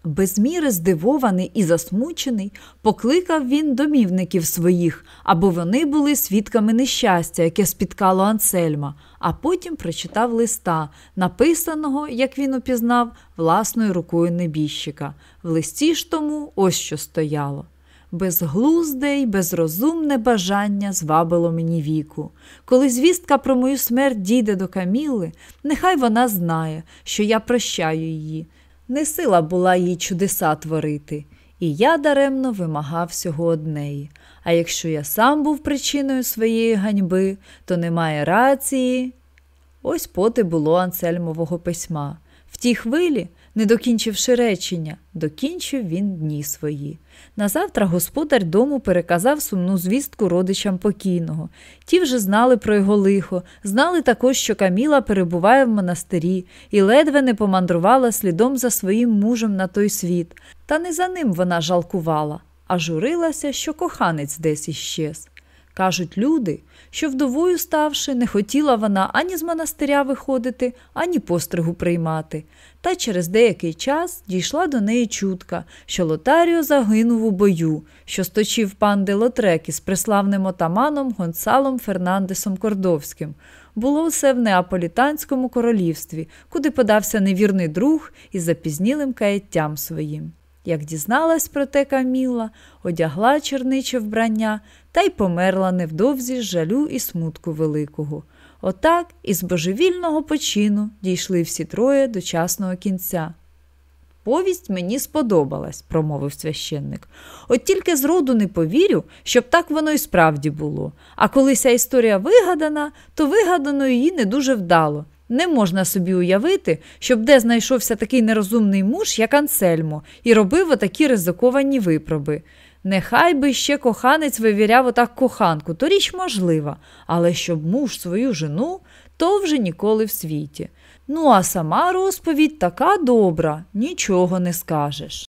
Без міри здивований і засмучений, покликав він домівників своїх, аби вони були свідками нещастя, яке спіткало Ансельма, а потім прочитав листа, написаного, як він упізнав, власною рукою небіжчика. В листі ж тому ось що стояло. Безглузде й безрозумне бажання звабило мені віку. Коли звістка про мою смерть дійде до Каміли, нехай вона знає, що я прощаю її. Не сила була їй чудеса творити, і я даремно вимагав всього однеї. А якщо я сам був причиною своєї ганьби, то немає рації. Ось поти було Ансельмового письма. В тій хвилі, не докінчивши речення, докінчив він дні свої. Назавтра господар дому переказав сумну звістку родичам покійного. Ті вже знали про його лихо, знали також, що Каміла перебуває в монастирі і ледве не помандрувала слідом за своїм мужем на той світ. Та не за ним вона жалкувала, а журилася, що коханець десь іщез. Кажуть люди, що вдовою ставши, не хотіла вона ані з монастиря виходити, ані постригу приймати. Та через деякий час дійшла до неї чутка, що Лотаріо загинув у бою, що сточив пан де Лотрек із преславним отаманом Гонсалом Фернандесом Кордовським. Було все в Неаполітанському королівстві, куди подався невірний друг із запізнілим каяттям своїм. Як дізналась про те Каміла, одягла черниче вбрання та й померла невдовзі з жалю і смутку великого. Отак із божевільного почину дійшли всі троє до часного кінця. Повість мені сподобалась, промовив священник. От тільки зроду не повірю, щоб так воно і справді було. А коли ця історія вигадана, то вигадано її не дуже вдало. Не можна собі уявити, щоб де знайшовся такий нерозумний муж, як Ансельмо, і робив отакі ризиковані випроби. Нехай би ще коханець вивіряв отак коханку, то річ можлива, але щоб муж свою жену, то вже ніколи в світі. Ну, а сама розповідь така добра, нічого не скажеш.